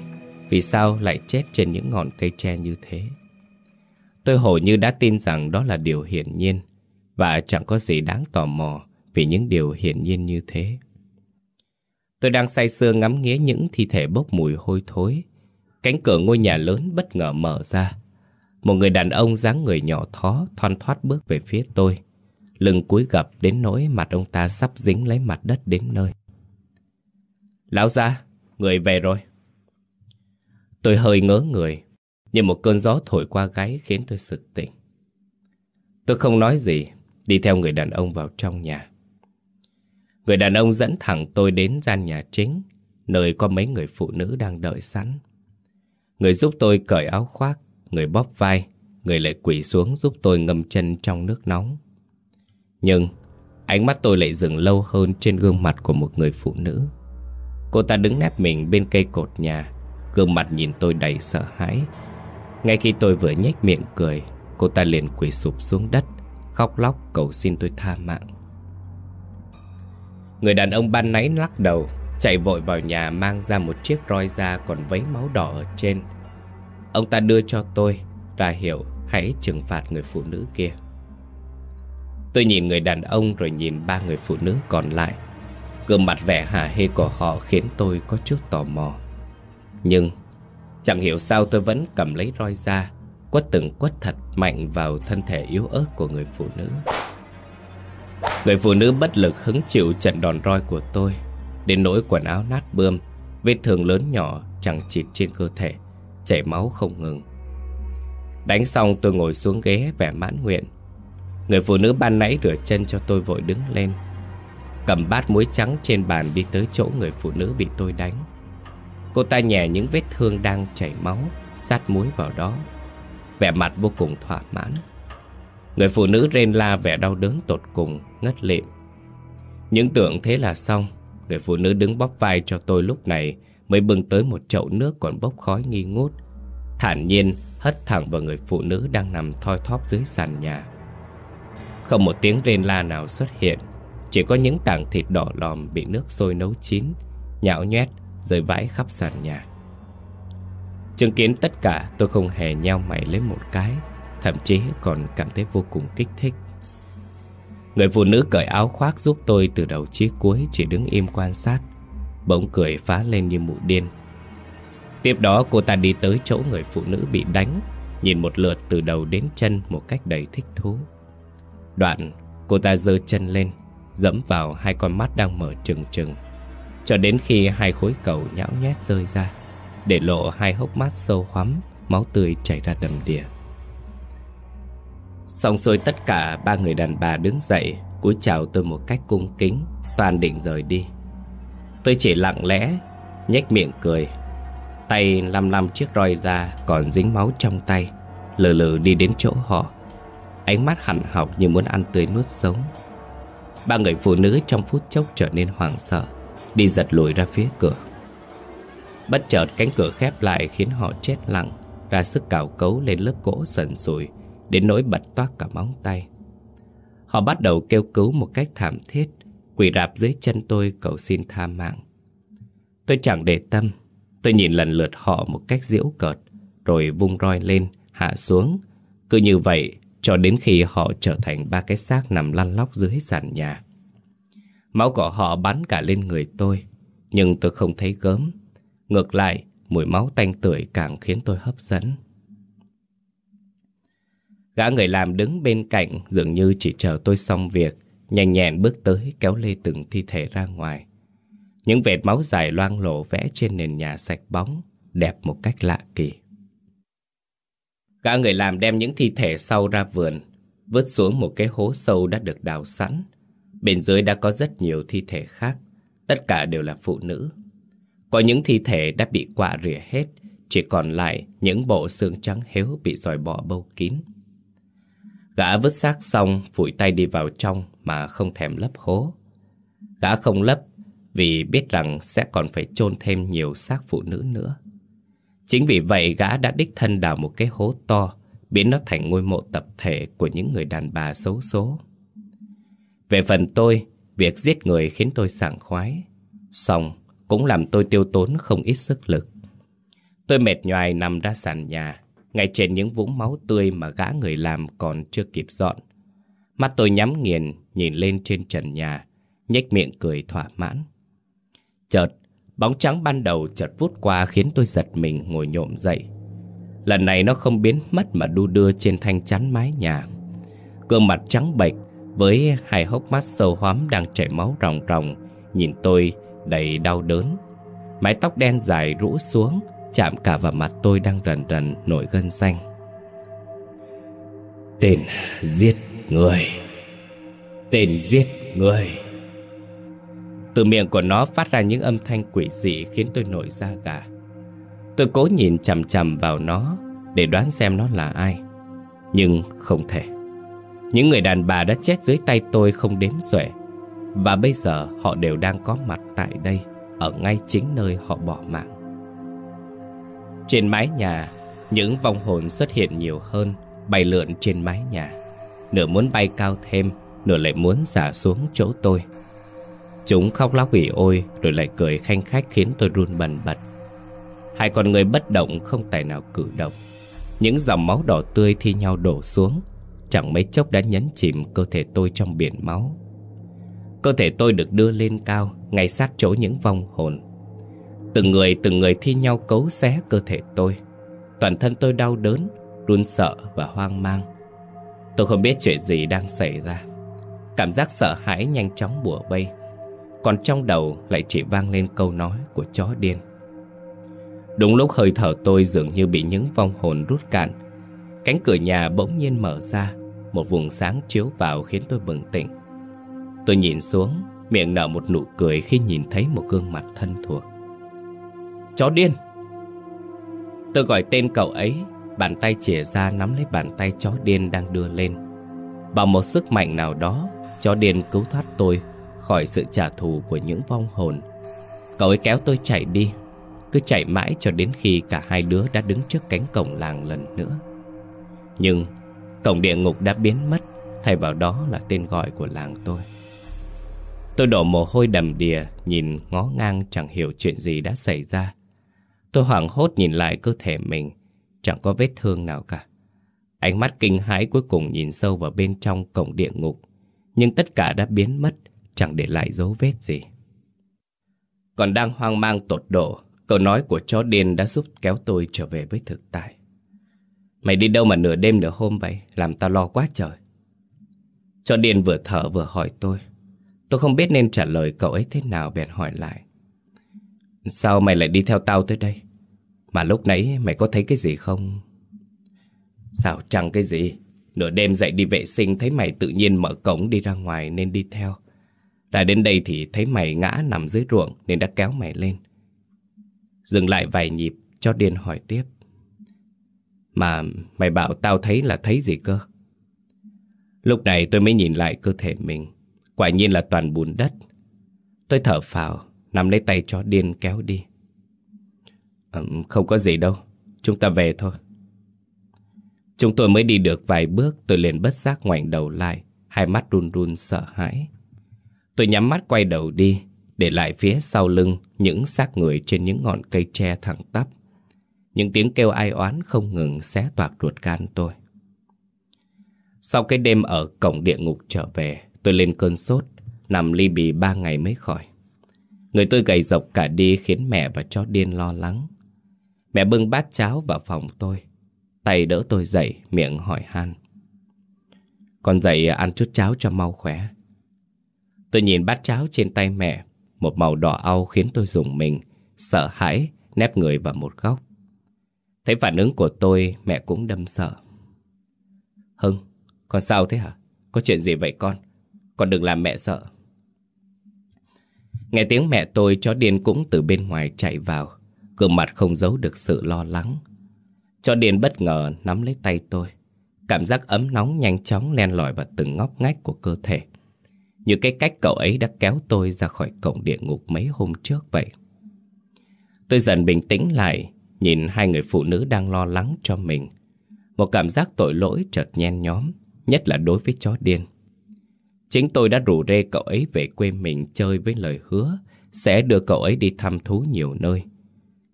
Vì sao lại chết trên những ngọn cây tre như thế. Tôi hầu như đã tin rằng đó là điều hiển nhiên và chẳng có gì đáng tò mò vì những điều hiển nhiên như thế. Tôi đang say sưa ngắm nghía những thi thể bốc mùi hôi thối. Cánh cửa ngôi nhà lớn bất ngờ mở ra. Một người đàn ông dáng người nhỏ thó thoăn thoát bước về phía tôi. Lưng cúi gập đến nỗi mặt ông ta sắp dính lấy mặt đất đến nơi. Lão gia, người về rồi. Tôi hơi ngớ người như một cơn gió thổi qua gáy khiến tôi sực tỉnh. Tôi không nói gì, Đi theo người đàn ông vào trong nhà. Người đàn ông dẫn thẳng tôi đến gian nhà chính, Nơi có mấy người phụ nữ đang đợi sẵn. Người giúp tôi cởi áo khoác, Người bóp vai, Người lại quỳ xuống giúp tôi ngâm chân trong nước nóng. Nhưng Ánh mắt tôi lại dừng lâu hơn trên gương mặt của một người phụ nữ. Cô ta đứng nép mình bên cây cột nhà, Gương mặt nhìn tôi đầy sợ hãi ngay khi tôi vừa nhếch miệng cười, Cô ta liền quỳ sụp xuống đất, Khóc lóc cầu xin tôi tha mạng. Người đàn ông ban nãy lắc đầu, Chạy vội vào nhà mang ra một chiếc roi da còn vấy máu đỏ ở trên. Ông ta đưa cho tôi, Ra hiểu hãy trừng phạt người phụ nữ kia. Tôi nhìn người đàn ông rồi nhìn ba người phụ nữ còn lại. Gương mặt vẻ hả hê của họ khiến tôi có chút tò mò. Nhưng Chẳng hiểu sao tôi vẫn cầm lấy roi ra, Quất từng quất thật mạnh vào thân thể yếu ớt của người phụ nữ. Người phụ nữ bất lực hứng chịu trận đòn roi của tôi, Đến nỗi quần áo nát bươm, Vết thương lớn nhỏ chẳng chịt trên cơ thể, Chảy máu không ngừng. Đánh xong tôi ngồi xuống ghế vẻ mãn nguyện. Người phụ nữ ban nãy rửa chân cho tôi vội đứng lên, Cầm bát muối trắng trên bàn đi tới chỗ người phụ nữ bị tôi đánh. Cô ta nhẹ những vết thương đang chảy máu, Sát muối vào đó. Vẻ mặt vô cùng thỏa mãn. Người phụ nữ rên la vẻ đau đớn tột cùng, Ngất lịm. Những tưởng thế là xong, Người phụ nữ đứng bóp vai cho tôi lúc này Mới bưng tới một chậu nước còn bốc khói nghi ngút. Thản nhiên, hất thẳng vào người phụ nữ đang nằm thoi thóp dưới sàn nhà. Không một tiếng rên la nào xuất hiện, Chỉ có những tảng thịt đỏ lòm bị nước sôi nấu chín, Nhão nhoét rơi vãi khắp sàn nhà. Chứng kiến tất cả, tôi không hề nheo mày lấy một cái, Thậm chí còn cảm thấy vô cùng kích thích. Người phụ nữ cởi áo khoác giúp tôi từ đầu chí cuối Chỉ đứng im quan sát, Bỗng cười phá lên như mụ điên. Tiếp đó cô ta đi tới chỗ người phụ nữ bị đánh, Nhìn một lượt từ đầu đến chân một cách đầy thích thú. Đoạn, cô ta giơ chân lên, Dẫm vào hai con mắt đang mở trừng trừng. Cho đến khi hai khối cầu nhão nhét rơi ra, Để lộ hai hốc mắt sâu hoắm, Máu tươi chảy ra đầm đìa. Xong xuôi tất cả ba người đàn bà đứng dậy, cúi chào tôi một cách cung kính, Toàn định rời đi. Tôi chỉ lặng lẽ, nhếch miệng cười. Tay lăm lăm chiếc roi ra Còn dính máu trong tay, Lừ lừ đi đến chỗ họ. Ánh mắt hằn học như muốn ăn tươi nuốt sống. Ba người phụ nữ trong phút chốc trở nên hoảng sợ. Đi giật lùi ra phía cửa. Bất chợt cánh cửa khép lại khiến họ chết lặng Ra sức cào cấu lên lớp gỗ sần sùi Đến nỗi bật toát cả móng tay. Họ bắt đầu kêu cứu một cách thảm thiết Quỳ rạp dưới chân tôi cầu xin tha mạng. Tôi chẳng để tâm Tôi nhìn lần lượt họ một cách diễu cợt Rồi vung roi lên, hạ xuống. Cứ như vậy cho đến khi họ trở thành ba cái xác nằm lăn lóc dưới sàn nhà. Máu của họ bắn cả lên người tôi Nhưng tôi không thấy gớm. Ngược lại, mùi máu tanh tưởi càng khiến tôi hấp dẫn. Gã người làm đứng bên cạnh dường như chỉ chờ tôi xong việc Nhanh nhẹn bước tới kéo lê từng thi thể ra ngoài. Những vệt máu dài loang lổ vẽ trên nền nhà sạch bóng Đẹp một cách lạ kỳ. Gã người làm đem những thi thể sau ra vườn Vứt xuống một cái hố sâu đã được đào sẵn. Bên dưới đã có rất nhiều thi thể khác Tất cả đều là phụ nữ Có những thi thể đã bị quạ rỉa hết Chỉ còn lại những bộ xương trắng héo bị dòi bỏ bâu kín Gã vứt xác xong phủi tay đi vào trong mà không thèm lấp hố. Gã không lấp vì biết rằng sẽ còn phải chôn thêm nhiều xác phụ nữ nữa. Chính vì vậy gã đã đích thân đào một cái hố to, biến nó thành ngôi mộ tập thể của những người đàn bà xấu số. Về phần tôi, việc giết người khiến tôi sảng khoái. Xong, cũng làm tôi tiêu tốn không ít sức lực. Tôi mệt nhoài nằm ra sàn nhà, ngay trên những vũng máu tươi mà gã người làm còn chưa kịp dọn. Mắt tôi nhắm nghiền, nhìn lên trên trần nhà, nhếch miệng cười thỏa mãn. Chợt, bóng trắng ban đầu chợt vút qua khiến tôi giật mình ngồi nhộm dậy. Lần này nó không biến mất mà đu đưa trên thanh chắn mái nhà. Gương mặt trắng bệch với hai hốc mắt sâu hoắm đang chảy máu ròng ròng, nhìn tôi đầy đau đớn. Mái tóc đen dài rũ xuống, chạm cả vào mặt tôi đang rần rần nổi gân xanh. Tên giết người Tên giết người Từ miệng của nó phát ra những âm thanh quỷ dị khiến tôi nổi da gà. Tôi cố nhìn chằm chằm vào nó để đoán xem nó là ai. Nhưng không thể. Những người đàn bà đã chết dưới tay tôi không đếm xuể. Và bây giờ họ đều đang có mặt tại đây, ở ngay chính nơi họ bỏ mạng. Trên mái nhà, những vong hồn xuất hiện nhiều hơn, bay lượn trên mái nhà. Nửa muốn bay cao thêm, nửa lại muốn xả xuống chỗ tôi. Chúng khóc lóc ủy ôi rồi lại cười khanh khách khiến tôi run bần bật. Hai con người bất động không tài nào cử động. Những dòng máu đỏ tươi thi nhau đổ xuống, chẳng mấy chốc đã nhấn chìm cơ thể tôi trong biển máu. Cơ thể tôi được đưa lên cao, Ngay sát chỗ những vong hồn. Từng người từng người thi nhau cấu xé cơ thể tôi. Toàn thân tôi đau đớn, Run sợ và hoang mang. Tôi không biết chuyện gì đang xảy ra. Cảm giác sợ hãi nhanh chóng bùa vây Còn trong đầu lại chỉ vang lên câu nói của chó điên. Đúng lúc hơi thở tôi dường như bị những vong hồn rút cạn, Cánh cửa nhà bỗng nhiên mở ra. Một vùng sáng chiếu vào khiến tôi bừng tỉnh. Tôi nhìn xuống, Miệng nở một nụ cười khi nhìn thấy một gương mặt thân thuộc. Chó điên! Tôi gọi tên cậu ấy, Bàn tay chìa ra nắm lấy bàn tay chó điên đang đưa lên. Bằng một sức mạnh nào đó, Chó điên cứu thoát tôi Khỏi sự trả thù của những vong hồn. Cậu ấy kéo tôi chạy đi, Cứ chạy mãi cho đến khi cả hai đứa đã đứng trước cánh cổng làng lần nữa. Nhưng cổng địa ngục đã biến mất, Thay vào đó là tên gọi của làng tôi. Tôi đổ mồ hôi đầm đìa, Nhìn ngó ngang chẳng hiểu chuyện gì đã xảy ra. Tôi hoảng hốt nhìn lại cơ thể mình, Chẳng có vết thương nào cả. Ánh mắt kinh hãi cuối cùng nhìn sâu vào bên trong cổng địa ngục, Nhưng tất cả đã biến mất, Chẳng để lại dấu vết gì. Còn đang hoang mang tột độ, Câu nói của chó điên đã giúp kéo tôi trở về với thực tại. Mày đi đâu mà nửa đêm nửa hôm vậy? Làm tao lo quá trời. Cho Điền vừa thở vừa hỏi tôi. Tôi không biết nên trả lời cậu ấy thế nào, bèn hỏi lại. Sao mày lại đi theo tao tới đây? Mà lúc nãy mày có thấy cái gì không? Sao chẳng cái gì? Nửa đêm dậy đi vệ sinh, Thấy mày tự nhiên mở cổng đi ra ngoài nên đi theo. Ra đến đây thì thấy mày ngã nằm dưới ruộng Nên đã kéo mày lên. Dừng lại vài nhịp, cho Điền hỏi tiếp. Mà mày bảo tao thấy là thấy gì cơ? Lúc này tôi mới nhìn lại cơ thể mình. Quả nhiên là toàn bùn đất. Tôi thở phào Nắm lấy tay chó điên kéo đi. À, Không có gì đâu Chúng ta về thôi. Chúng tôi mới đi được vài bước Tôi liền bất giác ngoảnh đầu lại Hai mắt run run sợ hãi. Tôi nhắm mắt quay đầu đi Để lại phía sau lưng Những xác người trên những ngọn cây tre thẳng tắp. Những tiếng kêu ai oán không ngừng Xé toạc ruột gan tôi Sau cái đêm ở cổng địa ngục trở về Tôi lên cơn sốt Nằm ly bì ba ngày mới khỏi Người tôi gầy rộc cả đi khiến mẹ và chó điên lo lắng. Mẹ bưng bát cháo vào phòng tôi. Tay đỡ tôi dậy, miệng hỏi han. Con dậy ăn chút cháo cho mau khỏe. Tôi nhìn bát cháo trên tay mẹ, một màu đỏ au khiến tôi dùng mình, sợ hãi, nép người vào một góc. Thấy phản ứng của tôi, mẹ cũng đâm sợ. Hưng, con sao thế hả? Có chuyện gì vậy con? Con đừng làm mẹ sợ. Nghe tiếng mẹ tôi chó điên cũng từ bên ngoài chạy vào Gương mặt không giấu được sự lo lắng Chó điên bất ngờ nắm lấy tay tôi Cảm giác ấm nóng nhanh chóng len lỏi vào từng ngóc ngách của cơ thể Như cái cách cậu ấy đã kéo tôi ra khỏi cổng địa ngục mấy hôm trước vậy Tôi dần bình tĩnh lại Nhìn hai người phụ nữ đang lo lắng cho mình Một cảm giác tội lỗi chợt nhen nhóm Nhất là đối với chó điên Chính tôi đã rủ rê cậu ấy về quê mình chơi với lời hứa sẽ đưa cậu ấy đi thăm thú nhiều nơi.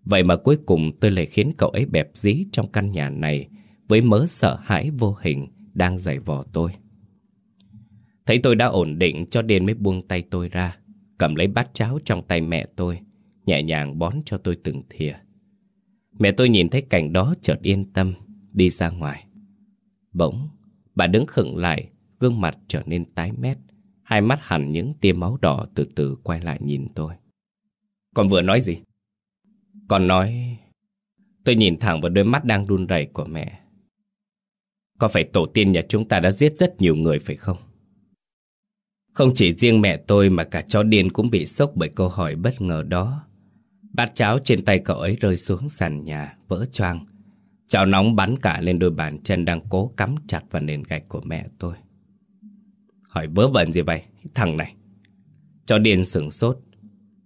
Vậy mà cuối cùng tôi lại khiến cậu ấy bẹp dí trong căn nhà này với mớ sợ hãi vô hình đang giày vò tôi. Thấy tôi đã ổn định cho điên mới buông tay tôi ra, cầm lấy bát cháo trong tay mẹ tôi, nhẹ nhàng bón cho tôi từng thìa. Mẹ tôi nhìn thấy cảnh đó chợt yên tâm, đi ra ngoài. Bỗng, bà đứng khựng lại, gương mặt trở nên tái mét, hai mắt hẳn những tia máu đỏ từ từ quay lại nhìn tôi. Con vừa nói gì? Con nói... Tôi nhìn thẳng vào đôi mắt đang run rẩy của mẹ. Có phải tổ tiên nhà chúng ta đã giết rất nhiều người phải không? Không chỉ riêng mẹ tôi mà cả chó điên cũng bị sốc bởi câu hỏi bất ngờ đó. Bát cháo trên tay cậu ấy rơi xuống sàn nhà, vỡ choang. Chảo nóng bắn cả lên đôi bàn chân đang cố cắm chặt vào nền gạch của mẹ tôi. Hỏi vớ vẩn gì vậy? Thằng này. Cho điên sửng sốt.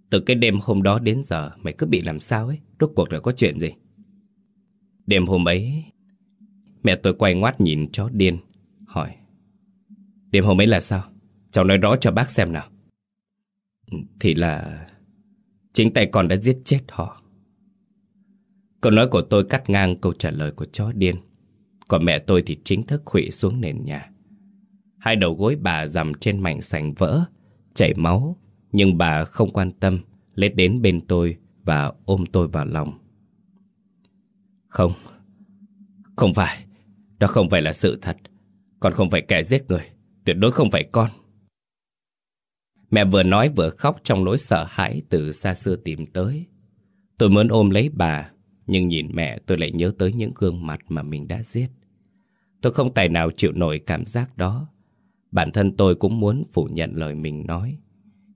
Từ cái đêm hôm đó đến giờ Mày cứ bị làm sao ấy? Rốt cuộc là có chuyện gì? Đêm hôm ấy Mẹ tôi quay ngoắt nhìn chó điên Hỏi. Đêm hôm ấy là sao? Cháu nói rõ cho bác xem nào. Thì là Chính tay con đã giết chết họ Câu nói của tôi cắt ngang câu trả lời của chó điên Còn mẹ tôi thì chính thức khủy xuống nền nhà Hai đầu gối bà dằm trên mảnh sành vỡ chảy máu, nhưng bà không quan tâm, lết đến bên tôi và ôm tôi vào lòng. Không, không phải, đó không phải là sự thật. Con không phải kẻ giết người, tuyệt đối không phải con. Mẹ vừa nói vừa khóc trong nỗi sợ hãi từ xa xưa tìm tới. Tôi muốn ôm lấy bà, nhưng nhìn mẹ tôi lại nhớ tới những gương mặt mà mình đã giết. Tôi không tài nào chịu nổi cảm giác đó. Bản thân tôi cũng muốn phủ nhận lời mình nói.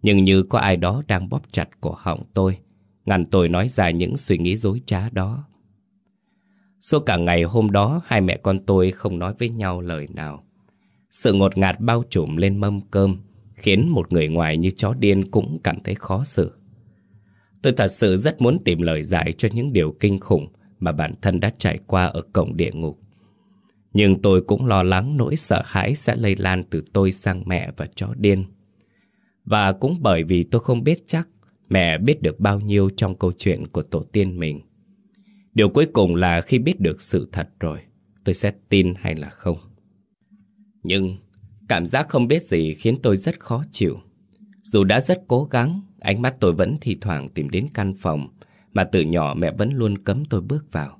Nhưng như có ai đó đang bóp chặt cổ họng tôi, ngăn tôi nói ra những suy nghĩ dối trá đó. Suốt cả ngày hôm đó, hai mẹ con tôi không nói với nhau lời nào. Sự ngột ngạt bao trùm lên mâm cơm, khiến một người ngoài như chó điên cũng cảm thấy khó xử. Tôi thật sự rất muốn tìm lời giải cho những điều kinh khủng mà bản thân đã trải qua ở cổng địa ngục. Nhưng tôi cũng lo lắng nỗi sợ hãi sẽ lây lan từ tôi sang mẹ và chó điên. Và cũng bởi vì tôi không biết chắc mẹ biết được bao nhiêu trong câu chuyện của tổ tiên mình. Điều cuối cùng là khi biết được sự thật rồi, tôi sẽ tin hay là không. Nhưng cảm giác không biết gì khiến tôi rất khó chịu. Dù đã rất cố gắng, ánh mắt tôi vẫn thi thoảng tìm đến căn phòng mà từ nhỏ mẹ vẫn luôn cấm tôi bước vào.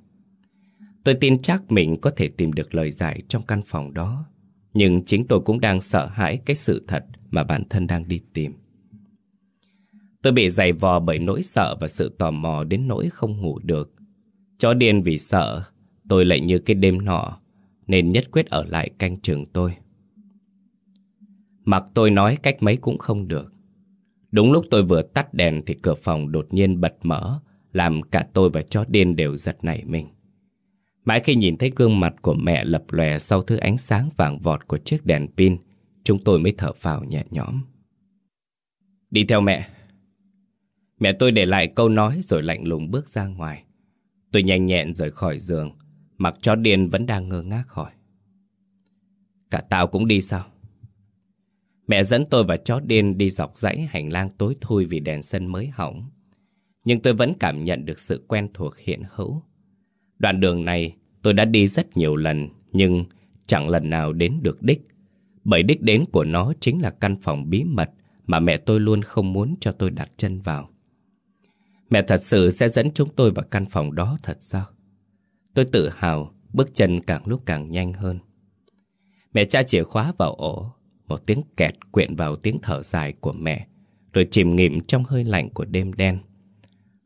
Tôi tin chắc mình có thể tìm được lời giải trong căn phòng đó. Nhưng chính tôi cũng đang sợ hãi cái sự thật mà bản thân đang đi tìm. Tôi bị dày vò bởi nỗi sợ và sự tò mò đến nỗi không ngủ được. Chó điên vì sợ, tôi lại như cái đêm nọ, nên nhất quyết ở lại canh trường tôi. Mặc tôi nói cách mấy cũng không được. Đúng lúc tôi vừa tắt đèn thì cửa phòng đột nhiên bật mở, làm cả tôi và chó điên đều giật nảy mình. Mãi khi nhìn thấy gương mặt của mẹ lập lòe sau thứ ánh sáng vàng vọt của chiếc đèn pin, chúng tôi mới thở phào nhẹ nhõm. Đi theo mẹ. Mẹ tôi để lại câu nói rồi lạnh lùng bước ra ngoài. Tôi nhanh nhẹn rời khỏi giường, mặc chó điên vẫn đang ngơ ngác hỏi. Cả tao cũng đi sao? Mẹ dẫn tôi và chó điên đi dọc dãy hành lang tối thui vì đèn sân mới hỏng. Nhưng tôi vẫn cảm nhận được sự quen thuộc hiện hữu. Đoạn đường này tôi đã đi rất nhiều lần nhưng chẳng lần nào đến được đích. Bởi đích đến của nó chính là căn phòng bí mật mà mẹ tôi luôn không muốn cho tôi đặt chân vào. Mẹ thật sự sẽ dẫn chúng tôi vào căn phòng đó thật sao? Tôi tự hào, bước chân càng lúc càng nhanh hơn. Mẹ tra chìa khóa vào ổ, một tiếng kẹt quyện vào tiếng thở dài của mẹ, rồi chìm nghỉm trong hơi lạnh của đêm đen.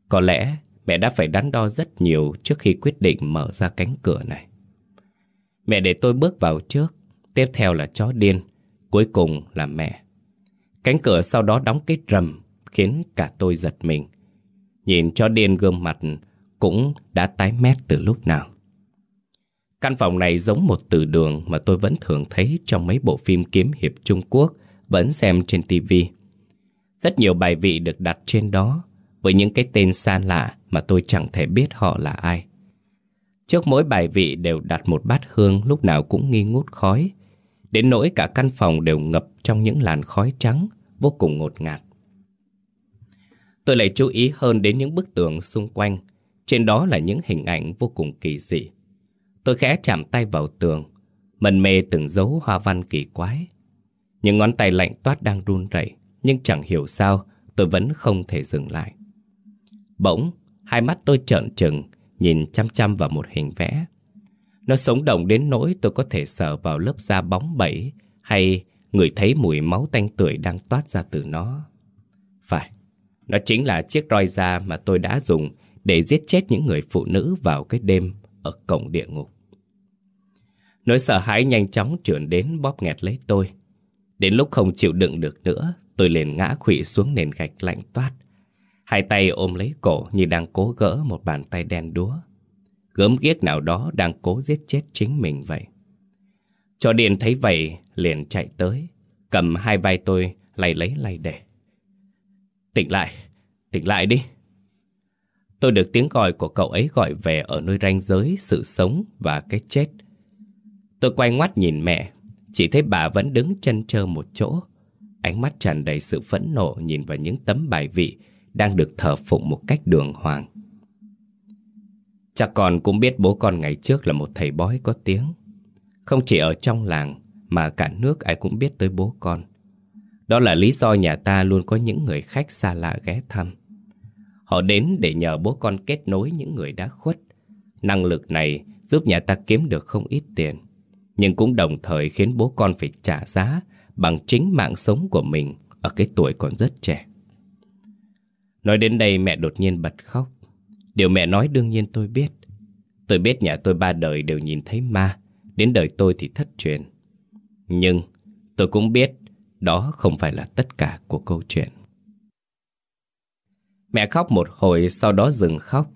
Có lẽ mẹ đã phải đắn đo rất nhiều trước khi quyết định mở ra cánh cửa này. Mẹ để tôi bước vào trước, tiếp theo là chó điên, cuối cùng là mẹ. Cánh cửa sau đó đóng kết rầm, khiến cả tôi giật mình. Nhìn chó điên gương mặt cũng đã tái mét từ lúc nào. Căn phòng này giống một từ đường mà tôi vẫn thường thấy trong mấy bộ phim kiếm hiệp Trung Quốc, vẫn xem trên TV. Rất nhiều bài vị được đặt trên đó, với những cái tên xa lạ mà tôi chẳng thể biết họ là ai. Trước mỗi bài vị đều đặt một bát hương lúc nào cũng nghi ngút khói, đến nỗi cả căn phòng đều ngập trong những làn khói trắng, vô cùng ngột ngạt. Tôi lại chú ý hơn đến những bức tường xung quanh, trên đó là những hình ảnh vô cùng kỳ dị. Tôi khẽ chạm tay vào tường, mần mê từng dấu hoa văn kỳ quái. Những ngón tay lạnh toát đang run rẩy, nhưng chẳng hiểu sao tôi vẫn không thể dừng lại. Bỗng, hai mắt tôi trợn trừng, nhìn chăm chăm vào một hình vẽ. Nó sống động đến nỗi tôi có thể sờ vào lớp da bóng bẩy hay ngửi thấy mùi máu tanh tưởi đang toát ra từ nó. Phải, nó chính là chiếc roi da mà tôi đã dùng để giết chết những người phụ nữ vào cái đêm ở cổng địa ngục. Nỗi sợ hãi nhanh chóng trườn đến bóp nghẹt lấy tôi. Đến lúc không chịu đựng được nữa, tôi liền ngã khủy xuống nền gạch lạnh toát. Hai tay ôm lấy cổ như đang cố gỡ một bàn tay đen đúa. Gớm ghiếc nào đó đang cố giết chết chính mình vậy. Cho điện thấy vậy, liền chạy tới, cầm hai vai tôi lay lấy lay để. Tỉnh lại, tỉnh lại đi. Tôi được tiếng gọi của cậu ấy gọi về ở nơi ranh giới sự sống và cái chết. Tôi quay ngoắt nhìn mẹ, chỉ thấy bà vẫn đứng chân trơ một chỗ. Ánh mắt tràn đầy sự phẫn nộ nhìn vào những tấm bài vị đang được thờ phụng một cách đường hoàng. cha con cũng biết bố con ngày trước là một thầy bói có tiếng. Không chỉ ở trong làng mà cả nước ai cũng biết tới bố con. Đó là lý do nhà ta luôn có những người khách xa lạ ghé thăm. Họ đến để nhờ bố con kết nối những người đã khuất. Năng lực này giúp nhà ta kiếm được không ít tiền, nhưng cũng đồng thời khiến bố con phải trả giá bằng chính mạng sống của mình ở cái tuổi còn rất trẻ. Nói đến đây mẹ đột nhiên bật khóc. Điều mẹ nói đương nhiên tôi biết. Tôi biết nhà tôi ba đời đều nhìn thấy ma, đến đời tôi thì thất truyền. Nhưng tôi cũng biết đó không phải là tất cả của câu chuyện. Mẹ khóc một hồi sau đó dừng khóc.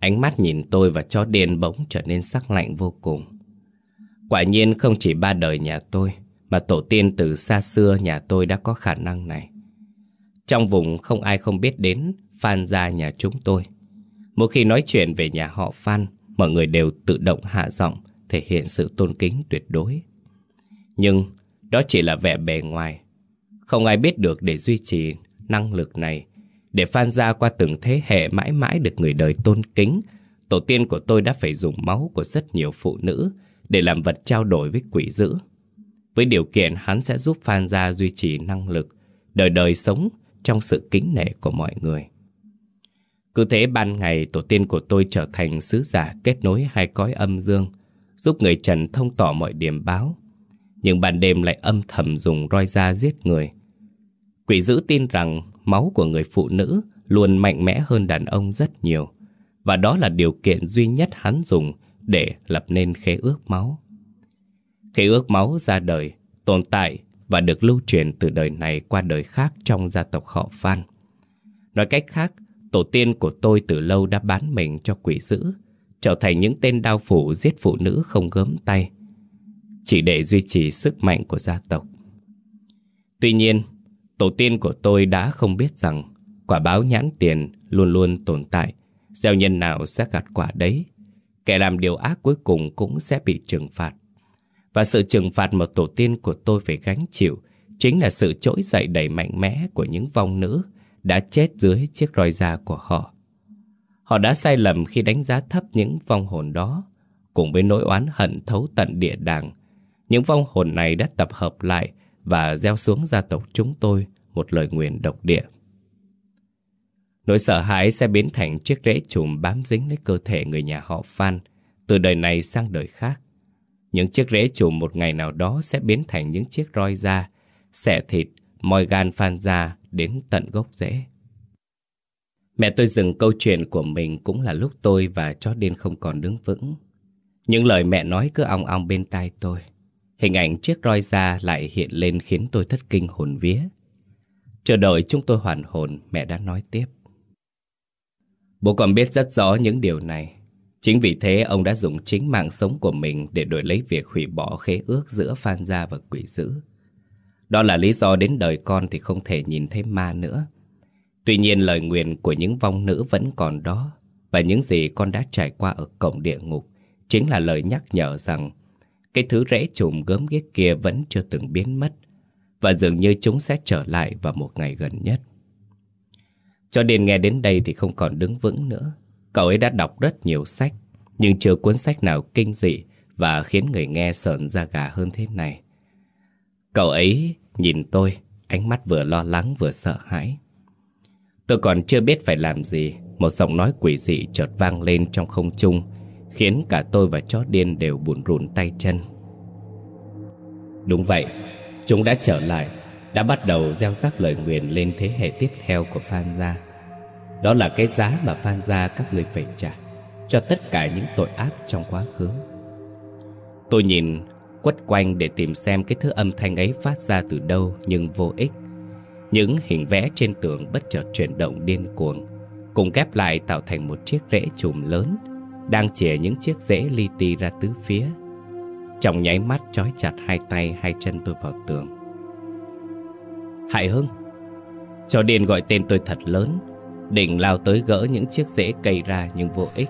Ánh mắt nhìn tôi và chó điên bỗng trở nên sắc lạnh vô cùng. Quả nhiên không chỉ ba đời nhà tôi, mà tổ tiên từ xa xưa nhà tôi đã có khả năng này. Trong vùng không ai không biết đến Phan gia nhà chúng tôi. Mỗi khi nói chuyện về nhà họ Phan, mọi người đều tự động hạ giọng, thể hiện sự tôn kính tuyệt đối. Nhưng đó chỉ là vẻ bề ngoài. Không ai biết được để duy trì năng lực này, để Phan gia qua từng thế hệ mãi mãi được người đời tôn kính, tổ tiên của tôi đã phải dùng máu của rất nhiều phụ nữ để làm vật trao đổi với quỷ dữ. Với điều kiện hắn sẽ giúp Phan gia duy trì năng lực, đời đời sống trong sự kính nể của mọi người. Cứ thế ban ngày tổ tiên của tôi trở thành sứ giả kết nối hai cõi âm dương, giúp người trần thông tỏ mọi điểm báo. Nhưng ban đêm lại âm thầm dùng roi da giết người. Quỷ dữ tin rằng máu của người phụ nữ luôn mạnh mẽ hơn đàn ông rất nhiều. Và đó là điều kiện duy nhất hắn dùng để lập nên khế ước máu. Khế ước máu ra đời, tồn tại và được lưu truyền từ đời này qua đời khác trong gia tộc họ Phan. Nói cách khác, tổ tiên của tôi từ lâu đã bán mình cho quỷ dữ, trở thành những tên đao phủ giết phụ nữ không gớm tay, chỉ để duy trì sức mạnh của gia tộc. Tuy nhiên, tổ tiên của tôi đã không biết rằng quả báo nhãn tiền luôn luôn tồn tại, gieo nhân nào sẽ gặt quả đấy. Kẻ làm điều ác cuối cùng cũng sẽ bị trừng phạt. Và sự trừng phạt mà tổ tiên của tôi phải gánh chịu chính là sự trỗi dậy đầy mạnh mẽ của những vong nữ đã chết dưới chiếc roi da của họ. Họ đã sai lầm khi đánh giá thấp những vong hồn đó, cùng với nỗi oán hận thấu tận địa đàng. Những vong hồn này đã tập hợp lại và gieo xuống gia tộc chúng tôi một lời nguyền độc địa. Nỗi sợ hãi sẽ biến thành chiếc rễ trùm bám dính lấy cơ thể người nhà họ Phan từ đời này sang đời khác. Những chiếc rễ trùm một ngày nào đó sẽ biến thành những chiếc roi da, xẻ thịt, moi gan Phan ra đến tận gốc rễ. Mẹ tôi dừng câu chuyện của mình cũng là lúc tôi và chó điên không còn đứng vững. Những lời mẹ nói cứ ong ong bên tai tôi. Hình ảnh chiếc roi da lại hiện lên khiến tôi thất kinh hồn vía. Chờ đợi chúng tôi hoàn hồn, mẹ đã nói tiếp. Bố còn biết rất rõ những điều này. Chính vì thế, ông đã dùng chính mạng sống của mình để đổi lấy việc hủy bỏ khế ước giữa Phan Gia và quỷ dữ. Đó là lý do đến đời con thì không thể nhìn thấy ma nữa. Tuy nhiên, lời nguyện của những vong nữ vẫn còn đó và những gì con đã trải qua ở cổng địa ngục chính là lời nhắc nhở rằng cái thứ rễ trùm gớm ghiếc kia vẫn chưa từng biến mất và dường như chúng sẽ trở lại vào một ngày gần nhất. Cho nên nghe đến đây thì không còn đứng vững nữa. Cậu ấy đã đọc rất nhiều sách, nhưng chưa cuốn sách nào kinh dị và khiến người nghe sợn da gà hơn thế này. Cậu ấy nhìn tôi, ánh mắt vừa lo lắng vừa sợ hãi. Tôi còn chưa biết phải làm gì, một giọng nói quỷ dị chợt vang lên trong không trung, khiến cả tôi và chó điên đều buồn rùn tay chân. Đúng vậy, chúng đã trở lại, đã bắt đầu gieo rắc lời nguyền lên thế hệ tiếp theo của Phan Gia. Đó là cái giá mà Phan Gia các người phải trả cho tất cả những tội ác trong quá khứ. Tôi nhìn quất quanh để tìm xem cái thứ âm thanh ấy phát ra từ đâu nhưng vô ích. Những hình vẽ trên tường bất chợt chuyển động điên cuồng, cùng ghép lại tạo thành một chiếc rễ chùm lớn, đang chìa những chiếc rễ li ti ra tứ phía. Trong nháy mắt trói chặt hai tay hai chân tôi vào tường. Hải Hưng. Cho điền gọi tên tôi thật lớn, định lao tới gỡ những chiếc rễ cây ra nhưng vô ích.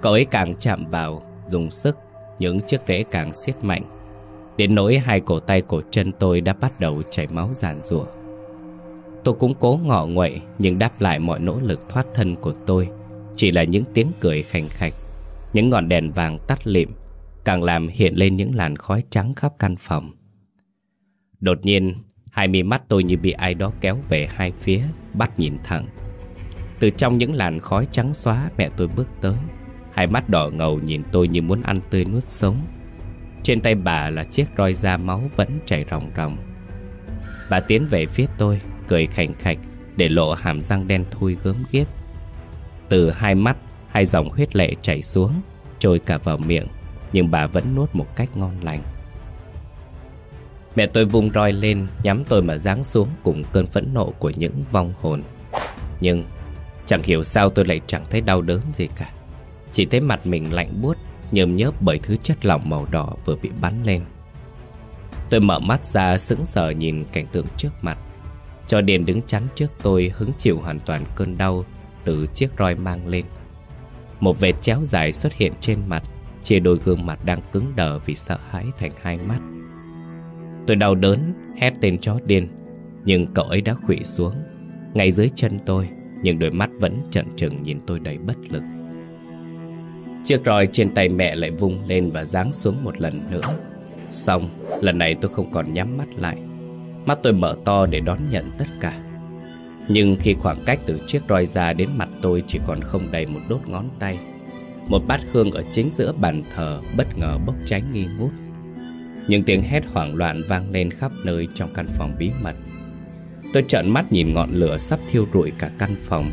Cậu ấy càng chạm vào, dùng sức những chiếc rễ càng siết mạnh. Đến nỗi hai cổ tay cổ chân tôi đã bắt đầu chảy máu giàn rủa Tôi cũng cố ngọ nguậy Nhưng đáp lại mọi nỗ lực thoát thân của tôi Chỉ là những tiếng cười khành khạch Những ngọn đèn vàng tắt lịm Càng làm hiện lên những làn khói trắng khắp căn phòng. Đột nhiên Hai mi mắt tôi như bị ai đó kéo về hai phía, Bắt nhìn thẳng. Từ trong những làn khói trắng xóa, Mẹ tôi bước tới. Hai mắt đỏ ngầu nhìn tôi như muốn ăn tươi nuốt sống. Trên tay bà là chiếc roi da máu vẫn chảy ròng ròng. Bà tiến về phía tôi, Cười khảnh khạch Để lộ hàm răng đen thui gớm ghiếp Từ hai mắt, Hai dòng huyết lệ chảy xuống, Trôi cả vào miệng, Nhưng bà vẫn nuốt một cách ngon lành. Mẹ tôi vung roi lên, Nhắm tôi mà giáng xuống Cùng cơn phẫn nộ của những vong hồn. Nhưng chẳng hiểu sao tôi lại chẳng thấy đau đớn gì cả. Chỉ thấy mặt mình lạnh buốt, Nhơm nhớp bởi thứ chất lỏng màu đỏ vừa bị bắn lên. Tôi mở mắt ra sững sờ nhìn cảnh tượng trước mặt. Cho Điền đứng chắn trước tôi hứng chịu hoàn toàn cơn đau Từ chiếc roi mang lên. Một vệt chéo dài xuất hiện trên mặt, Chia đôi gương mặt đang cứng đờ vì sợ hãi thành hai mắt. Tôi đau đớn, hét tên chó điên. Nhưng cậu ấy đã khủy xuống. Ngay dưới chân tôi Nhưng đôi mắt vẫn trận trừng nhìn tôi đầy bất lực. Chiếc roi trên tay mẹ lại vung lên và giáng xuống một lần nữa. Xong, lần này tôi không còn nhắm mắt lại. Mắt tôi mở to để đón nhận tất cả. Nhưng khi khoảng cách từ chiếc roi ra đến mặt tôi chỉ còn không đầy một đốt ngón tay Một bát hương ở chính giữa bàn thờ bất ngờ bốc cháy nghi ngút những tiếng hét hoảng loạn vang lên khắp nơi trong căn phòng bí mật. Tôi trợn mắt nhìn ngọn lửa sắp thiêu rụi cả căn phòng.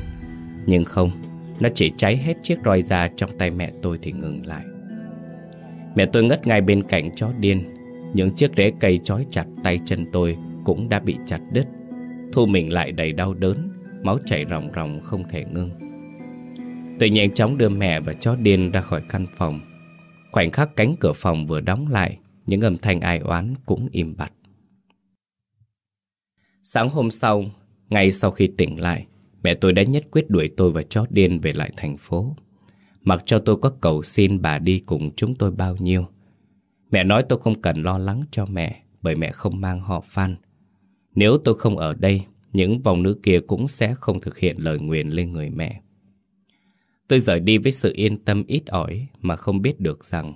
Nhưng không, nó chỉ cháy hết chiếc roi da trong tay mẹ tôi thì ngừng lại. Mẹ tôi ngất ngay bên cạnh chó điên. Những chiếc rễ cây trói chặt tay chân tôi cũng đã bị chặt đứt. Thu mình lại đầy đau đớn Máu chảy ròng ròng không thể ngưng. Tôi nhanh chóng đưa mẹ và chó điên ra khỏi căn phòng. Khoảnh khắc cánh cửa phòng vừa đóng lại những âm thanh ai oán cũng im bặt. Sáng hôm sau, ngay sau khi tỉnh lại, mẹ tôi đã nhất quyết đuổi tôi và chó điên về lại thành phố. Mặc cho tôi có cầu xin bà đi cùng chúng tôi bao nhiêu. Mẹ nói tôi không cần lo lắng cho mẹ bởi mẹ không mang họ Phan. Nếu tôi không ở đây, những vòng nữ kia cũng sẽ không thực hiện lời nguyền lên người mẹ. Tôi rời đi với sự yên tâm ít ỏi mà không biết được rằng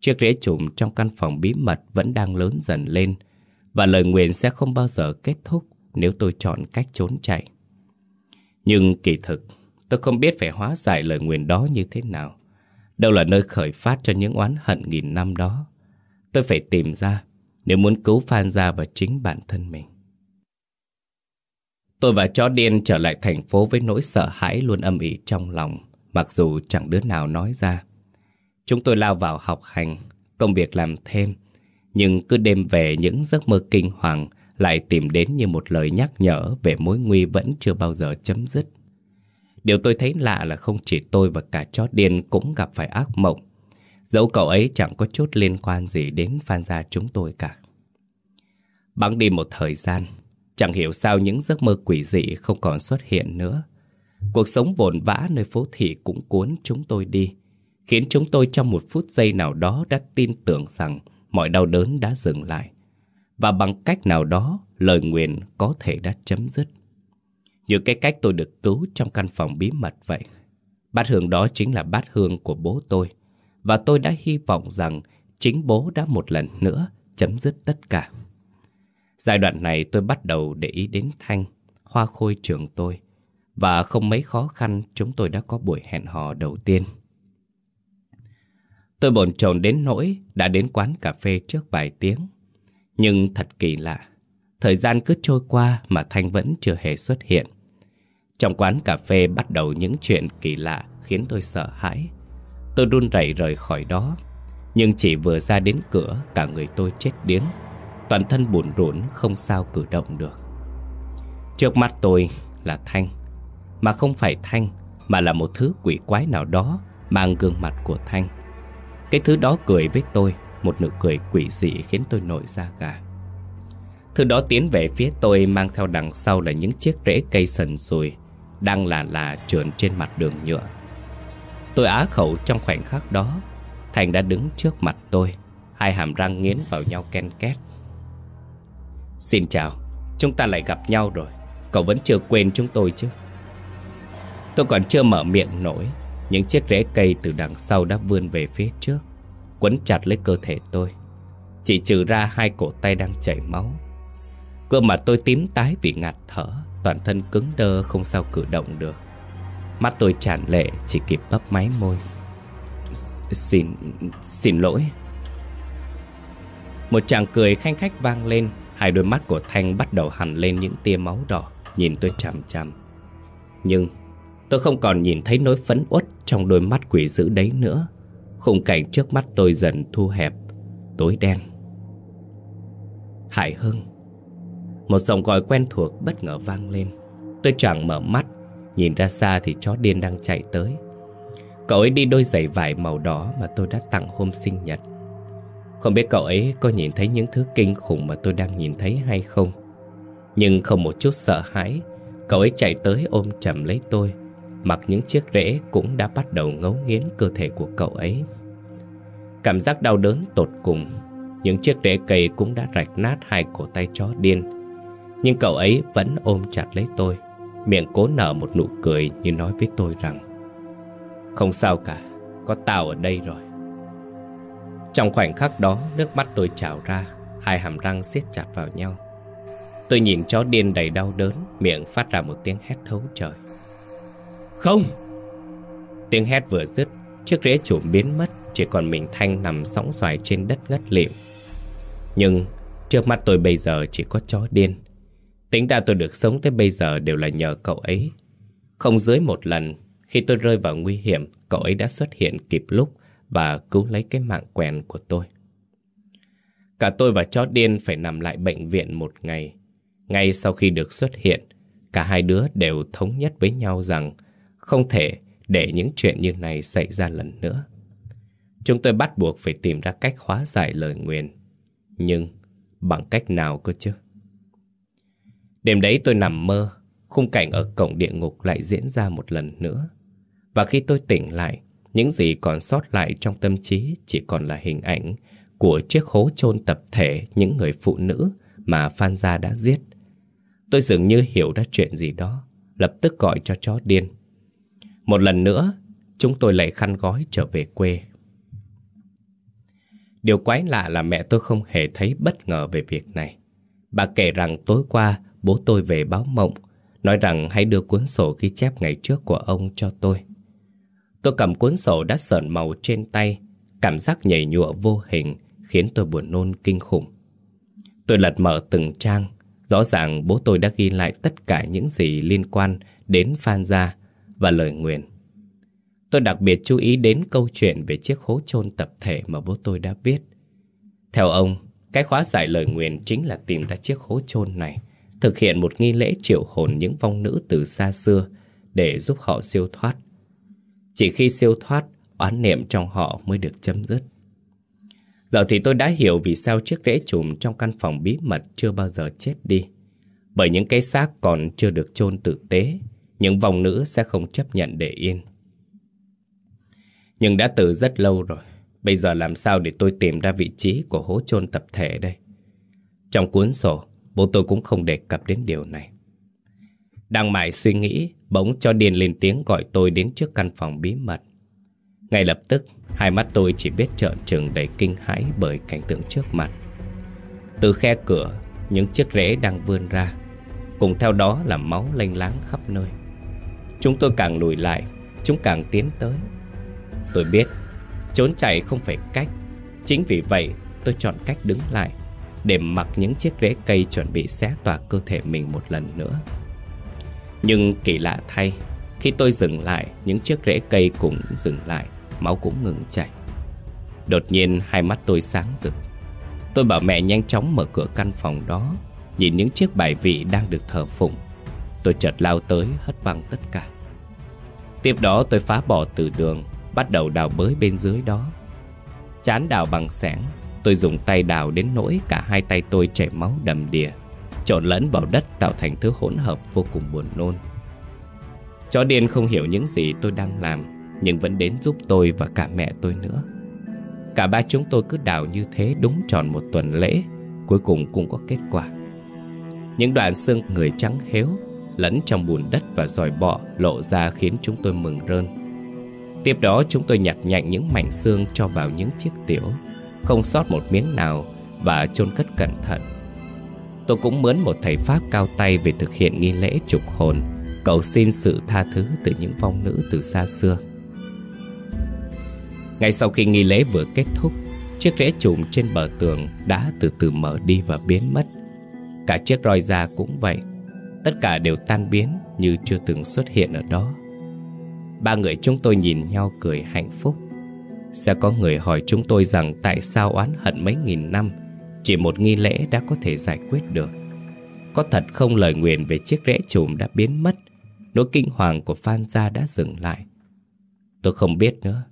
Chiếc rễ trùm trong căn phòng bí mật vẫn đang lớn dần lên và lời nguyện sẽ không bao giờ kết thúc nếu tôi chọn cách trốn chạy. Nhưng kỳ thực, tôi không biết phải hóa giải lời nguyện đó như thế nào. Đâu là nơi khởi phát cho những oán hận nghìn năm đó. Tôi phải tìm ra nếu muốn cứu Phan Gia và chính bản thân mình. Tôi và chó điên trở lại thành phố với nỗi sợ hãi luôn âm ỉ trong lòng, mặc dù chẳng đứa nào nói ra. Chúng tôi lao vào học hành, công việc làm thêm. Nhưng cứ đêm về những giấc mơ kinh hoàng lại tìm đến như một lời nhắc nhở về mối nguy vẫn chưa bao giờ chấm dứt. Điều tôi thấy lạ là không chỉ tôi và cả chó điên cũng gặp phải ác mộng. Dẫu cậu ấy chẳng có chút liên quan gì đến phan gia chúng tôi cả. Bắn đi một thời gian, chẳng hiểu sao những giấc mơ quỷ dị không còn xuất hiện nữa. Cuộc sống vồn vã nơi phố thị cũng cuốn chúng tôi đi khiến chúng tôi trong một phút giây nào đó đã tin tưởng rằng mọi đau đớn đã dừng lại. Và bằng cách nào đó, lời nguyện có thể đã chấm dứt. Như cái cách tôi được cứu trong căn phòng bí mật vậy. Bát hương đó chính là bát hương của bố tôi. Và tôi đã hy vọng rằng chính bố đã một lần nữa chấm dứt tất cả. Giai đoạn này tôi bắt đầu để ý đến Thanh, hoa khôi trường tôi. Và không mấy khó khăn chúng tôi đã có buổi hẹn hò đầu tiên. Tôi bồn chồn đến nỗi đã đến quán cà phê trước vài tiếng. Nhưng thật kỳ lạ, thời gian cứ trôi qua mà Thanh vẫn chưa hề xuất hiện. Trong quán cà phê bắt đầu những chuyện kỳ lạ khiến tôi sợ hãi. Tôi run rẩy rời khỏi đó, nhưng chỉ vừa ra đến cửa cả người tôi chết điếng. Toàn thân bùn rủn không sao cử động được. Trước mắt tôi là Thanh, mà không phải Thanh mà là một thứ quỷ quái nào đó mang gương mặt của Thanh. Cái thứ đó cười với tôi, Một nụ cười quỷ dị khiến tôi nổi da gà. Thứ đó tiến về phía tôi, Mang theo đằng sau là những chiếc rễ cây sần sùi, Đang là là trườn trên mặt đường nhựa. Tôi á khẩu trong khoảnh khắc đó, Thành đã đứng trước mặt tôi, Hai hàm răng nghiến vào nhau ken két. Xin chào, Chúng ta lại gặp nhau rồi, Cậu vẫn chưa quên chúng tôi chứ? Tôi còn chưa mở miệng nổi những chiếc rễ cây từ đằng sau đã vươn về phía trước, Quấn chặt lấy cơ thể tôi. Chỉ trừ ra hai cổ tay đang chảy máu. Gương mặt tôi tím tái vì ngạt thở, Toàn thân cứng đơ không sao cử động được. Mắt tôi tràn lệ Chỉ kịp bấp máy môi. Xin... xin lỗi. Một chàng cười khanh khách vang lên, Hai đôi mắt của Thanh bắt đầu hằn lên những tia máu đỏ, Nhìn tôi chằm chằm. Nhưng tôi không còn nhìn thấy nỗi phấn uất Trong đôi mắt quỷ dữ đấy nữa. Khung cảnh trước mắt tôi dần thu hẹp, Tối đen. Hải Hưng. Một giọng gọi quen thuộc bất ngờ vang lên. Tôi chẳng mở mắt, Nhìn ra xa thì chó điên đang chạy tới. Cậu ấy đi đôi giày vải màu đỏ Mà tôi đã tặng hôm sinh nhật. Không biết cậu ấy có nhìn thấy những thứ kinh khủng Mà tôi đang nhìn thấy hay không? Nhưng không một chút sợ hãi, Cậu ấy chạy tới ôm chầm lấy tôi. Mặc những chiếc rễ cũng đã bắt đầu ngấu nghiến cơ thể của cậu ấy. Cảm giác đau đớn tột cùng Những chiếc rễ cây cũng đã rạch nát hai cổ tay chó điên. Nhưng cậu ấy vẫn ôm chặt lấy tôi Miệng cố nở một nụ cười như nói với tôi rằng Không sao cả, có tao ở đây rồi. Trong khoảnh khắc đó, nước mắt tôi trào ra Hai hàm răng siết chặt vào nhau. Tôi nhìn chó điên đầy đau đớn Miệng phát ra một tiếng hét thấu trời. Không. Tiếng hét vừa dứt, Chiếc rễ trụm biến mất, Chỉ còn mình Thanh nằm sóng xoài trên đất ngất lịm. Nhưng trước mắt tôi bây giờ chỉ có chó điên. Tính ra tôi được sống tới bây giờ đều là nhờ cậu ấy. Không dưới một lần, Khi tôi rơi vào nguy hiểm, Cậu ấy đã xuất hiện kịp lúc Và cứu lấy cái mạng quèn của tôi. Cả tôi và chó điên phải nằm lại bệnh viện một ngày. Ngay sau khi được xuất hiện, Cả hai đứa đều thống nhất với nhau rằng không thể để những chuyện như này xảy ra lần nữa Chúng tôi bắt buộc phải tìm ra cách hóa giải lời nguyền Nhưng bằng cách nào cơ chứ? Đêm đấy tôi nằm mơ, khung cảnh ở cổng địa ngục lại diễn ra một lần nữa. Và khi tôi tỉnh lại, những gì còn sót lại trong tâm trí chỉ còn là hình ảnh của chiếc hố chôn tập thể những người phụ nữ mà Phan Gia đã giết. Tôi dường như hiểu ra chuyện gì đó, lập tức gọi cho chó điên. Một lần nữa, chúng tôi lại khăn gói trở về quê. Điều quái lạ là mẹ tôi không hề thấy bất ngờ về việc này. Bà kể rằng tối qua bố tôi về báo mộng, nói rằng hãy đưa cuốn sổ ghi chép ngày trước của ông cho tôi. Tôi cầm cuốn sổ đã sờn màu trên tay, cảm giác nhảy nhụa vô hình khiến tôi buồn nôn kinh khủng. Tôi lật mở từng trang, rõ ràng bố tôi đã ghi lại tất cả những gì liên quan đến Phan Gia và lời nguyền. Tôi đặc biệt chú ý đến câu chuyện về chiếc hố chôn tập thể mà bố tôi đã viết. Theo ông, cái khóa giải lời nguyền chính là tìm ra chiếc hố chôn này thực hiện một nghi lễ triệu hồn những vong nữ từ xa xưa để giúp họ siêu thoát. Chỉ khi siêu thoát, oán niệm trong họ mới được chấm dứt. Giờ thì tôi đã hiểu vì sao chiếc rễ trùm trong căn phòng bí mật chưa bao giờ chết đi. Bởi những cái xác còn chưa được chôn tử tế, những vòng nữ sẽ không chấp nhận để yên. Nhưng đã từ rất lâu rồi, bây giờ làm sao để tôi tìm ra vị trí của hố chôn tập thể đây? Trong cuốn sổ, Bố tôi cũng không đề cập đến điều này Đang mải suy nghĩ Bỗng cho Điền lên tiếng gọi tôi đến trước căn phòng bí mật Ngay lập tức Hai mắt tôi chỉ biết trợn trừng đầy kinh hãi Bởi cảnh tượng trước mặt Từ khe cửa Những chiếc rễ đang vươn ra Cùng theo đó là máu lênh láng khắp nơi Chúng tôi càng lùi lại Chúng càng tiến tới Tôi biết Trốn chạy không phải cách Chính vì vậy tôi chọn cách đứng lại để mặc những chiếc rễ cây chuẩn bị xé toạc cơ thể mình một lần nữa. Nhưng kỳ lạ thay, khi tôi dừng lại, những chiếc rễ cây cũng dừng lại, máu cũng ngừng chảy. Đột nhiên hai mắt tôi sáng rực. Tôi bảo mẹ nhanh chóng mở cửa căn phòng đó, nhìn những chiếc bài vị đang được thờ phụng. Tôi chợt lao tới hất văng tất cả. Tiếp đó tôi phá bỏ từ đường, bắt đầu đào bới bên dưới đó. Chán đào bằng sẻng, Tôi dùng tay đào đến nỗi cả hai tay tôi chảy máu đầm đìa Trộn lẫn vào đất tạo thành thứ hỗn hợp vô cùng buồn nôn Chó điên không hiểu những gì tôi đang làm Nhưng vẫn đến giúp tôi và cả mẹ tôi nữa Cả ba chúng tôi cứ đào như thế đúng tròn một tuần lễ Cuối cùng cũng có kết quả Những đoạn xương người trắng héo Lẫn trong bùn đất và dòi bọ lộ ra khiến chúng tôi mừng rơn. Tiếp đó chúng tôi nhặt nhạnh những mảnh xương cho vào những chiếc tiểu, không sót một miếng nào và chôn cất cẩn thận. Tôi cũng mướn một thầy Pháp cao tay về thực hiện nghi lễ trục hồn. Cầu xin sự tha thứ từ những vong nữ từ xa xưa. Ngay sau khi nghi lễ vừa kết thúc, Chiếc rễ trùm trên bờ tường đã từ từ mở đi và biến mất. Cả chiếc roi da cũng vậy. Tất cả đều tan biến như chưa từng xuất hiện ở đó. Ba người chúng tôi nhìn nhau cười hạnh phúc. Sẽ có người hỏi chúng tôi rằng tại sao oán hận mấy nghìn năm, Chỉ một nghi lễ đã có thể giải quyết được. Có thật không lời nguyện về chiếc rễ trùm đã biến mất, Nỗi kinh hoàng của Phan Gia đã dừng lại. Tôi không biết nữa,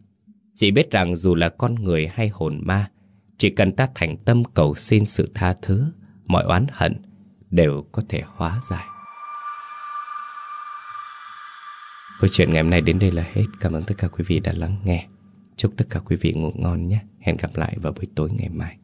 Chỉ biết rằng dù là con người hay hồn ma, Chỉ cần ta thành tâm cầu xin sự tha thứ, Mọi oán hận đều có thể hóa giải. Câu chuyện ngày hôm nay đến đây là hết. Cảm ơn tất cả quý vị đã lắng nghe. Chúc tất cả quý vị ngủ ngon nhé. Hẹn gặp lại vào buổi tối ngày mai.